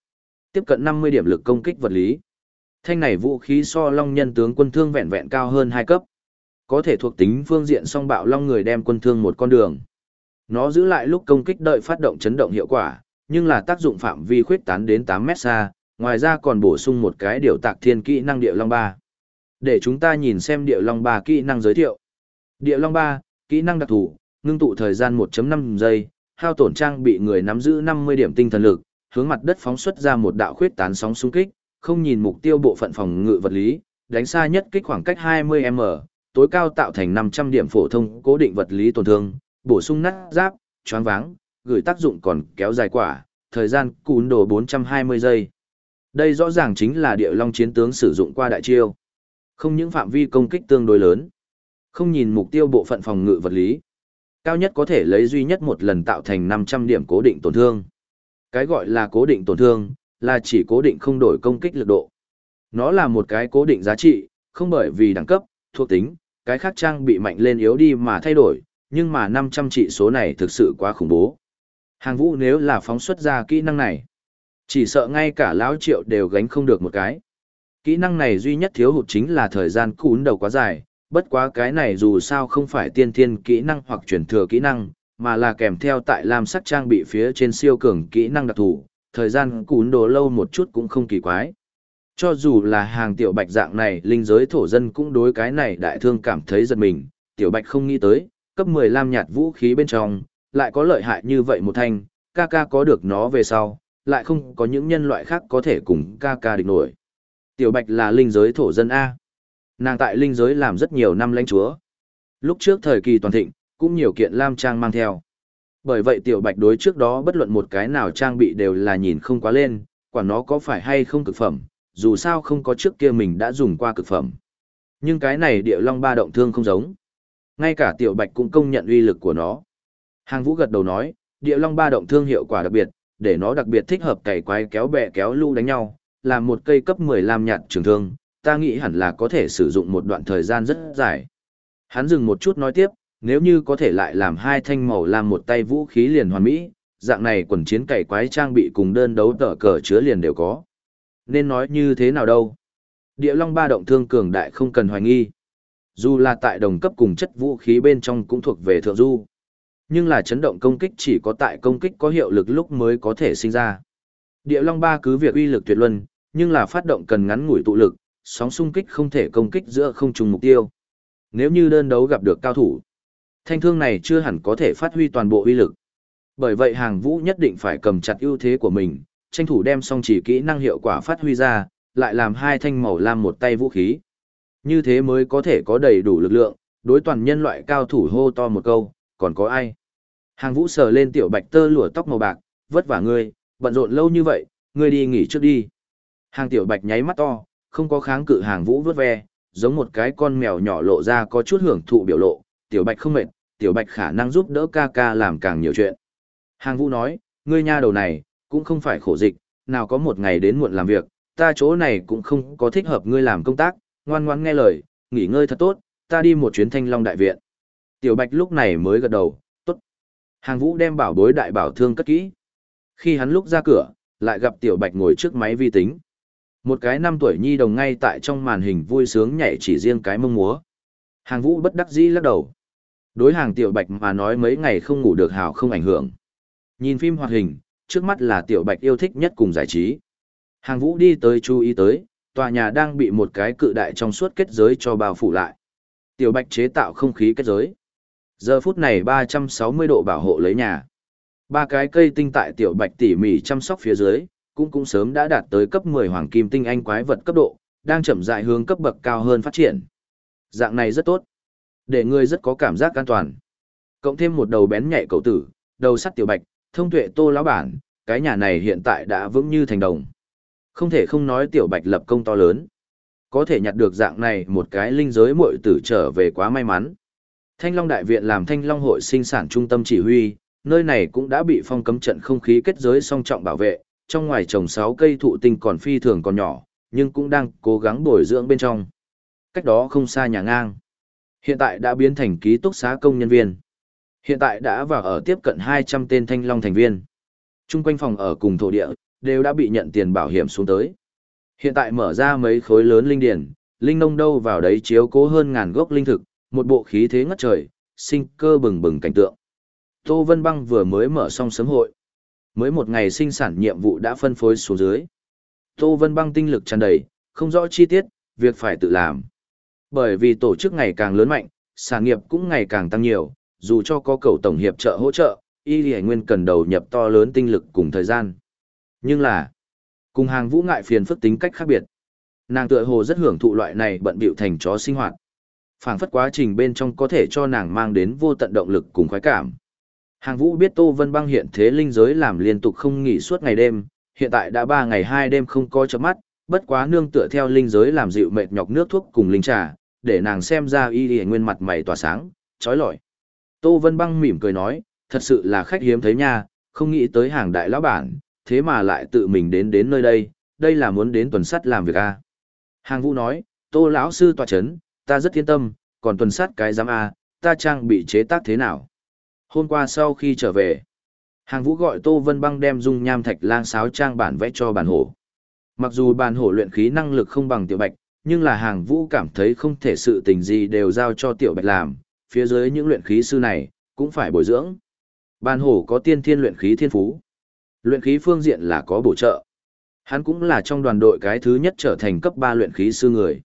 Tiếp cận 50 điểm lực công kích vật lý. Thanh này vũ khí so long nhân tướng quân thương vẹn vẹn cao hơn hai cấp. Có thể thuộc tính phương diện song bạo long người đem quân thương một con đường. Nó giữ lại lúc công kích đợi phát động chấn động hiệu quả, nhưng là tác dụng phạm vi khuyết tán đến 8 mét xa, ngoài ra còn bổ sung một cái điều tạc thiên kỹ năng địa long Ba. Để chúng ta nhìn xem địa long Ba kỹ năng giới thiệu. Địa long Ba kỹ năng đặc thù, ngưng tụ thời gian 1.5 giây, hao tổn trang bị người nắm giữ 50 điểm tinh thần lực, hướng mặt đất phóng xuất ra một đạo khuyết tán sóng xung kích, không nhìn mục tiêu bộ phận phòng ngự vật lý, đánh xa nhất kích khoảng cách 20m, tối cao tạo thành 500 điểm phổ thông cố định vật lý tổn thương, bổ sung nát giáp, choáng váng, gửi tác dụng còn kéo dài quả, thời gian cún đồ 420 giây. Đây rõ ràng chính là địa long chiến tướng sử dụng qua đại chiêu. Không những phạm vi công kích tương đối lớn, không nhìn mục tiêu bộ phận phòng ngự vật lý. Cao nhất có thể lấy duy nhất một lần tạo thành 500 điểm cố định tổn thương. Cái gọi là cố định tổn thương, là chỉ cố định không đổi công kích lực độ. Nó là một cái cố định giá trị, không bởi vì đẳng cấp, thuộc tính, cái khác trang bị mạnh lên yếu đi mà thay đổi, nhưng mà 500 trị số này thực sự quá khủng bố. Hàng vũ nếu là phóng xuất ra kỹ năng này, chỉ sợ ngay cả lão triệu đều gánh không được một cái. Kỹ năng này duy nhất thiếu hụt chính là thời gian cún đầu quá dài, bất quá cái này dù sao không phải tiên thiên kỹ năng hoặc chuyển thừa kỹ năng, mà là kèm theo tại lam sắc trang bị phía trên siêu cường kỹ năng đặc thù, thời gian cún đồ lâu một chút cũng không kỳ quái. Cho dù là hàng tiểu bạch dạng này, linh giới thổ dân cũng đối cái này đại thương cảm thấy giật mình, tiểu bạch không nghĩ tới, cấp 10 lam nhạt vũ khí bên trong, lại có lợi hại như vậy một thanh, ca ca có được nó về sau, lại không có những nhân loại khác có thể cùng ca ca địch nổi. Tiểu Bạch là linh giới thổ dân A. Nàng tại linh giới làm rất nhiều năm lãnh chúa. Lúc trước thời kỳ toàn thịnh, cũng nhiều kiện lam trang mang theo. Bởi vậy Tiểu Bạch đối trước đó bất luận một cái nào trang bị đều là nhìn không quá lên, quả nó có phải hay không cực phẩm, dù sao không có trước kia mình đã dùng qua cực phẩm. Nhưng cái này địa long ba động thương không giống. Ngay cả Tiểu Bạch cũng công nhận uy lực của nó. Hàng Vũ gật đầu nói, địa long ba động thương hiệu quả đặc biệt, để nó đặc biệt thích hợp cày quái kéo bè kéo lũ đánh nhau, làm một cây cấp 15 nhạt trường thương, ta nghĩ hẳn là có thể sử dụng một đoạn thời gian rất dài. Hắn dừng một chút nói tiếp, nếu như có thể lại làm hai thanh màu làm một tay vũ khí liền hoàn mỹ, dạng này quần chiến cày quái trang bị cùng đơn đấu tở cờ chứa liền đều có. Nên nói như thế nào đâu? Địa Long ba động thương cường đại không cần hoài nghi. Dù là tại đồng cấp cùng chất vũ khí bên trong cũng thuộc về thượng du. Nhưng là chấn động công kích chỉ có tại công kích có hiệu lực lúc mới có thể sinh ra. Địa Long ba cứ việc uy lực tuyệt luân, nhưng là phát động cần ngắn ngủi tụ lực, sóng xung kích không thể công kích giữa không trùng mục tiêu. Nếu như đơn đấu gặp được cao thủ, thanh thương này chưa hẳn có thể phát huy toàn bộ uy lực. Bởi vậy hàng vũ nhất định phải cầm chặt ưu thế của mình, tranh thủ đem song chỉ kỹ năng hiệu quả phát huy ra, lại làm hai thanh màu lam một tay vũ khí. Như thế mới có thể có đầy đủ lực lượng, đối toàn nhân loại cao thủ hô to một câu, còn có ai? Hàng vũ sờ lên tiểu bạch tơ lụa tóc màu bạc, vất vả ngươi, bận rộn lâu như vậy, ngươi đi nghỉ trước đi. Hàng tiểu bạch nháy mắt to, không có kháng cự hàng vũ vớt ve, giống một cái con mèo nhỏ lộ ra có chút hưởng thụ biểu lộ, tiểu bạch không mệt, tiểu bạch khả năng giúp đỡ ca ca làm càng nhiều chuyện. Hàng vũ nói, ngươi nha đầu này, cũng không phải khổ dịch, nào có một ngày đến muộn làm việc, ta chỗ này cũng không có thích hợp ngươi làm công tác, ngoan ngoan nghe lời, nghỉ ngơi thật tốt, ta đi một chuyến thanh long đại viện. Tiểu bạch lúc này mới gật đầu, tốt. Hàng vũ đem bảo bối đại bảo thương cất kỹ. Khi hắn lúc ra cửa, lại gặp tiểu bạch ngồi trước máy vi tính. Một cái năm tuổi nhi đồng ngay tại trong màn hình vui sướng nhảy chỉ riêng cái mông múa. Hàng vũ bất đắc dĩ lắc đầu. Đối hàng tiểu bạch mà nói mấy ngày không ngủ được hào không ảnh hưởng. Nhìn phim hoạt hình, trước mắt là tiểu bạch yêu thích nhất cùng giải trí. Hàng vũ đi tới chú ý tới, tòa nhà đang bị một cái cự đại trong suốt kết giới cho bao phủ lại. Tiểu bạch chế tạo không khí kết giới. Giờ phút này 360 độ bảo hộ lấy nhà. Ba cái cây tinh tại tiểu bạch tỉ mỉ chăm sóc phía dưới, cũng cũng sớm đã đạt tới cấp 10 hoàng kim tinh anh quái vật cấp độ, đang chậm rãi hướng cấp bậc cao hơn phát triển. Dạng này rất tốt. Để người rất có cảm giác an toàn. Cộng thêm một đầu bén nhạy cậu tử, đầu sắt tiểu bạch, thông tuệ tô lão bản, cái nhà này hiện tại đã vững như thành đồng. Không thể không nói tiểu bạch lập công to lớn. Có thể nhặt được dạng này một cái linh giới muội tử trở về quá may mắn. Thanh Long Đại Viện làm Thanh Long Hội sinh sản trung tâm chỉ huy, nơi này cũng đã bị phong cấm trận không khí kết giới song trọng bảo vệ, trong ngoài trồng 6 cây thụ tinh còn phi thường còn nhỏ, nhưng cũng đang cố gắng bồi dưỡng bên trong. Cách đó không xa nhà ngang. Hiện tại đã biến thành ký túc xá công nhân viên. Hiện tại đã vào ở tiếp cận 200 tên thanh long thành viên. Trung quanh phòng ở cùng thổ địa, đều đã bị nhận tiền bảo hiểm xuống tới. Hiện tại mở ra mấy khối lớn linh điển, linh nông đâu vào đấy chiếu cố hơn ngàn gốc linh thực, một bộ khí thế ngất trời, sinh cơ bừng bừng cảnh tượng. Tô Vân Băng vừa mới mở xong sớm hội. Mới một ngày sinh sản nhiệm vụ đã phân phối xuống dưới. Tô Vân Băng tinh lực tràn đầy, không rõ chi tiết, việc phải tự làm. Bởi vì tổ chức ngày càng lớn mạnh, sản nghiệp cũng ngày càng tăng nhiều, dù cho có cầu tổng hiệp trợ hỗ trợ, y lì nguyên cần đầu nhập to lớn tinh lực cùng thời gian. Nhưng là, cùng hàng vũ ngại phiền phức tính cách khác biệt. Nàng tựa hồ rất hưởng thụ loại này bận bịu thành chó sinh hoạt. phảng phất quá trình bên trong có thể cho nàng mang đến vô tận động lực cùng khoái cảm. Hàng vũ biết Tô Vân Băng hiện thế linh giới làm liên tục không nghỉ suốt ngày đêm, hiện tại đã ba ngày hai đêm không coi chớp mắt, bất quá nương tựa theo linh giới làm dịu mệt nhọc nước thuốc cùng linh trà, để nàng xem ra y y nguyên mặt mày tỏa sáng, trói lọi. Tô Vân Băng mỉm cười nói, thật sự là khách hiếm thấy nha, không nghĩ tới hàng đại lão bản, thế mà lại tự mình đến đến nơi đây, đây là muốn đến tuần sắt làm việc à. Hàng vũ nói, tô lão sư tòa chấn, ta rất yên tâm, còn tuần sắt cái giám à, ta trang bị chế tác thế nào. Hôm qua sau khi trở về, hàng vũ gọi tô vân băng đem dung nham thạch lang sáo trang bản vẽ cho bản hổ. Mặc dù bản hổ luyện khí năng lực không bằng tiểu bạch, nhưng là hàng vũ cảm thấy không thể sự tình gì đều giao cho tiểu bạch làm, phía dưới những luyện khí sư này, cũng phải bồi dưỡng. Bản hổ có tiên thiên luyện khí thiên phú. Luyện khí phương diện là có bổ trợ. Hắn cũng là trong đoàn đội cái thứ nhất trở thành cấp 3 luyện khí sư người.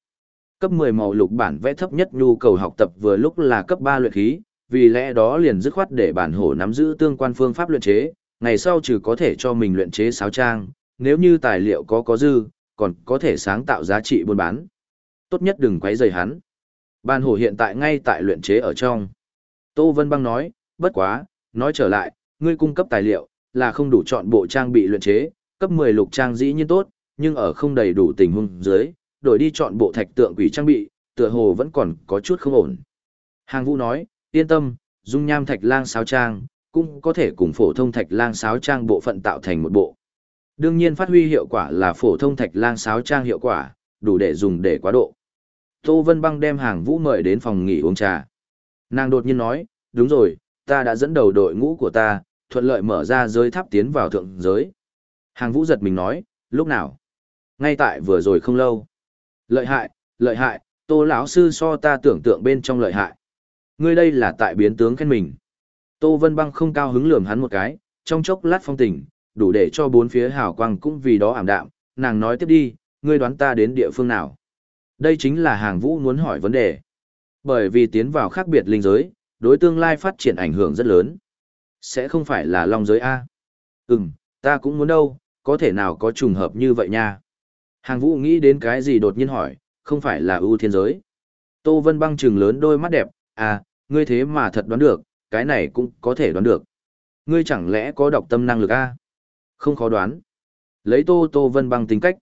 Cấp 10 màu lục bản vẽ thấp nhất nhu cầu học tập vừa lúc là cấp 3 luyện khí, vì lẽ đó liền dứt khoát để bản hổ nắm giữ tương quan phương pháp luyện chế, ngày sau trừ có thể cho mình luyện chế sáo trang, nếu như tài liệu có có dư, còn có thể sáng tạo giá trị buôn bán. Tốt nhất đừng quấy rầy hắn. Bản hổ hiện tại ngay tại luyện chế ở trong. Tô Vân Băng nói, bất quá, nói trở lại, ngươi cung cấp tài liệu, là không đủ chọn bộ trang bị luyện chế, cấp 10 lục trang dĩ nhiên tốt, nhưng ở không đầy đủ tình huống dưới, đổi đi chọn bộ thạch tượng quỷ trang bị, tựa hồ vẫn còn có chút không ổn. Hàng Vũ nói, yên tâm, dung nham thạch lang sáo trang, cũng có thể cùng phổ thông thạch lang sáo trang bộ phận tạo thành một bộ. Đương nhiên phát huy hiệu quả là phổ thông thạch lang sáo trang hiệu quả, đủ để dùng để quá độ. Tô Vân Băng đem hàng Vũ mời đến phòng nghỉ uống trà. Nàng đột nhiên nói, đúng rồi, ta đã dẫn đầu đội ngũ của ta, thuận lợi mở ra giới tháp tiến vào thượng giới. Hàng vũ giật mình nói, lúc nào? Ngay tại vừa rồi không lâu. Lợi hại, lợi hại, Tô lão sư so ta tưởng tượng bên trong lợi hại. Ngươi đây là tại biến tướng khen mình. Tô Vân Băng không cao hứng lườm hắn một cái, trong chốc lát phong tình, đủ để cho bốn phía hào quang cũng vì đó ảm đạm, nàng nói tiếp đi, ngươi đoán ta đến địa phương nào. Đây chính là hàng vũ muốn hỏi vấn đề. Bởi vì tiến vào khác biệt linh giới, đối tương lai phát triển ảnh hưởng rất lớn. Sẽ không phải là long giới A. Ừm, ta cũng muốn đâu, có thể nào có trùng hợp như vậy nha. Hàng vũ nghĩ đến cái gì đột nhiên hỏi, không phải là ưu thiên giới. Tô Vân băng trừng lớn đôi mắt đẹp, à, ngươi thế mà thật đoán được, cái này cũng có thể đoán được. Ngươi chẳng lẽ có đọc tâm năng lực A? Không khó đoán. Lấy Tô Tô Vân bằng tính cách.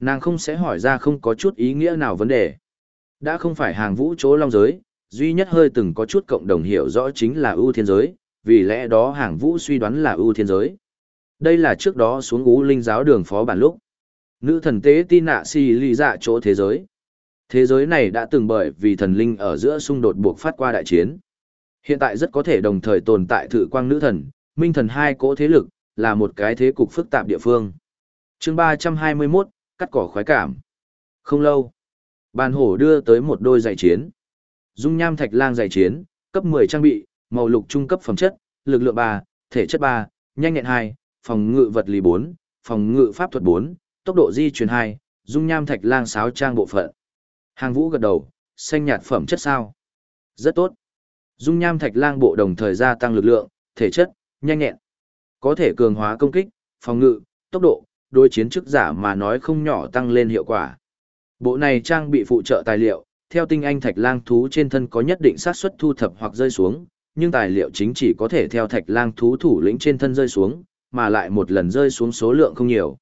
Nàng không sẽ hỏi ra không có chút ý nghĩa nào vấn đề. Đã không phải hàng vũ chỗ long giới, duy nhất hơi từng có chút cộng đồng hiểu rõ chính là ưu thiên giới, vì lẽ đó hàng vũ suy đoán là ưu thiên giới. Đây là trước đó xuống ú linh giáo đường phó bản lúc. Nữ thần tế tin nạ si lì dạ chỗ thế giới. Thế giới này đã từng bởi vì thần linh ở giữa xung đột buộc phát qua đại chiến. Hiện tại rất có thể đồng thời tồn tại thử quang nữ thần, minh thần hai cỗ thế lực, là một cái thế cục phức tạp địa phương. chương 321, cắt cỏ khoái cảm. Không lâu, bàn hổ đưa tới một đôi giày chiến. Dung nham thạch lang giày chiến, cấp 10 trang bị, màu lục trung cấp phẩm chất, lực lượng 3, thể chất 3, nhanh nhẹn 2, phòng ngự vật lý 4, phòng ngự pháp thuật 4, tốc độ di chuyển 2, dung nham thạch lang sáo trang bộ phận. Hàng vũ gật đầu, xanh nhạt phẩm chất sao? Rất tốt. Dung nham thạch lang bộ đồng thời gia tăng lực lượng, thể chất, nhanh nhẹn. Có thể cường hóa công kích, phòng ngự, tốc độ, đối chiến chức giả mà nói không nhỏ tăng lên hiệu quả. Bộ này trang bị phụ trợ tài liệu, theo tinh anh thạch lang thú trên thân có nhất định xác suất thu thập hoặc rơi xuống, nhưng tài liệu chính chỉ có thể theo thạch lang thú thủ lĩnh trên thân rơi xuống, mà lại một lần rơi xuống số lượng không nhiều.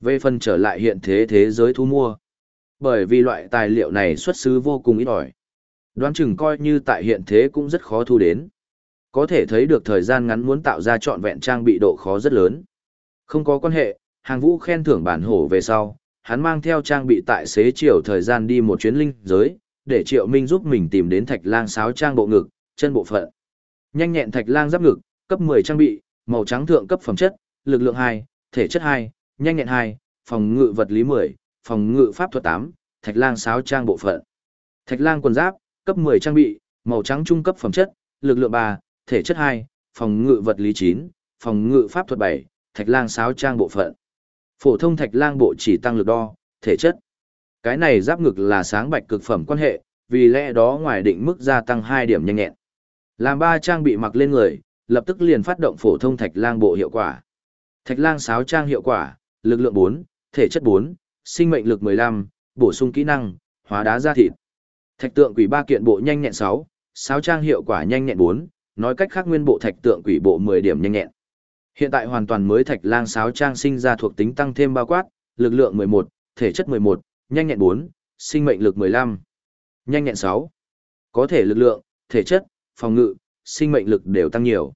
Về phần trở lại hiện thế thế giới thu mua. Bởi vì loại tài liệu này xuất xứ vô cùng ít ỏi. Đoán chừng coi như tại hiện thế cũng rất khó thu đến. Có thể thấy được thời gian ngắn muốn tạo ra trọn vẹn trang bị độ khó rất lớn. Không có quan hệ, hàng vũ khen thưởng bản hổ về sau, hắn mang theo trang bị tại xế chiều thời gian đi một chuyến linh giới, để Triệu Minh giúp mình tìm đến thạch lang sáo trang bộ ngực, chân bộ phận. Nhanh nhẹn thạch lang giáp ngực, cấp 10 trang bị, màu trắng thượng cấp phẩm chất, lực lượng 2, thể chất 2, nhanh nhẹn 2, phòng ngự vật lý 10, phòng ngự pháp thuật 8, thạch lang sáo trang bộ phận. Thạch lang quần giáp, cấp 10 trang bị, màu trắng trung cấp phẩm chất, lực lượng 3, thể chất 2, phòng ngự vật lý 9, phòng ngự pháp thuật 7, thạch lang sáo trang bộ phận. Phổ thông thạch lang bộ chỉ tăng lực đo, thể chất. Cái này giáp ngực là sáng bạch cực phẩm quan hệ, vì lẽ đó ngoài định mức gia tăng 2 điểm nhanh nhẹn. Làm ba trang bị mặc lên người, lập tức liền phát động phổ thông thạch lang bộ hiệu quả. Thạch lang sáo trang hiệu quả, lực lượng 4, thể chất 4, sinh mệnh lực 15, bổ sung kỹ năng, hóa đá ra thịt. Thạch tượng quỷ ba kiện bộ nhanh nhẹn 6, sáo trang hiệu quả nhanh nhẹn 4, nói cách khác nguyên bộ thạch tượng quỷ bộ 10 điểm nhanh nhẹn. Hiện tại hoàn toàn mới thạch lang sáo trang sinh ra thuộc tính tăng thêm bao quát, lực lượng 11, thể chất 11, nhanh nhẹn 4, sinh mệnh lực 15, nhanh nhẹn 6. Có thể lực lượng, thể chất, phòng ngự, sinh mệnh lực đều tăng nhiều.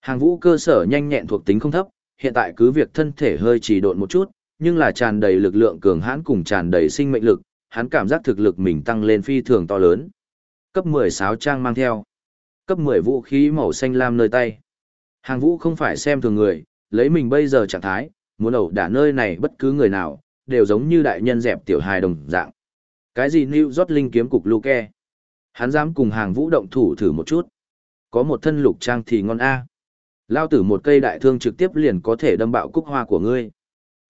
Hàng vũ cơ sở nhanh nhẹn thuộc tính không thấp, hiện tại cứ việc thân thể hơi trì độn một chút, nhưng là tràn đầy lực lượng cường hãn cùng tràn đầy sinh mệnh lực, hắn cảm giác thực lực mình tăng lên phi thường to lớn. Cấp 16 trang mang theo. Cấp 10 vũ khí màu xanh lam nơi tay. Hàng vũ không phải xem thường người, lấy mình bây giờ trạng thái, muốn ẩu đả nơi này bất cứ người nào, đều giống như đại nhân dẹp tiểu hài đồng dạng. Cái gì New York Linh kiếm cục Luke? Hắn dám cùng hàng vũ động thủ thử một chút. Có một thân lục trang thì ngon a. Lao tử một cây đại thương trực tiếp liền có thể đâm bạo cúc hoa của ngươi.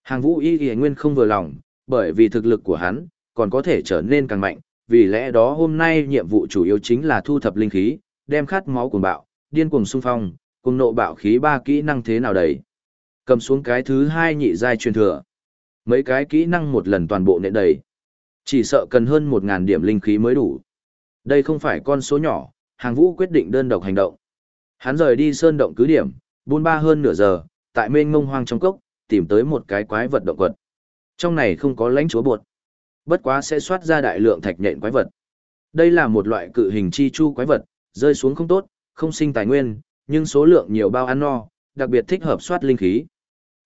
Hàng vũ y y nguyên không vừa lòng, bởi vì thực lực của hắn, còn có thể trở nên càng mạnh, vì lẽ đó hôm nay nhiệm vụ chủ yếu chính là thu thập linh khí, đem khát máu cuồng bạo, điên cuồng xung phong, cùng nộ bạo khí ba kỹ năng thế nào đấy. Cầm xuống cái thứ hai nhị giai truyền thừa. Mấy cái kỹ năng một lần toàn bộ nệ đầy. Chỉ sợ cần hơn 1.000 điểm linh khí mới đủ. Đây không phải con số nhỏ, hàng vũ quyết định đơn độc hành động. Hắn rời đi sơn động cứ điểm, buôn ba hơn nửa giờ, tại mênh ngông hoang trong cốc, tìm tới một cái quái vật động quật. Trong này không có lãnh chúa buột Bất quá sẽ soát ra đại lượng thạch nhện quái vật. Đây là một loại cự hình chi chu quái vật, rơi xuống không tốt, không sinh tài nguyên, nhưng số lượng nhiều bao ăn no, đặc biệt thích hợp soát linh khí.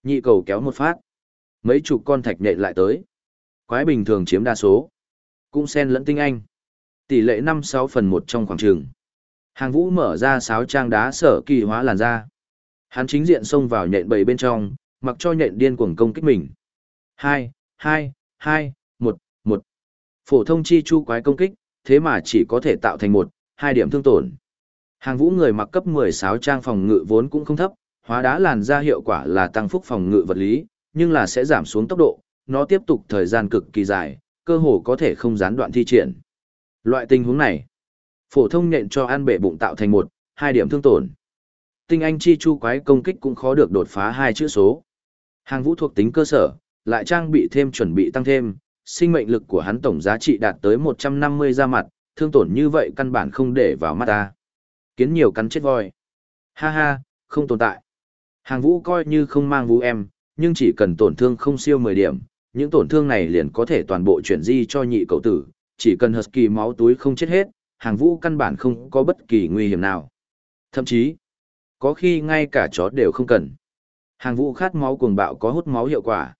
Nhị cầu kéo một phát. Mấy chục con thạch nhện lại tới. Quái bình thường chiếm đa số. Cũng xen lẫn tinh anh. Tỷ lệ 5-6 phần 1 trong khoảng trường. Hàng vũ mở ra sáo trang đá sở kỳ hóa làn ra Hắn chính diện xông vào nhện bầy bên trong, mặc cho nhện điên cuồng công kích mình. Hai, hai, hai, một, một. Phổ thông chi chu quái công kích, thế mà chỉ có thể tạo thành một, hai điểm thương tổn. Hàng vũ người mặc cấp 16 trang phòng ngự vốn cũng không thấp, hóa đá làn ra hiệu quả là tăng phúc phòng ngự vật lý, nhưng là sẽ giảm xuống tốc độ, nó tiếp tục thời gian cực kỳ dài, cơ hồ có thể không gián đoạn thi triển. Loại tình huống này, phổ thông nện cho ăn bể bụng tạo thành một, hai điểm thương tổn. Tinh anh chi chu quái công kích cũng khó được đột phá hai chữ số. Hàng vũ thuộc tính cơ sở, lại trang bị thêm chuẩn bị tăng thêm, sinh mệnh lực của hắn tổng giá trị đạt tới 150 ra mặt, thương tổn như vậy căn bản không để vào mắt ta. Kiến nhiều cắn chết voi. Ha ha, không tồn tại. Hàng vũ coi như không mang vũ em, nhưng chỉ cần tổn thương không siêu 10 điểm, những tổn thương này liền có thể toàn bộ chuyển di cho nhị cậu tử, chỉ cần Husky máu túi không chết hết, hàng vũ căn bản không có bất kỳ nguy hiểm nào. Thậm chí, có khi ngay cả chó đều không cần. Hàng vũ khát máu cuồng bạo có hút máu hiệu quả.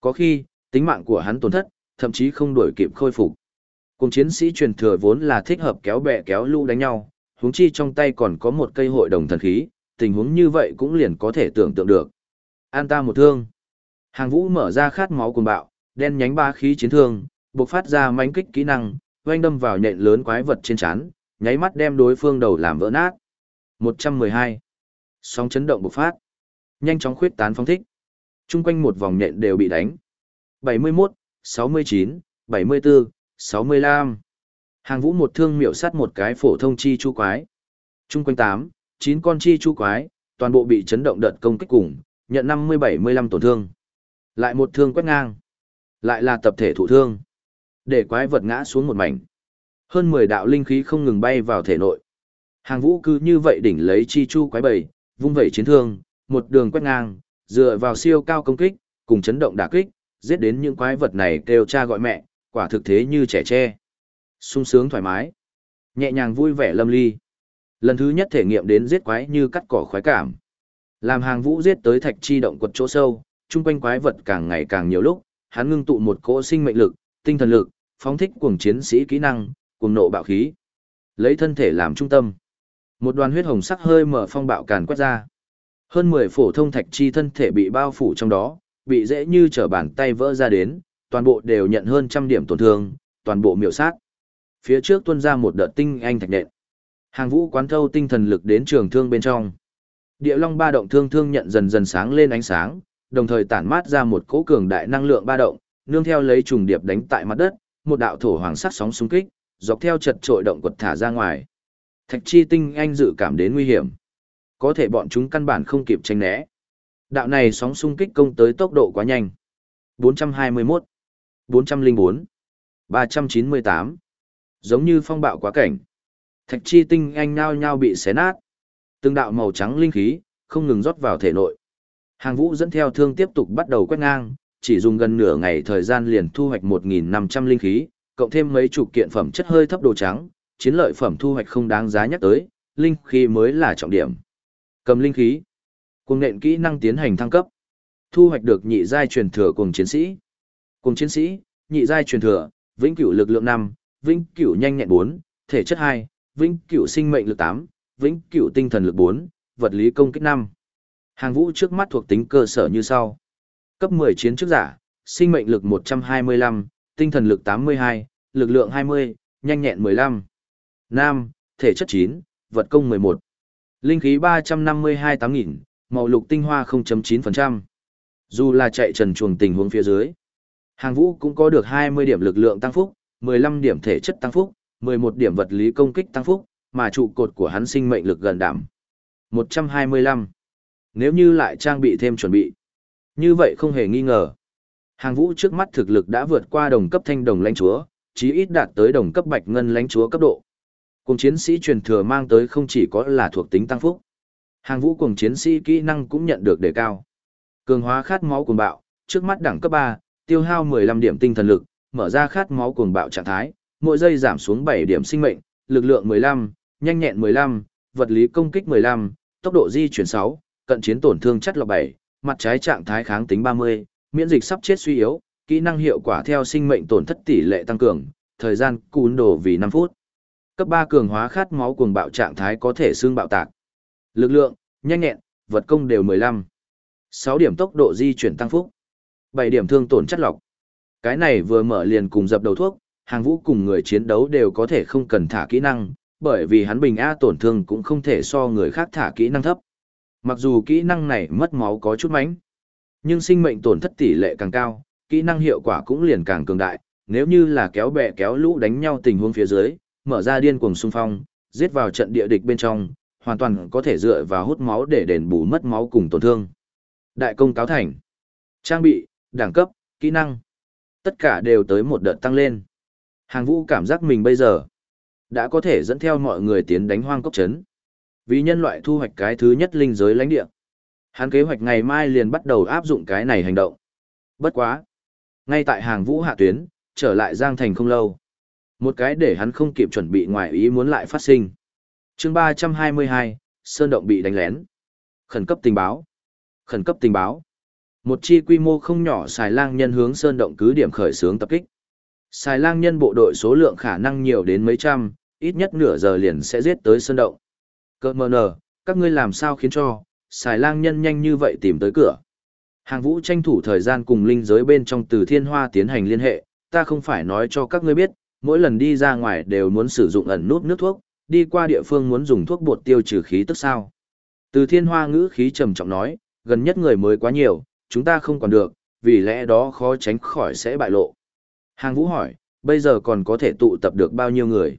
Có khi, tính mạng của hắn tổn thất, thậm chí không đổi kịp khôi phục. Cùng chiến sĩ truyền thừa vốn là thích hợp kéo bè kéo lũ đánh nhau, huống chi trong tay còn có một cây hội đồng thần khí, tình huống như vậy cũng liền có thể tưởng tượng được. An ta một thương. Hàng vũ mở ra khát máu cuồng bạo, đen nhánh ba khí chiến thương, bộc phát ra mánh kích kỹ năng, oanh đâm vào nhện lớn quái vật trên chán, nháy mắt đem đối phương đầu làm vỡ nát. 112. Sóng chấn động bộc phát. Nhanh chóng khuyết tán phóng thích. Trung quanh một vòng nhện đều bị đánh. 71, 69, 74, 65. Hàng vũ một thương miệu sát một cái phổ thông chi chu quái. Trung quanh 8, 9 con chi chu quái, toàn bộ bị chấn động đợt công kích cùng, nhận 50-75 tổn thương. Lại một thương quét ngang. Lại là tập thể thụ thương. Để quái vật ngã xuống một mảnh. Hơn 10 đạo linh khí không ngừng bay vào thể nội. Hàng vũ cứ như vậy đỉnh lấy chi chu quái bầy, vung vẩy chiến thương, một đường quét ngang, dựa vào siêu cao công kích, cùng chấn động đả kích, giết đến những quái vật này kêu cha gọi mẹ, quả thực thế như trẻ tre. sung sướng thoải mái, nhẹ nhàng vui vẻ lâm ly. Lần thứ nhất thể nghiệm đến giết quái như cắt cỏ khoái cảm. Làm hàng vũ giết tới thạch chi động quật chỗ sâu, chung quanh quái vật càng ngày càng nhiều lúc, hắn ngưng tụ một cỗ sinh mệnh lực, tinh thần lực, phóng thích cuồng chiến sĩ kỹ năng, cuồng nộ bạo khí. Lấy thân thể làm trung tâm. Một đoàn huyết hồng sắc hơi mở phong bạo càn quét ra. Hơn 10 phổ thông thạch chi thân thể bị bao phủ trong đó, bị dễ như trở bàn tay vỡ ra đến, toàn bộ đều nhận hơn trăm điểm tổn thương, toàn bộ miểu sát. Phía trước tuôn ra một đợt tinh anh thạch nện. Hàng vũ quán thâu tinh thần lực đến trường thương bên trong. Địa long ba động thương thương nhận dần dần sáng lên ánh sáng, đồng thời tản mát ra một cỗ cường đại năng lượng ba động, nương theo lấy trùng điệp đánh tại mặt đất, một đạo thổ hoàng sắc sóng xung kích, dọc theo chật trội động quật thả ra ngoài. Thạch chi tinh anh dự cảm đến nguy hiểm. Có thể bọn chúng căn bản không kịp tránh né. Đạo này sóng xung kích công tới tốc độ quá nhanh. 421, 404, 398. Giống như phong bạo quá cảnh. Thạch chi tinh anh nhao nhao bị xé nát. Từng đạo màu trắng linh khí, không ngừng rót vào thể nội. Hàng vũ dẫn theo thương tiếp tục bắt đầu quét ngang, chỉ dùng gần nửa ngày thời gian liền thu hoạch 1.500 linh khí, cộng thêm mấy chục kiện phẩm chất hơi thấp đồ trắng, chiến lợi phẩm thu hoạch không đáng giá nhắc tới, linh khí mới là trọng điểm. Cầm linh khí, cùng nện kỹ năng tiến hành thăng cấp, thu hoạch được nhị giai truyền thừa cùng chiến sĩ. Cùng chiến sĩ, nhị giai truyền thừa, vĩnh cửu lực lượng 5, vĩnh cửu nhanh nhẹn 4, thể chất 2, vĩnh cửu sinh mệnh lực 8, vĩnh cửu tinh thần lực 4, vật lý công kích 5. Hàng vũ trước mắt thuộc tính cơ sở như sau. Cấp 10 chiến chức giả, sinh mệnh lực 125, tinh thần lực 82, lực lượng 20, nhanh nhẹn 15. Nam, thể chất 9, vật công 11. Linh khí 352 8000, màu lục tinh hoa 0.9%. Dù là chạy trần chuồng tình huống phía dưới, hàng vũ cũng có được 20 điểm lực lượng tăng phúc, 15 điểm thể chất tăng phúc, 11 điểm vật lý công kích tăng phúc, mà trụ cột của hắn sinh mệnh lực gần đảm. 125. Nếu như lại trang bị thêm chuẩn bị, như vậy không hề nghi ngờ. Hàng vũ trước mắt thực lực đã vượt qua đồng cấp thanh đồng lãnh chúa, chí ít đạt tới đồng cấp bạch ngân lãnh chúa cấp độ. Cùng chiến sĩ truyền thừa mang tới không chỉ có là thuộc tính tăng phúc. Hàng vũ cùng chiến sĩ kỹ năng cũng nhận được đề cao. Cường hóa khát máu cuồng bạo, trước mắt đẳng cấp 3, tiêu hao 15 điểm tinh thần lực, mở ra khát máu cuồng bạo trạng thái, mỗi giây giảm xuống 7 điểm sinh mệnh, lực lượng 15, nhanh nhẹn 15, vật lý công kích 15, tốc độ di chuyển 6, cận chiến tổn thương chất lọc 7, mặt trái trạng thái kháng tính 30, miễn dịch sắp chết suy yếu, kỹ năng hiệu quả theo sinh mệnh tổn thất tỷ lệ tăng cường, thời gian cún đồ vì 5 phút. Cấp 3 cường hóa khát máu cuồng bạo trạng thái có thể xương bạo tạc. Lực lượng, nhanh nhẹn, vật công đều 15. 6 điểm tốc độ di chuyển tăng phúc. 7 điểm thương tổn chất lọc. Cái này vừa mở liền cùng dập đầu thuốc, hàng vũ cùng người chiến đấu đều có thể không cần thả kỹ năng, bởi vì hắn bình A tổn thương cũng không thể so người khác thả kỹ năng thấp. Mặc dù kỹ năng này mất máu có chút mánh, nhưng sinh mệnh tổn thất tỷ lệ càng cao, kỹ năng hiệu quả cũng liền càng cường đại, nếu như là kéo bè kéo lũ đánh nhau tình huống phía dưới, mở ra điên cuồng xung phong, giết vào trận địa địch bên trong, hoàn toàn có thể dựa vào hút máu để đền bù mất máu cùng tổn thương. Đại công cáo thành. Trang bị, đẳng cấp, kỹ năng. Tất cả đều tới một đợt tăng lên. Hàng vũ cảm giác mình bây giờ đã có thể dẫn theo mọi người tiến đánh hoang cốc trấn. Vì nhân loại thu hoạch cái thứ nhất linh giới lãnh địa. Hắn kế hoạch ngày mai liền bắt đầu áp dụng cái này hành động. Bất quá. Ngay tại hàng vũ hạ tuyến, trở lại Giang Thành không lâu. Một cái để hắn không kịp chuẩn bị ngoài ý muốn lại phát sinh. chương 322, Sơn Động bị đánh lén. Khẩn cấp tình báo. Khẩn cấp tình báo. Một chi quy mô không nhỏ xài lang nhân hướng Sơn Động cứ điểm khởi xướng tập kích. Xài lang nhân bộ đội số lượng khả năng nhiều đến mấy trăm, ít nhất nửa giờ liền sẽ giết tới Sơn Động. Cơ mờ nờ, các ngươi làm sao khiến cho, xài lang nhân nhanh như vậy tìm tới cửa. Hàng vũ tranh thủ thời gian cùng linh giới bên trong từ thiên hoa tiến hành liên hệ, ta không phải nói cho các ngươi biết, mỗi lần đi ra ngoài đều muốn sử dụng ẩn nút nước thuốc, đi qua địa phương muốn dùng thuốc bột tiêu trừ khí tức sao. Từ thiên hoa ngữ khí trầm trọng nói, gần nhất người mới quá nhiều, chúng ta không còn được, vì lẽ đó khó tránh khỏi sẽ bại lộ. Hàng vũ hỏi, bây giờ còn có thể tụ tập được bao nhiêu người?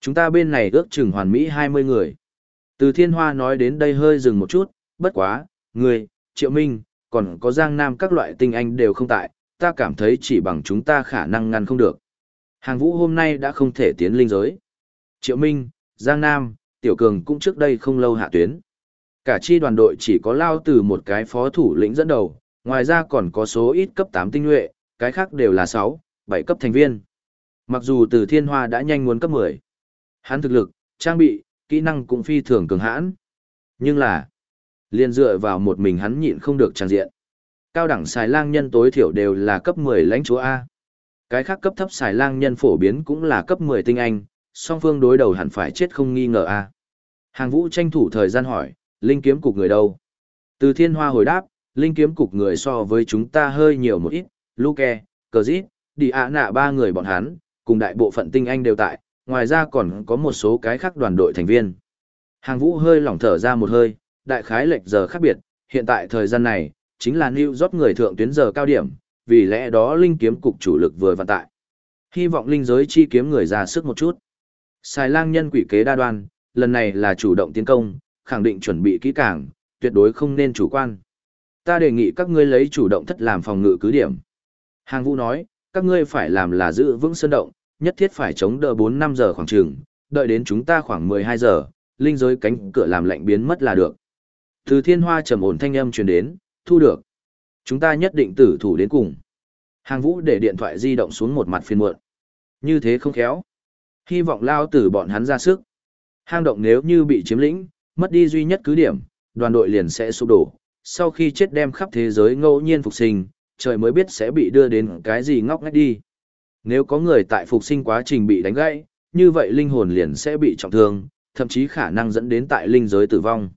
Chúng ta bên này ước chừng hoàn mỹ 20 người. Từ thiên hoa nói đến đây hơi dừng một chút, bất quá, người, triệu minh, còn có giang nam các loại tinh anh đều không tại, ta cảm thấy chỉ bằng chúng ta khả năng ngăn không được. Hàng vũ hôm nay đã không thể tiến linh giới. Triệu Minh, Giang Nam, Tiểu Cường cũng trước đây không lâu hạ tuyến. Cả chi đoàn đội chỉ có lao từ một cái phó thủ lĩnh dẫn đầu, ngoài ra còn có số ít cấp 8 tinh nhuệ, cái khác đều là 6, 7 cấp thành viên. Mặc dù từ thiên hoa đã nhanh muốn cấp 10. Hắn thực lực, trang bị, kỹ năng cũng phi thường cường hãn. Nhưng là, liên dựa vào một mình hắn nhịn không được trang diện. Cao đẳng xài lang nhân tối thiểu đều là cấp 10 lãnh chúa A. Cái khác cấp thấp xài lang nhân phổ biến cũng là cấp 10 tinh anh, song phương đối đầu hẳn phải chết không nghi ngờ A. Hàng vũ tranh thủ thời gian hỏi, linh kiếm cục người đâu? Từ thiên hoa hồi đáp, linh kiếm cục người so với chúng ta hơi nhiều một ít, Luke, Cờ Dít, Đi ạ nạ ba người bọn hắn, cùng đại bộ phận tinh anh đều tại, ngoài ra còn có một số cái khác đoàn đội thành viên. Hàng vũ hơi lỏng thở ra một hơi, đại khái lệch giờ khác biệt, hiện tại thời gian này, chính là New York người thượng tuyến giờ cao điểm, vì lẽ đó linh kiếm cục chủ lực vừa vận tại. Hy vọng linh giới chi kiếm người ra sức một chút. Xài lang nhân quỷ kế đa đoan, lần này là chủ động tiến công, khẳng định chuẩn bị kỹ càng, tuyệt đối không nên chủ quan. Ta đề nghị các ngươi lấy chủ động thất làm phòng ngự cứ điểm. Hàng vũ nói, các ngươi phải làm là giữ vững sơn động, nhất thiết phải chống đỡ 4-5 giờ khoảng trường, đợi đến chúng ta khoảng 12 giờ, linh giới cánh cửa làm lạnh biến mất là được. Từ thiên hoa trầm ổn thanh âm truyền đến, thu được. Chúng ta nhất định tử thủ đến cùng. Hàng vũ để điện thoại di động xuống một mặt phiền muộn. Như thế không khéo. Hy vọng lao tử bọn hắn ra sức. Hang động nếu như bị chiếm lĩnh, mất đi duy nhất cứ điểm, đoàn đội liền sẽ sụp đổ. Sau khi chết đem khắp thế giới ngẫu nhiên phục sinh, trời mới biết sẽ bị đưa đến cái gì ngóc ngách đi. Nếu có người tại phục sinh quá trình bị đánh gãy, như vậy linh hồn liền sẽ bị trọng thương, thậm chí khả năng dẫn đến tại linh giới tử vong.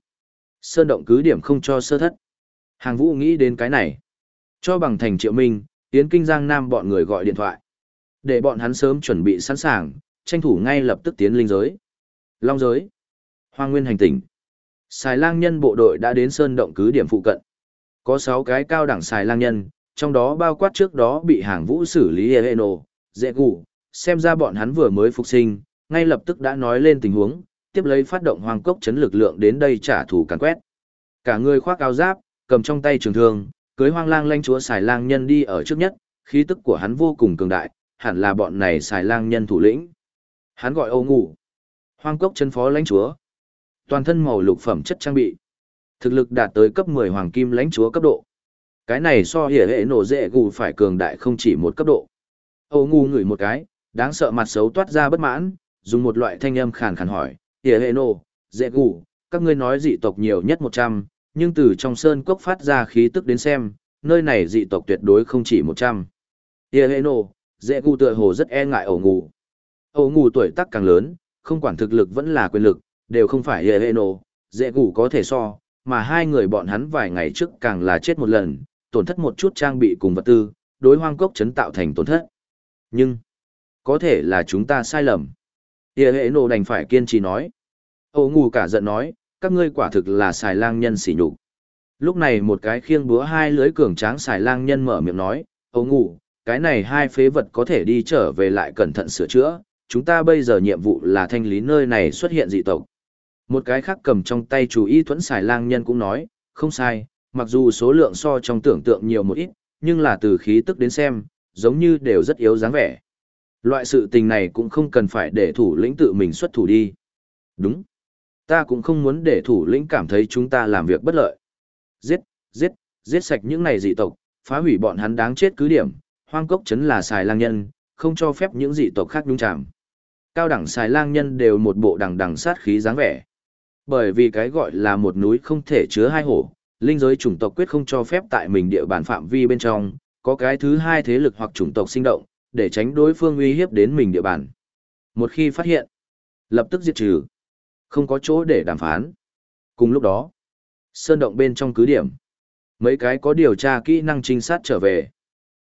Sơn động cứ điểm không cho sơ thất. Hàng vũ nghĩ đến cái này. Cho bằng thành triệu minh, tiến kinh giang nam bọn người gọi điện thoại. Để bọn hắn sớm chuẩn bị sẵn sàng, tranh thủ ngay lập tức tiến linh giới. Long giới. Hoa nguyên hành tỉnh. Xài lang nhân bộ đội đã đến sơn động cứ điểm phụ cận. Có 6 cái cao đẳng xài lang nhân, trong đó bao quát trước đó bị hàng vũ xử lý Eno, dễ gù, xem ra bọn hắn vừa mới phục sinh, ngay lập tức đã nói lên tình huống, tiếp lấy phát động hoàng cốc chấn lực lượng đến đây trả thù càn quét. Cả người khoác áo giáp, cầm trong tay trường thương, cưới hoang lang lanh chúa xài lang nhân đi ở trước nhất, khí tức của hắn vô cùng cường đại, hẳn là bọn này xài lang nhân thủ lĩnh. Hắn gọi Âu Ngủ, hoang cốc chân phó lãnh chúa, toàn thân màu lục phẩm chất trang bị, thực lực đạt tới cấp 10 hoàng kim lãnh chúa cấp độ. Cái này so hiểu hệ nổ dễ gù phải cường đại không chỉ một cấp độ. Âu Ngủ ngửi một cái, đáng sợ mặt xấu toát ra bất mãn, dùng một loại thanh âm khàn khàn hỏi, hiểu hệ nổ, dễ gù, các ngươi nói dị tộc nhiều nhất 100, nhưng từ trong sơn cốc phát ra khí tức đến xem, nơi này dị tộc tuyệt đối không chỉ 100. Hiểu hệ nổ, dễ gù tựa hồ rất e ngại ổ ngủ. Ổ ngủ tuổi tác càng lớn, không quản thực lực vẫn là quyền lực, đều không phải hiểu hệ nổ, dễ gù có thể so, mà hai người bọn hắn vài ngày trước càng là chết một lần, tổn thất một chút trang bị cùng vật tư, đối hoang cốc chấn tạo thành tổn thất. Nhưng, Có thể là chúng ta sai lầm. Tia hệ đành phải kiên trì nói. Ổ ngủ cả giận nói, các ngươi quả thực là xài lang nhân xỉ nhục. Lúc này một cái khiêng búa hai lưới cường tráng xài lang nhân mở miệng nói, ấu ngủ, cái này hai phế vật có thể đi trở về lại cẩn thận sửa chữa, chúng ta bây giờ nhiệm vụ là thanh lý nơi này xuất hiện dị tộc. Một cái khác cầm trong tay chú ý thuẫn xài lang nhân cũng nói, không sai, mặc dù số lượng so trong tưởng tượng nhiều một ít, nhưng là từ khí tức đến xem, giống như đều rất yếu dáng vẻ. Loại sự tình này cũng không cần phải để thủ lĩnh tự mình xuất thủ đi. Đúng. Ta cũng không muốn để thủ lĩnh cảm thấy chúng ta làm việc bất lợi. Giết, giết, giết sạch những này dị tộc, phá hủy bọn hắn đáng chết cứ điểm, hoang cốc chấn là xài lang nhân, không cho phép những dị tộc khác nhúng chạm. Cao đẳng xài lang nhân đều một bộ đằng đằng sát khí dáng vẻ. Bởi vì cái gọi là một núi không thể chứa hai hổ, linh giới chủng tộc quyết không cho phép tại mình địa bàn phạm vi bên trong, có cái thứ hai thế lực hoặc chủng tộc sinh động, để tránh đối phương uy hiếp đến mình địa bàn. Một khi phát hiện, lập tức diệt trừ. Không có chỗ để đàm phán. Cùng lúc đó, sơn động bên trong cứ điểm. Mấy cái có điều tra kỹ năng trinh sát trở về.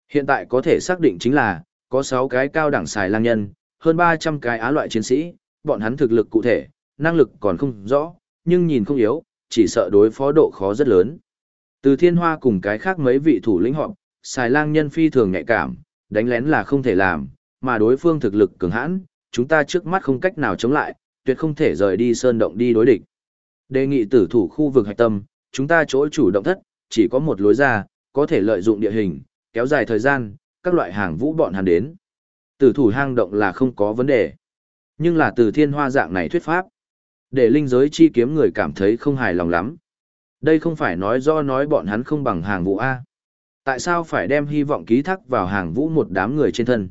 Hiện tại có thể xác định chính là, có 6 cái cao đẳng xài lang nhân, hơn 300 cái á loại chiến sĩ, bọn hắn thực lực cụ thể, năng lực còn không rõ, nhưng nhìn không yếu, chỉ sợ đối phó độ khó rất lớn. Từ thiên hoa cùng cái khác mấy vị thủ lĩnh họ, xài lang nhân phi thường nhạy cảm, đánh lén là không thể làm, mà đối phương thực lực cường hãn, chúng ta trước mắt không cách nào chống lại, tuyệt không thể rời đi sơn động đi đối địch. Đề nghị tử thủ khu vực hạch tâm, chúng ta chỗ chủ động thất, chỉ có một lối ra, có thể lợi dụng địa hình, kéo dài thời gian, các loại hàng vũ bọn hắn đến. Tử thủ hang động là không có vấn đề. Nhưng là từ thiên hoa dạng này thuyết pháp. Để linh giới chi kiếm người cảm thấy không hài lòng lắm. Đây không phải nói do nói bọn hắn không bằng hàng vũ A. Tại sao phải đem hy vọng ký thác vào hàng vũ một đám người trên thân?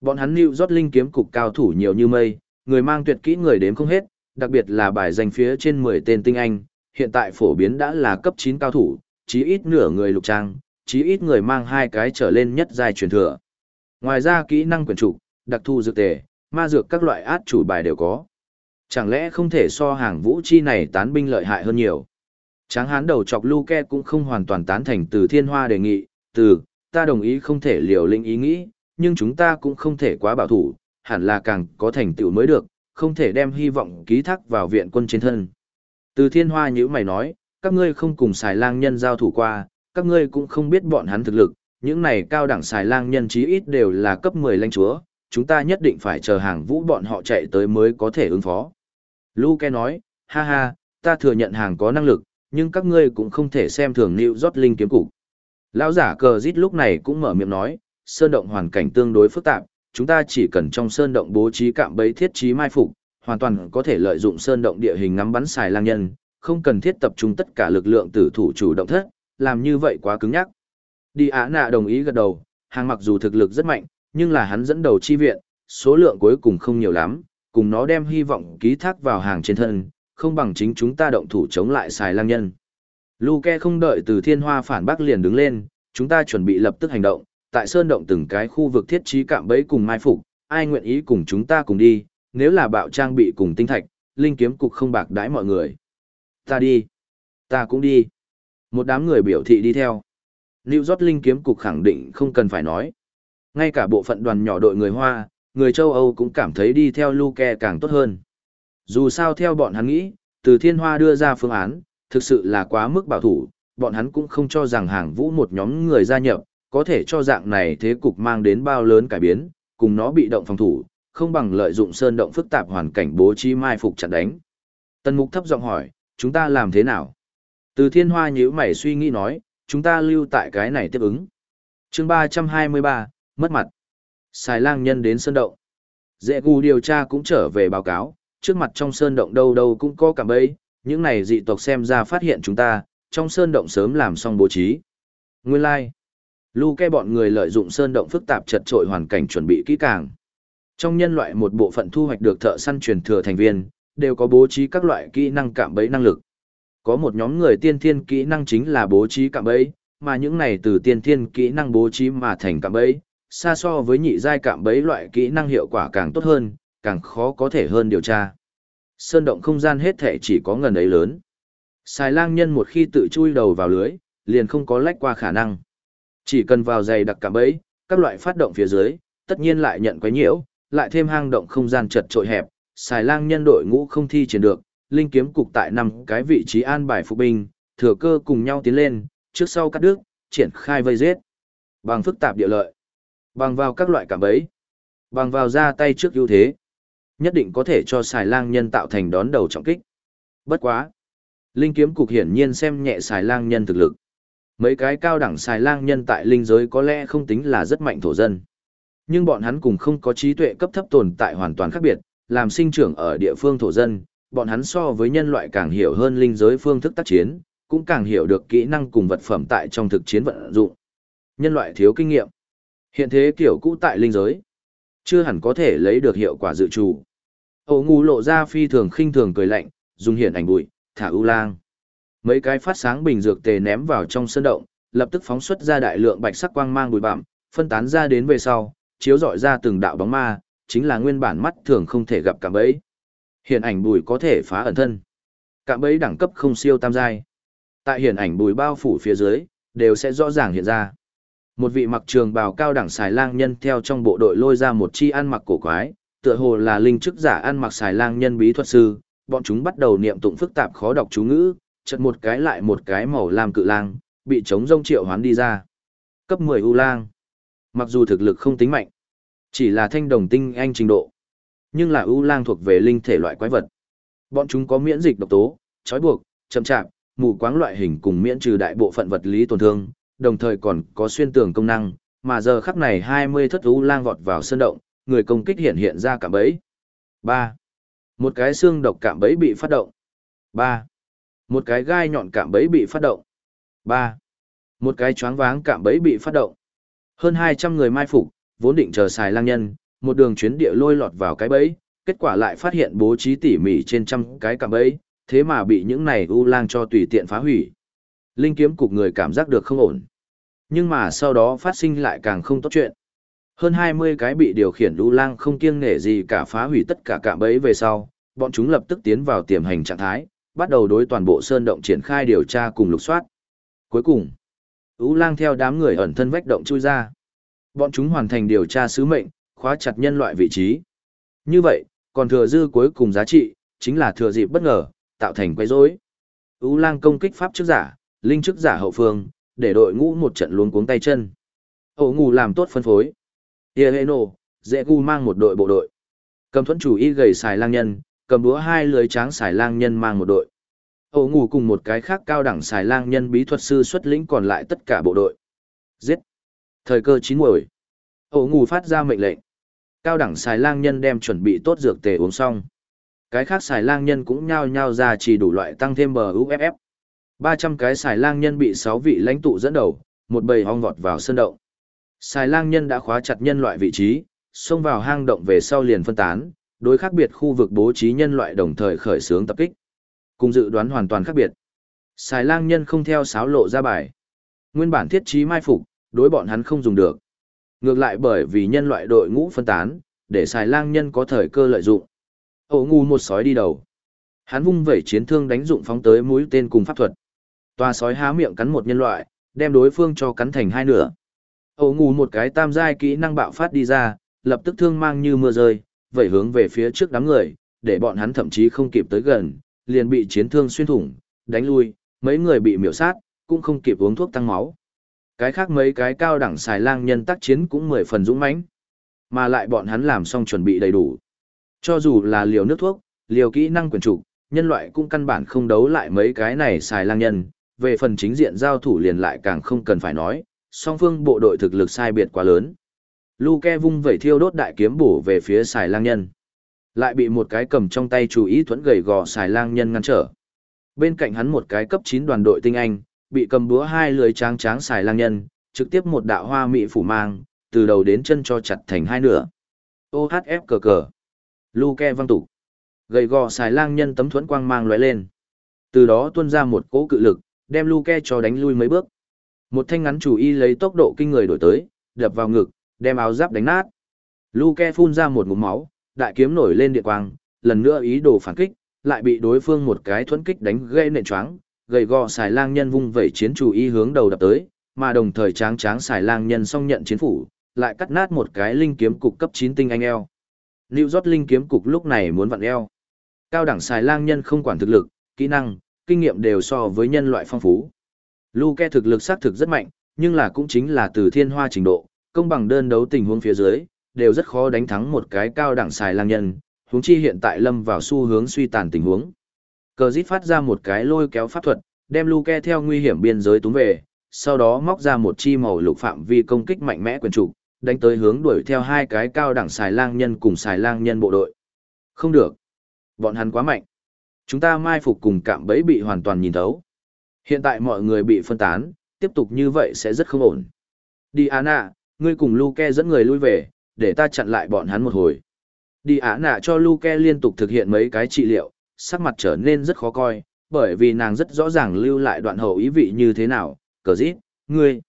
Bọn hắn lưu rót linh kiếm cục cao thủ nhiều như mây, người mang tuyệt kỹ người đếm không hết, đặc biệt là bài danh phía trên 10 tên tinh anh, hiện tại phổ biến đã là cấp 9 cao thủ, chí ít nửa người lục trang, chí ít người mang hai cái trở lên nhất giai truyền thừa. Ngoài ra kỹ năng quyền trụ, đặc thu dược tề, ma dược các loại át chủ bài đều có. Chẳng lẽ không thể so hàng vũ chi này tán binh lợi hại hơn nhiều? Tráng hán đầu chọc Luke cũng không hoàn toàn tán thành từ thiên hoa đề nghị, từ, ta đồng ý không thể liều linh ý nghĩ, nhưng chúng ta cũng không thể quá bảo thủ, hẳn là càng có thành tựu mới được, không thể đem hy vọng ký thác vào viện quân trên thân. Từ thiên hoa như mày nói, các ngươi không cùng xài lang nhân giao thủ qua, các ngươi cũng không biết bọn hắn thực lực, những này cao đẳng xài lang nhân chí ít đều là cấp 10 lãnh chúa, chúng ta nhất định phải chờ hàng vũ bọn họ chạy tới mới có thể ứng phó. Luke nói, ha ha, ta thừa nhận hàng có năng lực, nhưng các ngươi cũng không thể xem thường New York Linh kiếm cục. Lão giả cờ rít lúc này cũng mở miệng nói, sơn động hoàn cảnh tương đối phức tạp, chúng ta chỉ cần trong sơn động bố trí cạm bẫy thiết trí mai phục, hoàn toàn có thể lợi dụng sơn động địa hình ngắm bắn xài lang nhân, không cần thiết tập trung tất cả lực lượng tử thủ chủ động thất, làm như vậy quá cứng nhắc. Đi Á Nạ đồng ý gật đầu, hàng mặc dù thực lực rất mạnh, nhưng là hắn dẫn đầu chi viện, số lượng cuối cùng không nhiều lắm, cùng nó đem hy vọng ký thác vào hàng trên thân, không bằng chính chúng ta động thủ chống lại xài lang nhân. Luke không đợi từ thiên hoa phản bác liền đứng lên, chúng ta chuẩn bị lập tức hành động, tại sơn động từng cái khu vực thiết trí cạm bẫy cùng mai phục, ai nguyện ý cùng chúng ta cùng đi, nếu là bạo trang bị cùng tinh thạch, linh kiếm cục không bạc đãi mọi người. Ta đi. Ta cũng đi. Một đám người biểu thị đi theo. Lưu Giót Linh kiếm cục khẳng định không cần phải nói. Ngay cả bộ phận đoàn nhỏ đội người Hoa, người châu Âu cũng cảm thấy đi theo Luke càng tốt hơn. Dù sao theo bọn hắn nghĩ, từ thiên hoa đưa ra phương án, thực sự là quá mức bảo thủ, bọn hắn cũng không cho rằng hàng vũ một nhóm người gia nhập, có thể cho dạng này thế cục mang đến bao lớn cải biến, cùng nó bị động phòng thủ, không bằng lợi dụng sơn động phức tạp hoàn cảnh bố trí mai phục chặn đánh. Tân mục thấp giọng hỏi, chúng ta làm thế nào? Từ thiên hoa nhíu mày suy nghĩ nói, chúng ta lưu tại cái này tiếp ứng. chương 323, mất mặt. Xài lang nhân đến sơn động. Dễ gù điều tra cũng trở về báo cáo, trước mặt trong sơn động đâu đâu cũng có cảm bẫy, những này dị tộc xem ra phát hiện chúng ta, trong sơn động sớm làm xong bố trí. Nguyên lai, like. Lu ke bọn người lợi dụng sơn động phức tạp chật trội hoàn cảnh chuẩn bị kỹ càng. Trong nhân loại một bộ phận thu hoạch được thợ săn truyền thừa thành viên, đều có bố trí các loại kỹ năng cạm bẫy năng lực. Có một nhóm người tiên thiên kỹ năng chính là bố trí cạm bẫy, mà những này từ tiên thiên kỹ năng bố trí mà thành cạm bẫy, xa so với nhị giai cạm bẫy loại kỹ năng hiệu quả càng tốt hơn, càng khó có thể hơn điều tra. Sơn động không gian hết thể chỉ có ngần ấy lớn. Xài lang nhân một khi tự chui đầu vào lưới, liền không có lách qua khả năng. Chỉ cần vào dày đặc cảm bẫy, các loại phát động phía dưới, tất nhiên lại nhận quấy nhiễu, lại thêm hang động không gian chật trội hẹp, xài lang nhân đội ngũ không thi triển được, linh kiếm cục tại năm cái vị trí an bài phục binh, thừa cơ cùng nhau tiến lên, trước sau cắt đứt, triển khai vây giết. Bằng phức tạp địa lợi, bằng vào các loại cảm bẫy, bằng vào ra tay trước ưu thế, nhất định có thể cho xài lang nhân tạo thành đón đầu trọng kích. Bất quá, linh kiếm cục hiển nhiên xem nhẹ xài lang nhân thực lực. Mấy cái cao đẳng xài lang nhân tại linh giới có lẽ không tính là rất mạnh thổ dân. Nhưng bọn hắn cùng không có trí tuệ cấp thấp tồn tại hoàn toàn khác biệt, làm sinh trưởng ở địa phương thổ dân, bọn hắn so với nhân loại càng hiểu hơn linh giới phương thức tác chiến, cũng càng hiểu được kỹ năng cùng vật phẩm tại trong thực chiến vận dụng. Nhân loại thiếu kinh nghiệm. Hiện thế kiểu cũ tại linh giới, chưa hẳn có thể lấy được hiệu quả dự trù. Ổ ngu lộ ra phi thường khinh thường cười lạnh, dùng hiện ảnh bụi, thả ưu lang. Mấy cái phát sáng bình dược tề ném vào trong sân động, lập tức phóng xuất ra đại lượng bạch sắc quang mang bụi bặm, phân tán ra đến về sau, chiếu rọi ra từng đạo bóng ma, chính là nguyên bản mắt thường không thể gặp cả bấy. Hiện ảnh bùi có thể phá ẩn thân. Cả bấy đẳng cấp không siêu tam giai. Tại hiện ảnh bùi bao phủ phía dưới, đều sẽ rõ ràng hiện ra. Một vị mặc trường bào cao đẳng xài lang nhân theo trong bộ đội lôi ra một chi ăn mặc cổ quái, tựa hồ là linh chức giả ăn mặc xài lang nhân bí thuật sư, bọn chúng bắt đầu niệm tụng phức tạp khó đọc chú ngữ, chật một cái lại một cái màu lam cự lang, bị chống rông triệu hoán đi ra. Cấp 10 U lang. Mặc dù thực lực không tính mạnh, chỉ là thanh đồng tinh anh trình độ, nhưng là U lang thuộc về linh thể loại quái vật. Bọn chúng có miễn dịch độc tố, trói buộc, chậm chạp, mù quáng loại hình cùng miễn trừ đại bộ phận vật lý tổn thương, đồng thời còn có xuyên tường công năng, mà giờ khắc này 20 thất U lang vọt vào sơn động, người công kích hiện hiện ra cả bẫy. 3. Một cái xương độc cạm bẫy bị phát động. 3. Một cái gai nhọn cạm bẫy bị phát động. 3. Một cái choáng váng cạm bẫy bị phát động. Hơn 200 người mai phục, vốn định chờ xài lang nhân, một đường chuyến địa lôi lọt vào cái bẫy, kết quả lại phát hiện bố trí tỉ mỉ trên trăm cái cạm bẫy, thế mà bị những này u lang cho tùy tiện phá hủy. Linh kiếm cục người cảm giác được không ổn. Nhưng mà sau đó phát sinh lại càng không tốt chuyện. Hơn 20 cái bị điều khiển u lang không kiêng nể gì cả phá hủy tất cả cạm bẫy về sau, bọn chúng lập tức tiến vào tiềm hành trạng thái, bắt đầu đối toàn bộ sơn động triển khai điều tra cùng lục soát. Cuối cùng, Ú lang theo đám người ẩn thân vách động chui ra. Bọn chúng hoàn thành điều tra sứ mệnh, khóa chặt nhân loại vị trí. Như vậy, còn thừa dư cuối cùng giá trị, chính là thừa dịp bất ngờ, tạo thành quấy rối. Ú lang công kích pháp trước giả, linh trước giả hậu phương, để đội ngũ một trận luống cuống tay chân. Ổ ngủ làm tốt phân phối. Yeheno, dễ gu mang một đội bộ đội. Cầm thuẫn chủ y gầy xài lang nhân, cầm đũa hai lưới tráng xài lang nhân mang một đội. Ổ ngủ cùng một cái khác cao đẳng xài lang nhân bí thuật sư xuất lĩnh còn lại tất cả bộ đội. Giết! Thời cơ chín muồi. Ổ ngủ phát ra mệnh lệnh. Cao đẳng xài lang nhân đem chuẩn bị tốt dược tề uống xong. Cái khác xài lang nhân cũng nhao nhao ra chỉ đủ loại tăng thêm bờ UFF. 300 cái xài lang nhân bị 6 vị lãnh tụ dẫn đầu, một bầy hong vọt vào sân động. Xài lang nhân đã khóa chặt nhân loại vị trí, xông vào hang động về sau liền phân tán, đối khác biệt khu vực bố trí nhân loại đồng thời khởi xướng tập kích. Cùng dự đoán hoàn toàn khác biệt. Xài lang nhân không theo sáo lộ ra bài. Nguyên bản thiết trí mai phục, đối bọn hắn không dùng được. Ngược lại bởi vì nhân loại đội ngũ phân tán, để xài lang nhân có thời cơ lợi dụng. Ổ ngu một sói đi đầu. Hắn vung vẩy chiến thương đánh dụng phóng tới mũi tên cùng pháp thuật. Toa sói há miệng cắn một nhân loại, đem đối phương cho cắn thành hai nửa. Ổ ngu một cái tam giai kỹ năng bạo phát đi ra, lập tức thương mang như mưa rơi, vẩy hướng về phía trước đám người, để bọn hắn thậm chí không kịp tới gần, liền bị chiến thương xuyên thủng, đánh lui, mấy người bị miểu sát, cũng không kịp uống thuốc tăng máu. Cái khác mấy cái cao đẳng xài lang nhân tác chiến cũng mười phần dũng mãnh, mà lại bọn hắn làm xong chuẩn bị đầy đủ. Cho dù là liều nước thuốc, liều kỹ năng quyền trục, nhân loại cũng căn bản không đấu lại mấy cái này xài lang nhân, về phần chính diện giao thủ liền lại càng không cần phải nói, song phương bộ đội thực lực sai biệt quá lớn. Luke vung vẩy thiêu đốt đại kiếm bổ về phía xài lang nhân. Lại bị một cái cầm trong tay chú ý thuẫn gầy gò xài lang nhân ngăn trở. Bên cạnh hắn một cái cấp 9 đoàn đội tinh anh, bị cầm búa hai lưới tráng tráng xài lang nhân, trực tiếp một đạo hoa mị phủ mang, từ đầu đến chân cho chặt thành hai nửa. OHF cờ cờ. Luke văng tủ. Gầy gò xài lang nhân tấm thuẫn quang mang lóe lên. Từ đó tuôn ra một cỗ cự lực, đem Luke cho đánh lui mấy bước. Một thanh ngắn chủ y lấy tốc độ kinh người đổi tới, đập vào ngực, đem áo giáp đánh nát. Luke phun ra một ngụm máu, đại kiếm nổi lên địa quang, lần nữa ý đồ phản kích, lại bị đối phương một cái thuẫn kích đánh gây nện choáng, gầy gò xài lang nhân vung vẩy chiến chủ y hướng đầu đập tới, mà đồng thời tráng tráng xài lang nhân song nhận chiến phủ, lại cắt nát một cái linh kiếm cục cấp 9 tinh anh eo. Lưu rót Linh kiếm cục lúc này muốn vặn eo. Cao đẳng xài lang nhân không quản thực lực, kỹ năng, kinh nghiệm đều so với nhân loại phong phú. Luke thực lực xác thực rất mạnh, nhưng là cũng chính là từ thiên hoa trình độ, công bằng đơn đấu tình huống phía dưới, đều rất khó đánh thắng một cái cao đẳng xài lang nhân, huống chi hiện tại lâm vào xu hướng suy tàn tình huống. Cờ dít phát ra một cái lôi kéo pháp thuật, đem Luke theo nguy hiểm biên giới túng về, sau đó móc ra một chi màu lục phạm vi công kích mạnh mẽ quyền chủ, đánh tới hướng đuổi theo hai cái cao đẳng xài lang nhân cùng xài lang nhân bộ đội. Không được. Bọn hắn quá mạnh. Chúng ta mai phục cùng cạm bẫy bị hoàn toàn nhìn thấu. Hiện tại mọi người bị phân tán, tiếp tục như vậy sẽ rất không ổn. Diana ngươi cùng Luke dẫn người lui về, để ta chặn lại bọn hắn một hồi. Đi Anna cho Luke liên tục thực hiện mấy cái trị liệu, sắc mặt trở nên rất khó coi, bởi vì nàng rất rõ ràng lưu lại đoạn hậu ý vị như thế nào. Cờ dít, ngươi.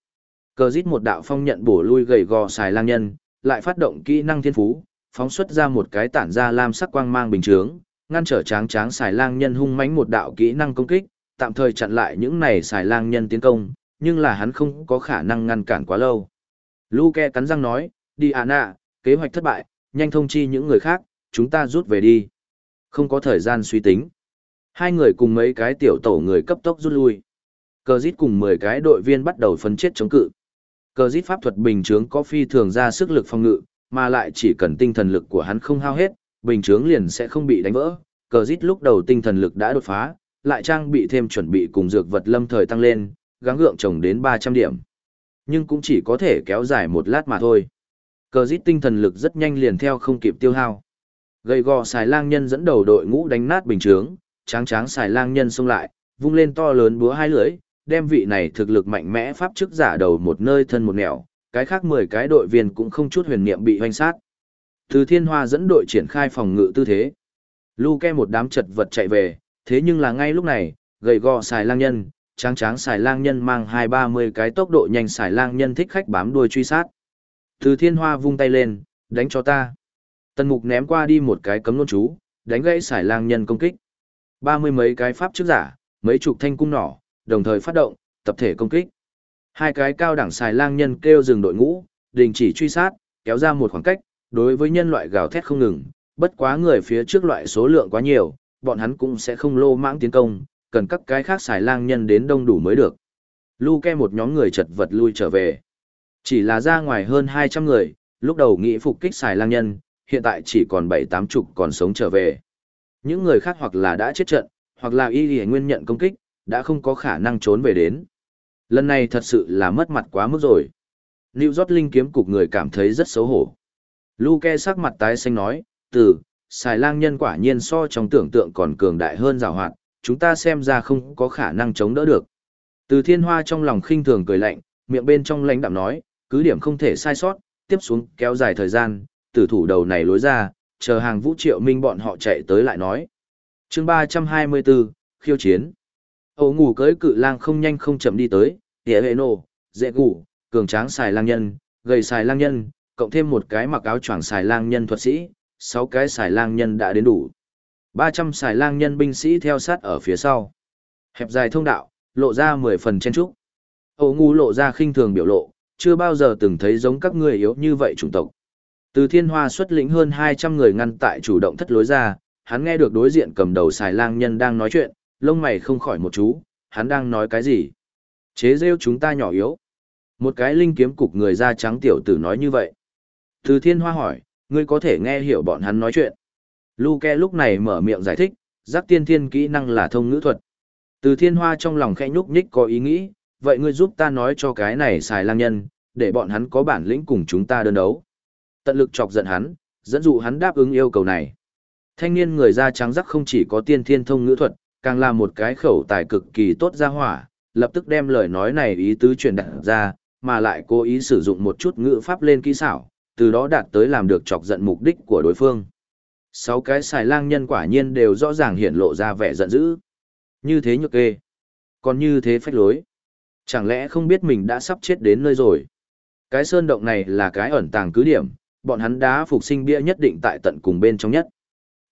Cờ dít một đạo phong nhận bổ lui gầy gò xài lang nhân, lại phát động kỹ năng thiên phú, phóng xuất ra một cái tản ra lam sắc quang mang bình chướng, ngăn trở tráng tráng xài lang nhân hung mãnh một đạo kỹ năng công kích, tạm thời chặn lại những này xài lang nhân tiến công, nhưng là hắn không có khả năng ngăn cản quá lâu. Luke cắn răng nói, đi Anna, kế hoạch thất bại, nhanh thông chi những người khác, chúng ta rút về đi. Không có thời gian suy tính. Hai người cùng mấy cái tiểu tổ người cấp tốc rút lui. Cờ dít cùng 10 cái đội viên bắt đầu phân chết chống cự. Cờ dít pháp thuật bình chướng có phi thường ra sức lực phòng ngự, mà lại chỉ cần tinh thần lực của hắn không hao hết, bình chướng liền sẽ không bị đánh vỡ. Cờ dít lúc đầu tinh thần lực đã đột phá, lại trang bị thêm chuẩn bị cùng dược vật lâm thời tăng lên, gắng gượng trồng đến 300 điểm. Nhưng cũng chỉ có thể kéo dài một lát mà thôi. Cờ dít tinh thần lực rất nhanh liền theo không kịp tiêu hao. Gầy gò xài lang nhân dẫn đầu đội ngũ đánh nát bình chướng, tráng tráng xài lang nhân xông lại, vung lên to lớn búa hai lưỡi, đem vị này thực lực mạnh mẽ pháp chức giả đầu một nơi thân một nẻo, cái khác 10 cái đội viên cũng không chút huyền niệm bị hoanh sát. Từ thiên hoa dẫn đội triển khai phòng ngự tư thế. Luke một đám chật vật chạy về, thế nhưng là ngay lúc này, gầy gò xài lang nhân, tráng tráng xài lang nhân mang hai ba mươi cái tốc độ nhanh xài lang nhân thích khách bám đuôi truy sát. Từ thiên hoa vung tay lên, đánh cho ta. Tần mục ném qua đi một cái cấm nôn chú, đánh gãy xài lang nhân công kích. Ba mươi mấy cái pháp trước giả, mấy chục thanh cung nỏ, đồng thời phát động, tập thể công kích. Hai cái cao đẳng xài lang nhân kêu dừng đội ngũ, đình chỉ truy sát, kéo ra một khoảng cách, đối với nhân loại gào thét không ngừng, bất quá người phía trước loại số lượng quá nhiều, bọn hắn cũng sẽ không lô mãng tiến công, cần các cái khác xài lang nhân đến đông đủ mới được. Lu Ke một nhóm người chật vật lui trở về. Chỉ là ra ngoài hơn 200 người, lúc đầu nghĩ phục kích xài lang nhân, hiện tại chỉ còn 7-8 chục còn sống trở về. Những người khác hoặc là đã chết trận, hoặc là y lì nguyên nhận công kích, đã không có khả năng trốn về đến. Lần này thật sự là mất mặt quá mức rồi. Lưu Giót Linh kiếm cục người cảm thấy rất xấu hổ. Luke sắc mặt tái xanh nói, từ, xài lang nhân quả nhiên so trong tưởng tượng còn cường đại hơn rào hoạt, chúng ta xem ra không có khả năng chống đỡ được. Từ thiên hoa trong lòng khinh thường cười lạnh, miệng bên trong lãnh đạm nói, cứ điểm không thể sai sót, tiếp xuống kéo dài thời gian, tử thủ đầu này lối ra, chờ hàng vũ triệu minh bọn họ chạy tới lại nói. chương 324, khiêu chiến. Ổ ngủ cưới cự lang không nhanh không chậm đi tới, hệ hệ nổ, dễ ngủ, cường tráng xài lang nhân, gầy xài lang nhân, cộng thêm một cái mặc áo choàng xài lang nhân thuật sĩ, sáu cái xài lang nhân đã đến đủ. 300 xài lang nhân binh sĩ theo sát ở phía sau. Hẹp dài thông đạo, lộ ra 10 phần chen trúc. Âu ngu lộ ra khinh thường biểu lộ, chưa bao giờ từng thấy giống các người yếu như vậy chủng tộc. Từ thiên hoa xuất lĩnh hơn 200 người ngăn tại chủ động thất lối ra, hắn nghe được đối diện cầm đầu xài lang nhân đang nói chuyện, lông mày không khỏi một chú, hắn đang nói cái gì? Chế rêu chúng ta nhỏ yếu. Một cái linh kiếm cục người da trắng tiểu tử nói như vậy. Từ thiên hoa hỏi, ngươi có thể nghe hiểu bọn hắn nói chuyện. Luke lúc này mở miệng giải thích, giác tiên thiên kỹ năng là thông ngữ thuật. Từ thiên hoa trong lòng khẽ nhúc nhích có ý nghĩ, vậy ngươi giúp ta nói cho cái này xài lang nhân, để bọn hắn có bản lĩnh cùng chúng ta đơn đấu. Tận lực chọc giận hắn, dẫn dụ hắn đáp ứng yêu cầu này. Thanh niên người da trắng rắc không chỉ có tiên thiên thông ngữ thuật, càng là một cái khẩu tài cực kỳ tốt ra hỏa, lập tức đem lời nói này ý tứ truyền đạt ra, mà lại cố ý sử dụng một chút ngữ pháp lên kỹ xảo, từ đó đạt tới làm được chọc giận mục đích của đối phương. Sáu cái xài lang nhân quả nhiên đều rõ ràng hiện lộ ra vẻ giận dữ. Như thế nhược kê. Còn như thế phách lối. Chẳng lẽ không biết mình đã sắp chết đến nơi rồi. Cái sơn động này là cái ẩn tàng cứ điểm, bọn hắn đã phục sinh bia nhất định tại tận cùng bên trong nhất.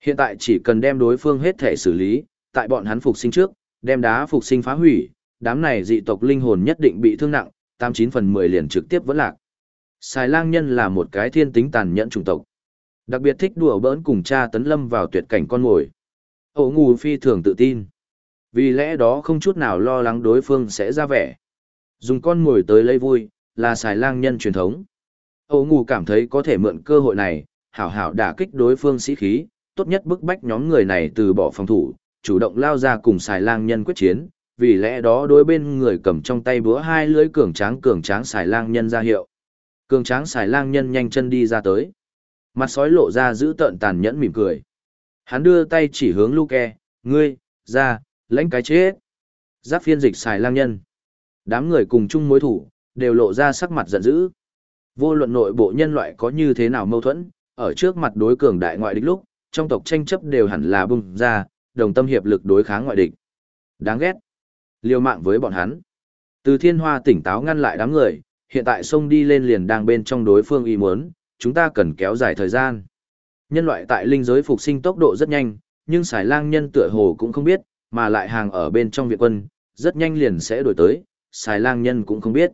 Hiện tại chỉ cần đem đối phương hết thể xử lý, tại bọn hắn phục sinh trước, đem đá phục sinh phá hủy, đám này dị tộc linh hồn nhất định bị thương nặng, 89 phần 10 liền trực tiếp vẫn lạc. Xài lang nhân là một cái thiên tính tàn nhẫn chủng tộc. Đặc biệt thích đùa bỡn cùng cha tấn lâm vào tuyệt cảnh con ngồi. Ổ ngù phi thường tự tin. Vì lẽ đó không chút nào lo lắng đối phương sẽ ra vẻ. Dùng con ngồi tới lấy vui, là xài lang nhân truyền thống. Ổ ngù cảm thấy có thể mượn cơ hội này, hảo hảo đả kích đối phương sĩ khí, tốt nhất bức bách nhóm người này từ bỏ phòng thủ, chủ động lao ra cùng xài lang nhân quyết chiến, vì lẽ đó đối bên người cầm trong tay búa hai lưỡi cường tráng cường tráng xài lang nhân ra hiệu. Cường tráng xài lang nhân nhanh chân đi ra tới. Mặt sói lộ ra giữ tợn tàn nhẫn mỉm cười. Hắn đưa tay chỉ hướng Luke, ngươi, ra, lãnh cái chết. Giáp phiên dịch xài lang nhân. Đám người cùng chung mối thủ, đều lộ ra sắc mặt giận dữ. Vô luận nội bộ nhân loại có như thế nào mâu thuẫn, ở trước mặt đối cường đại ngoại địch lúc, trong tộc tranh chấp đều hẳn là bung ra, đồng tâm hiệp lực đối kháng ngoại địch. Đáng ghét. Liều mạng với bọn hắn. Từ thiên hoa tỉnh táo ngăn lại đám người, hiện tại sông đi lên liền đang bên trong đối phương y muốn, chúng ta cần kéo dài thời gian. Nhân loại tại linh giới phục sinh tốc độ rất nhanh, nhưng xài lang nhân tựa hồ cũng không biết, mà lại hàng ở bên trong viện quân, rất nhanh liền sẽ đổi tới, xài lang nhân cũng không biết.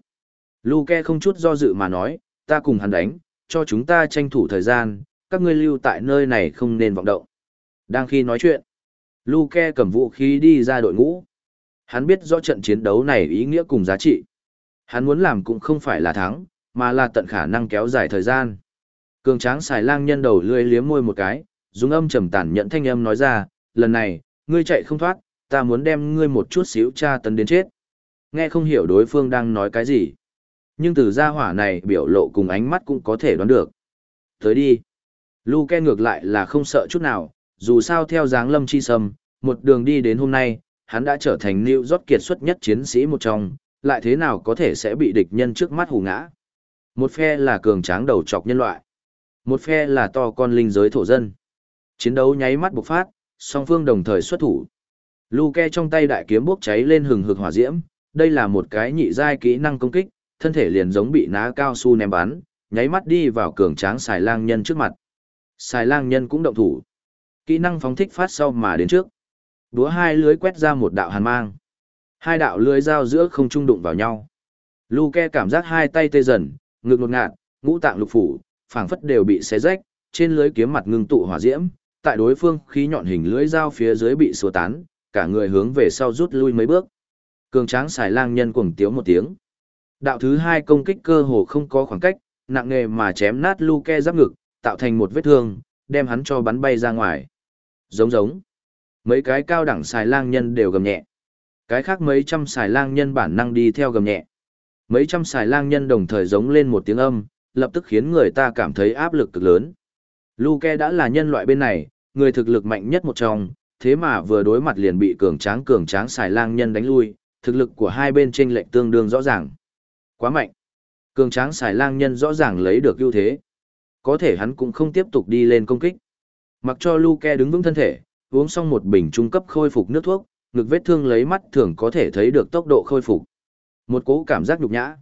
Luke không chút do dự mà nói, ta cùng hắn đánh, cho chúng ta tranh thủ thời gian, các ngươi lưu tại nơi này không nên vọng động. Đang khi nói chuyện, Luke cầm vũ khí đi ra đội ngũ. Hắn biết rõ trận chiến đấu này ý nghĩa cùng giá trị. Hắn muốn làm cũng không phải là thắng, mà là tận khả năng kéo dài thời gian. Cường tráng xài lang nhân đầu lươi liếm môi một cái, dùng âm trầm tàn nhận thanh âm nói ra, lần này, ngươi chạy không thoát, ta muốn đem ngươi một chút xíu tra tấn đến chết. Nghe không hiểu đối phương đang nói cái gì. Nhưng từ gia hỏa này biểu lộ cùng ánh mắt cũng có thể đoán được. Tới đi. Lu Ke ngược lại là không sợ chút nào, dù sao theo dáng lâm chi sâm, một đường đi đến hôm nay, hắn đã trở thành New York kiệt xuất nhất chiến sĩ một trong, lại thế nào có thể sẽ bị địch nhân trước mắt hù ngã. Một phe là cường tráng đầu chọc nhân loại, một phe là to con linh giới thổ dân. Chiến đấu nháy mắt bộc phát, song phương đồng thời xuất thủ. Luke trong tay đại kiếm bốc cháy lên hừng hực hỏa diễm, đây là một cái nhị giai kỹ năng công kích, thân thể liền giống bị ná cao su ném bắn, nháy mắt đi vào cường tráng xài lang nhân trước mặt. Xài lang nhân cũng động thủ. Kỹ năng phóng thích phát sau mà đến trước. Đúa hai lưới quét ra một đạo hàn mang. Hai đạo lưới giao giữa không trung đụng vào nhau. Luke cảm giác hai tay tê dần, ngực ngột ngạt, ngũ tạng lục phủ, phảng phất đều bị xé rách, trên lưới kiếm mặt ngưng tụ hỏa diễm, tại đối phương khí nhọn hình lưới dao phía dưới bị xua tán, cả người hướng về sau rút lui mấy bước. Cường tráng xài lang nhân cuồng tiếu một tiếng. Đạo thứ hai công kích cơ hồ không có khoảng cách, nặng nghề mà chém nát Luke giáp ngực, tạo thành một vết thương, đem hắn cho bắn bay ra ngoài. Giống giống. Mấy cái cao đẳng xài lang nhân đều gầm nhẹ. Cái khác mấy trăm xài lang nhân bản năng đi theo gầm nhẹ. Mấy trăm xài lang nhân đồng thời giống lên một tiếng âm, lập tức khiến người ta cảm thấy áp lực cực lớn. Luke đã là nhân loại bên này, người thực lực mạnh nhất một trong, thế mà vừa đối mặt liền bị cường tráng cường tráng xài lang nhân đánh lui, thực lực của hai bên chênh lệch tương đương rõ ràng. Quá mạnh. Cường tráng xài lang nhân rõ ràng lấy được ưu thế. Có thể hắn cũng không tiếp tục đi lên công kích. Mặc cho Luke đứng vững thân thể, uống xong một bình trung cấp khôi phục nước thuốc, ngực vết thương lấy mắt thường có thể thấy được tốc độ khôi phục. Một cố cảm giác nhục nhã.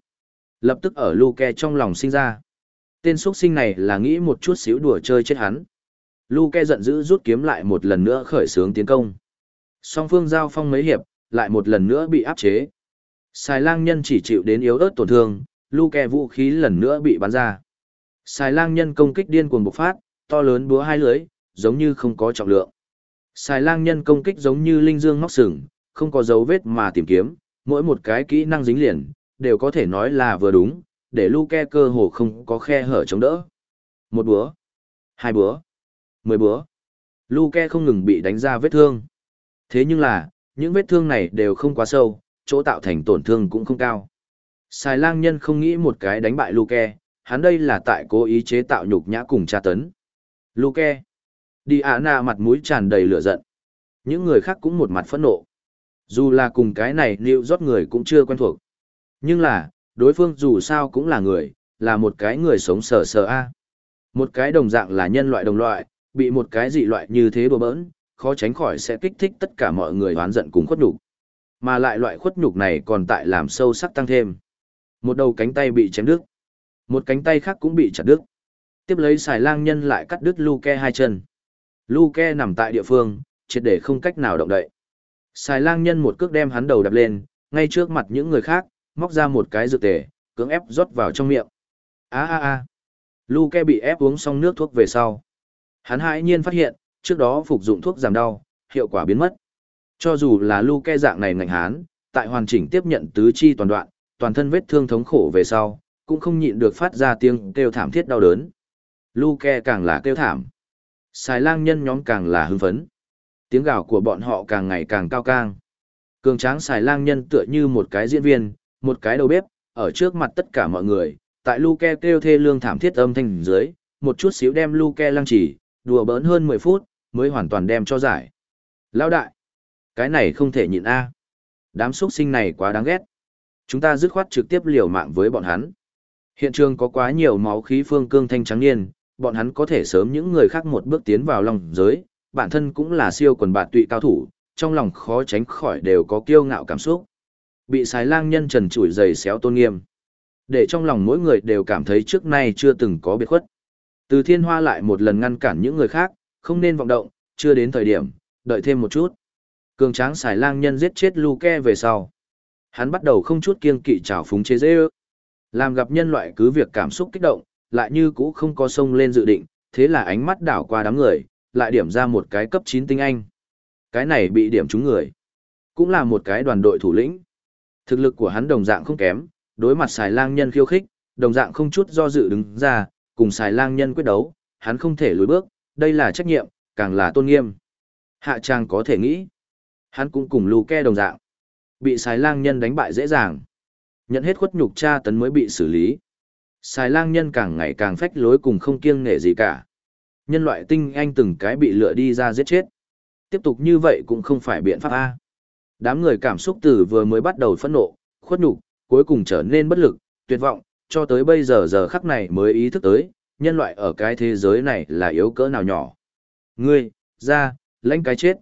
Lập tức ở Luke trong lòng sinh ra. Tên xuất sinh này là nghĩ một chút xíu đùa chơi chết hắn. Luke giận dữ rút kiếm lại một lần nữa khởi xướng tiến công. Song phương giao phong mấy hiệp, lại một lần nữa bị áp chế. Xài lang nhân chỉ chịu đến yếu ớt tổn thương, Luke vũ khí lần nữa bị bắn ra. Xài lang nhân công kích điên cuồng bộc phát, to lớn búa hai lưới, giống như không có trọng lượng. Xài lang nhân công kích giống như linh dương móc sừng, không có dấu vết mà tìm kiếm, mỗi một cái kỹ năng dính liền, đều có thể nói là vừa đúng, để Luke cơ hồ không có khe hở chống đỡ. Một búa, hai búa, mười búa. Luke không ngừng bị đánh ra vết thương. Thế nhưng là, những vết thương này đều không quá sâu, chỗ tạo thành tổn thương cũng không cao. Xài lang nhân không nghĩ một cái đánh bại Luke, hắn đây là tại cố ý chế tạo nhục nhã cùng tra tấn. Luke. Đi ạ nạ mặt mũi tràn đầy lửa giận. Những người khác cũng một mặt phẫn nộ. Dù là cùng cái này liệu rót người cũng chưa quen thuộc. Nhưng là, đối phương dù sao cũng là người, là một cái người sống sờ sờ a. Một cái đồng dạng là nhân loại đồng loại, bị một cái dị loại như thế bừa bỡn, khó tránh khỏi sẽ kích thích tất cả mọi người oán giận cùng khuất nhục. Mà lại loại khuất nhục này còn tại làm sâu sắc tăng thêm. Một đầu cánh tay bị chém đứt, một cánh tay khác cũng bị chặt đứt. Tiếp lấy xài lang nhân lại cắt đứt Luke hai chân. Luke nằm tại địa phương, triệt để không cách nào động đậy. Xài lang nhân một cước đem hắn đầu đập lên, ngay trước mặt những người khác, móc ra một cái dược tề, cưỡng ép rót vào trong miệng. A a a. Luke bị ép uống xong nước thuốc về sau. Hắn hãi nhiên phát hiện, trước đó phục dụng thuốc giảm đau, hiệu quả biến mất. Cho dù là Luke dạng này ngành hán, tại hoàn chỉnh tiếp nhận tứ chi toàn đoạn, toàn thân vết thương thống khổ về sau, cũng không nhịn được phát ra tiếng kêu thảm thiết đau đớn. Luke càng là kêu thảm. Xài lang nhân nhóm càng là hưng phấn. Tiếng gào của bọn họ càng ngày càng cao càng. Cường tráng xài lang nhân tựa như một cái diễn viên, một cái đầu bếp, ở trước mặt tất cả mọi người, tại Luke kêu thê lương thảm thiết âm thanh dưới, một chút xíu đem Luke lăng chỉ, đùa bỡn hơn 10 phút, mới hoàn toàn đem cho giải. lao đại, cái này không thể nhịn a. Đám xuất sinh này quá đáng ghét. Chúng ta dứt khoát trực tiếp liều mạng với bọn hắn. Hiện trường có quá nhiều máu khí phương cương thanh trắng niên, bọn hắn có thể sớm những người khác một bước tiến vào lòng giới, bản thân cũng là siêu quần bạt tụy cao thủ, trong lòng khó tránh khỏi đều có kiêu ngạo cảm xúc. Bị sái lang nhân trần trụi dày xéo tôn nghiêm. Để trong lòng mỗi người đều cảm thấy trước nay chưa từng có biệt khuất. Từ thiên hoa lại một lần ngăn cản những người khác, không nên vọng động, chưa đến thời điểm, đợi thêm một chút. Cường tráng Sải lang nhân giết chết Luke về sau. Hắn bắt đầu không chút kiêng kỵ trào phúng chế dễ ước. Làm gặp nhân loại cứ việc cảm xúc kích động, lại như cũ không có sông lên dự định, thế là ánh mắt đảo qua đám người, lại điểm ra một cái cấp 9 tinh anh. Cái này bị điểm trúng người. Cũng là một cái đoàn đội thủ lĩnh. Thực lực của hắn đồng dạng không kém, đối mặt xài lang nhân khiêu khích, đồng dạng không chút do dự đứng ra, cùng xài lang nhân quyết đấu, hắn không thể lùi bước, đây là trách nhiệm, càng là tôn nghiêm. Hạ trang có thể nghĩ, hắn cũng cùng lù ke đồng dạng. Bị xài lang nhân đánh bại dễ dàng. Nhận hết khuất nhục tra tấn mới bị xử lý. Xài lang nhân càng ngày càng phách lối cùng không kiêng nể gì cả. Nhân loại tinh anh từng cái bị lựa đi ra giết chết. Tiếp tục như vậy cũng không phải biện pháp A. Đám người cảm xúc từ vừa mới bắt đầu phẫn nộ, khuất nhục, cuối cùng trở nên bất lực, tuyệt vọng, cho tới bây giờ giờ khắc này mới ý thức tới, nhân loại ở cái thế giới này là yếu cỡ nào nhỏ. Ngươi, ra, lãnh cái chết.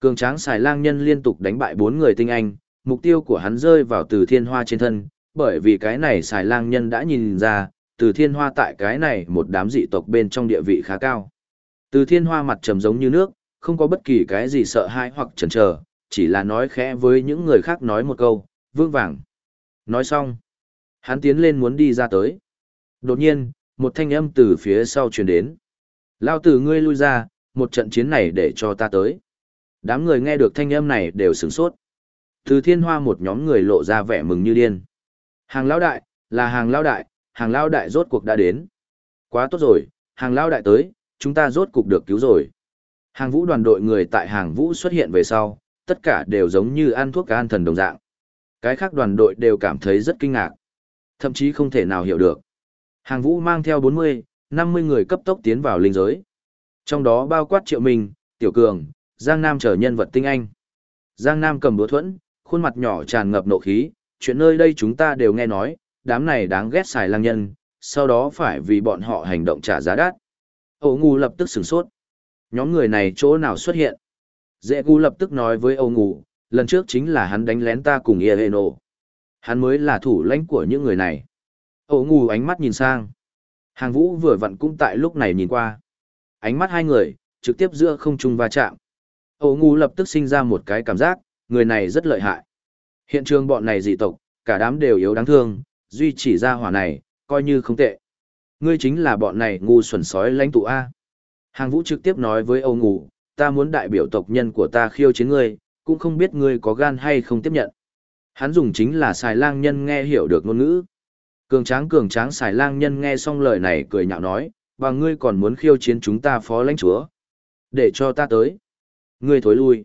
Cường tráng xài lang nhân liên tục đánh bại bốn người tinh anh, mục tiêu của hắn rơi vào từ thiên hoa trên thân, bởi vì cái này xài lang nhân đã nhìn ra, từ thiên hoa tại cái này một đám dị tộc bên trong địa vị khá cao. Từ thiên hoa mặt trầm giống như nước, không có bất kỳ cái gì sợ hãi hoặc chần chờ, chỉ là nói khẽ với những người khác nói một câu, vương vàng. Nói xong, hắn tiến lên muốn đi ra tới. Đột nhiên, một thanh âm từ phía sau truyền đến. Lao tử ngươi lui ra, một trận chiến này để cho ta tới. Đám người nghe được thanh âm này đều sửng sốt. Từ thiên hoa một nhóm người lộ ra vẻ mừng như điên. Hàng lao đại, là hàng lao đại, hàng lao đại rốt cuộc đã đến. Quá tốt rồi, hàng lao đại tới, chúng ta rốt cuộc được cứu rồi. Hàng vũ đoàn đội người tại hàng vũ xuất hiện về sau, tất cả đều giống như ăn thuốc an thần đồng dạng. Cái khác đoàn đội đều cảm thấy rất kinh ngạc. Thậm chí không thể nào hiểu được. Hàng vũ mang theo 40, 50 người cấp tốc tiến vào linh giới. Trong đó bao quát triệu mình, tiểu cường, Giang Nam trở nhân vật tinh anh. Giang Nam cầm búa thuẫn, khuôn mặt nhỏ tràn ngập nộ khí, chuyện nơi đây chúng ta đều nghe nói, đám này đáng ghét xài lang nhân, sau đó phải vì bọn họ hành động trả giá đắt. Ổ ngu lập tức sửng sốt. Nhóm người này chỗ nào xuất hiện? Dễ gu lập tức nói với Âu Ngủ, lần trước chính là hắn đánh lén ta cùng Ieno. Hắn mới là thủ lãnh của những người này. Âu Ngủ ánh mắt nhìn sang. Hàng vũ vừa vặn cũng tại lúc này nhìn qua. Ánh mắt hai người, trực tiếp giữa không trung va chạm. Âu Ngủ lập tức sinh ra một cái cảm giác, người này rất lợi hại. Hiện trường bọn này dị tộc, cả đám đều yếu đáng thương, duy chỉ ra hỏa này, coi như không tệ. Ngươi chính là bọn này ngu xuẩn sói lãnh tụ A. Hàng vũ trực tiếp nói với Âu Ngủ, ta muốn đại biểu tộc nhân của ta khiêu chiến ngươi, cũng không biết ngươi có gan hay không tiếp nhận. Hắn dùng chính là xài lang nhân nghe hiểu được ngôn ngữ. Cường tráng cường tráng xài lang nhân nghe xong lời này cười nhạo nói, và ngươi còn muốn khiêu chiến chúng ta phó lãnh chúa. Để cho ta tới. Ngươi thối lui.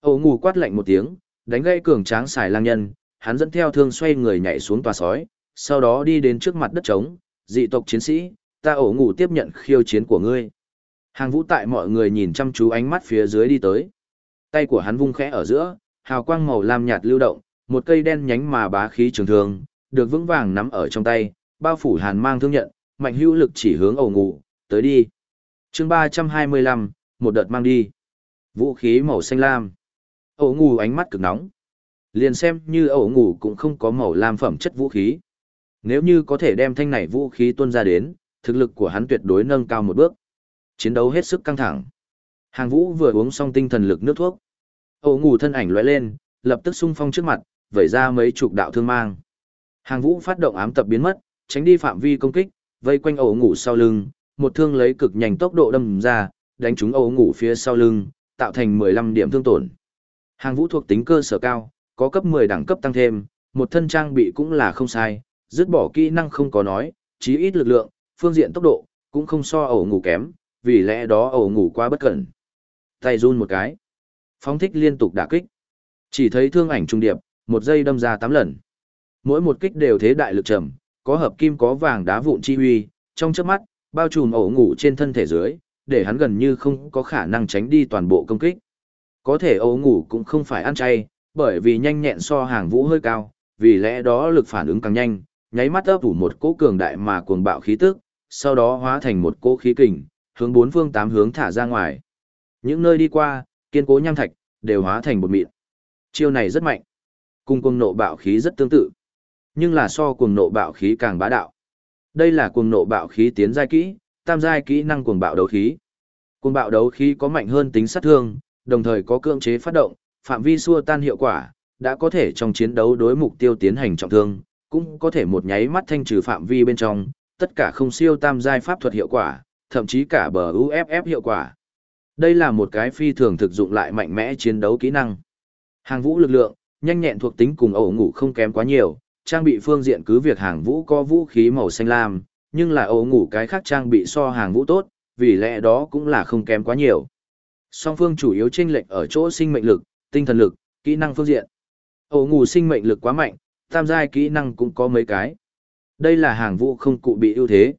Âu ngủ quát lạnh một tiếng, đánh gây cường tráng xài lang nhân, hắn dẫn theo thương xoay người nhảy xuống tòa sói, sau đó đi đến trước mặt đất trống, dị tộc chiến sĩ, ta ổ ngủ tiếp nhận khiêu chiến của ngươi. Hàng vũ tại mọi người nhìn chăm chú ánh mắt phía dưới đi tới. Tay của hắn vung khẽ ở giữa, hào quang màu lam nhạt lưu động, một cây đen nhánh mà bá khí trường thương, được vững vàng nắm ở trong tay, bao phủ hàn mang thương nhận, mạnh hữu lực chỉ hướng ổ ngủ, tới đi. chương 325, một đợt mang đi. Vũ khí màu xanh lam. Ổ ngủ ánh mắt cực nóng. Liền xem như ổ ngủ cũng không có màu lam phẩm chất vũ khí. Nếu như có thể đem thanh này vũ khí tuôn ra đến, thực lực của hắn tuyệt đối nâng cao một bước. Chiến đấu hết sức căng thẳng. Hàng vũ vừa uống xong tinh thần lực nước thuốc. Ổ ngủ thân ảnh lóe lên, lập tức xung phong trước mặt, vẩy ra mấy chục đạo thương mang. Hàng vũ phát động ám tập biến mất, tránh đi phạm vi công kích, vây quanh ổ ngủ sau lưng, một thương lấy cực nhanh tốc độ đâm ra, đánh trúng ổ ngủ phía sau lưng, tạo thành 15 điểm thương tổn. Hàng vũ thuộc tính cơ sở cao, có cấp 10 đẳng cấp tăng thêm, một thân trang bị cũng là không sai, dứt bỏ kỹ năng không có nói, chí ít lực lượng, phương diện tốc độ, cũng không so ổ ngủ kém, vì lẽ đó ẩu ngủ quá bất cẩn. Tay run một cái. Phóng thích liên tục đả kích. Chỉ thấy thương ảnh trung điệp, một giây đâm ra 8 lần. Mỗi một kích đều thế đại lực trầm, có hợp kim có vàng đá vụn chi huy, trong chớp mắt, bao trùm ẩu ngủ trên thân thể dưới, để hắn gần như không có khả năng tránh đi toàn bộ công kích. Có thể ấu ngủ cũng không phải ăn chay, bởi vì nhanh nhẹn so hàng vũ hơi cao, vì lẽ đó lực phản ứng càng nhanh, nháy mắt ấp ủ một cỗ cường đại mà cuồng bạo khí tức, sau đó hóa thành một cỗ khí kình, hướng bốn phương tám hướng thả ra ngoài. Những nơi đi qua, kiên cố nham thạch, đều hóa thành bột mịn. Chiêu này rất mạnh. Cùng cuồng nộ bạo khí rất tương tự. Nhưng là so cuồng nộ bạo khí càng bá đạo. Đây là cuồng nộ bạo khí tiến giai kỹ, tam giai kỹ năng cuồng bạo đấu khí. Cuồng bạo đấu khí có mạnh hơn tính sát thương, đồng thời có cưỡng chế phát động, phạm vi xua tan hiệu quả, đã có thể trong chiến đấu đối mục tiêu tiến hành trọng thương, cũng có thể một nháy mắt thanh trừ phạm vi bên trong, tất cả không siêu tam giai pháp thuật hiệu quả, thậm chí cả bờ UFF hiệu quả. Đây là một cái phi thường thực dụng lại mạnh mẽ chiến đấu kỹ năng. Hàng vũ lực lượng, nhanh nhẹn thuộc tính cùng ổ ngủ không kém quá nhiều, trang bị phương diện cứ việc hàng vũ có vũ khí màu xanh lam, nhưng là ổ ngủ cái khác trang bị so hàng vũ tốt, vì lẽ đó cũng là không kém quá nhiều. Song phương chủ yếu chênh lệch ở chỗ sinh mệnh lực, tinh thần lực, kỹ năng phương diện. Ổ ngủ sinh mệnh lực quá mạnh, tam giai kỹ năng cũng có mấy cái. Đây là hàng vũ không cụ bị ưu thế.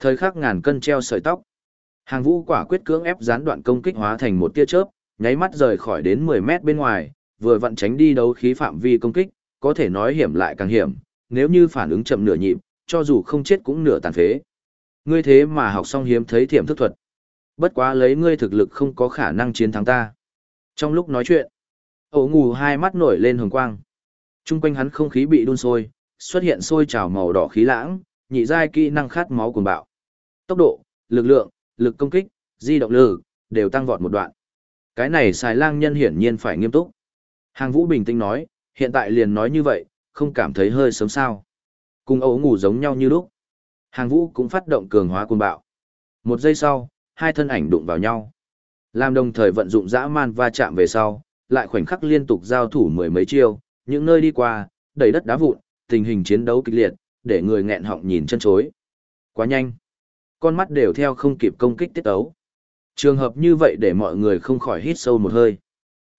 Thời khắc ngàn cân treo sợi tóc. Hàng vũ quả quyết cưỡng ép gián đoạn công kích hóa thành một tia chớp, nháy mắt rời khỏi đến 10 mét bên ngoài, vừa vặn tránh đi đấu khí phạm vi công kích, có thể nói hiểm lại càng hiểm, nếu như phản ứng chậm nửa nhịp, cho dù không chết cũng nửa tàn phế. Ngươi thế mà học xong hiếm thấy thiểm thức thuật. Bất quá lấy ngươi thực lực không có khả năng chiến thắng ta. Trong lúc nói chuyện, ổ ngủ hai mắt nổi lên hồng quang. Trung quanh hắn không khí bị đun sôi, xuất hiện sôi trào màu đỏ khí lãng, nhị giai kỹ năng khát máu cuồng bạo. Tốc độ, lực lượng, lực công kích, di động lực, đều tăng vọt một đoạn. Cái này xài lang nhân hiển nhiên phải nghiêm túc. Hàng vũ bình tĩnh nói, hiện tại liền nói như vậy, không cảm thấy hơi sớm sao. Cùng ấu ngủ giống nhau như lúc. Hàng vũ cũng phát động cường hóa cuồng bạo. Một giây sau, hai thân ảnh đụng vào nhau. Làm đồng thời vận dụng dã man va chạm về sau, lại khoảnh khắc liên tục giao thủ mười mấy chiêu, những nơi đi qua, đầy đất đá vụn, tình hình chiến đấu kịch liệt, để người nghẹn họng nhìn chân chối. Quá nhanh. Con mắt đều theo không kịp công kích tiết ấu. Trường hợp như vậy để mọi người không khỏi hít sâu một hơi.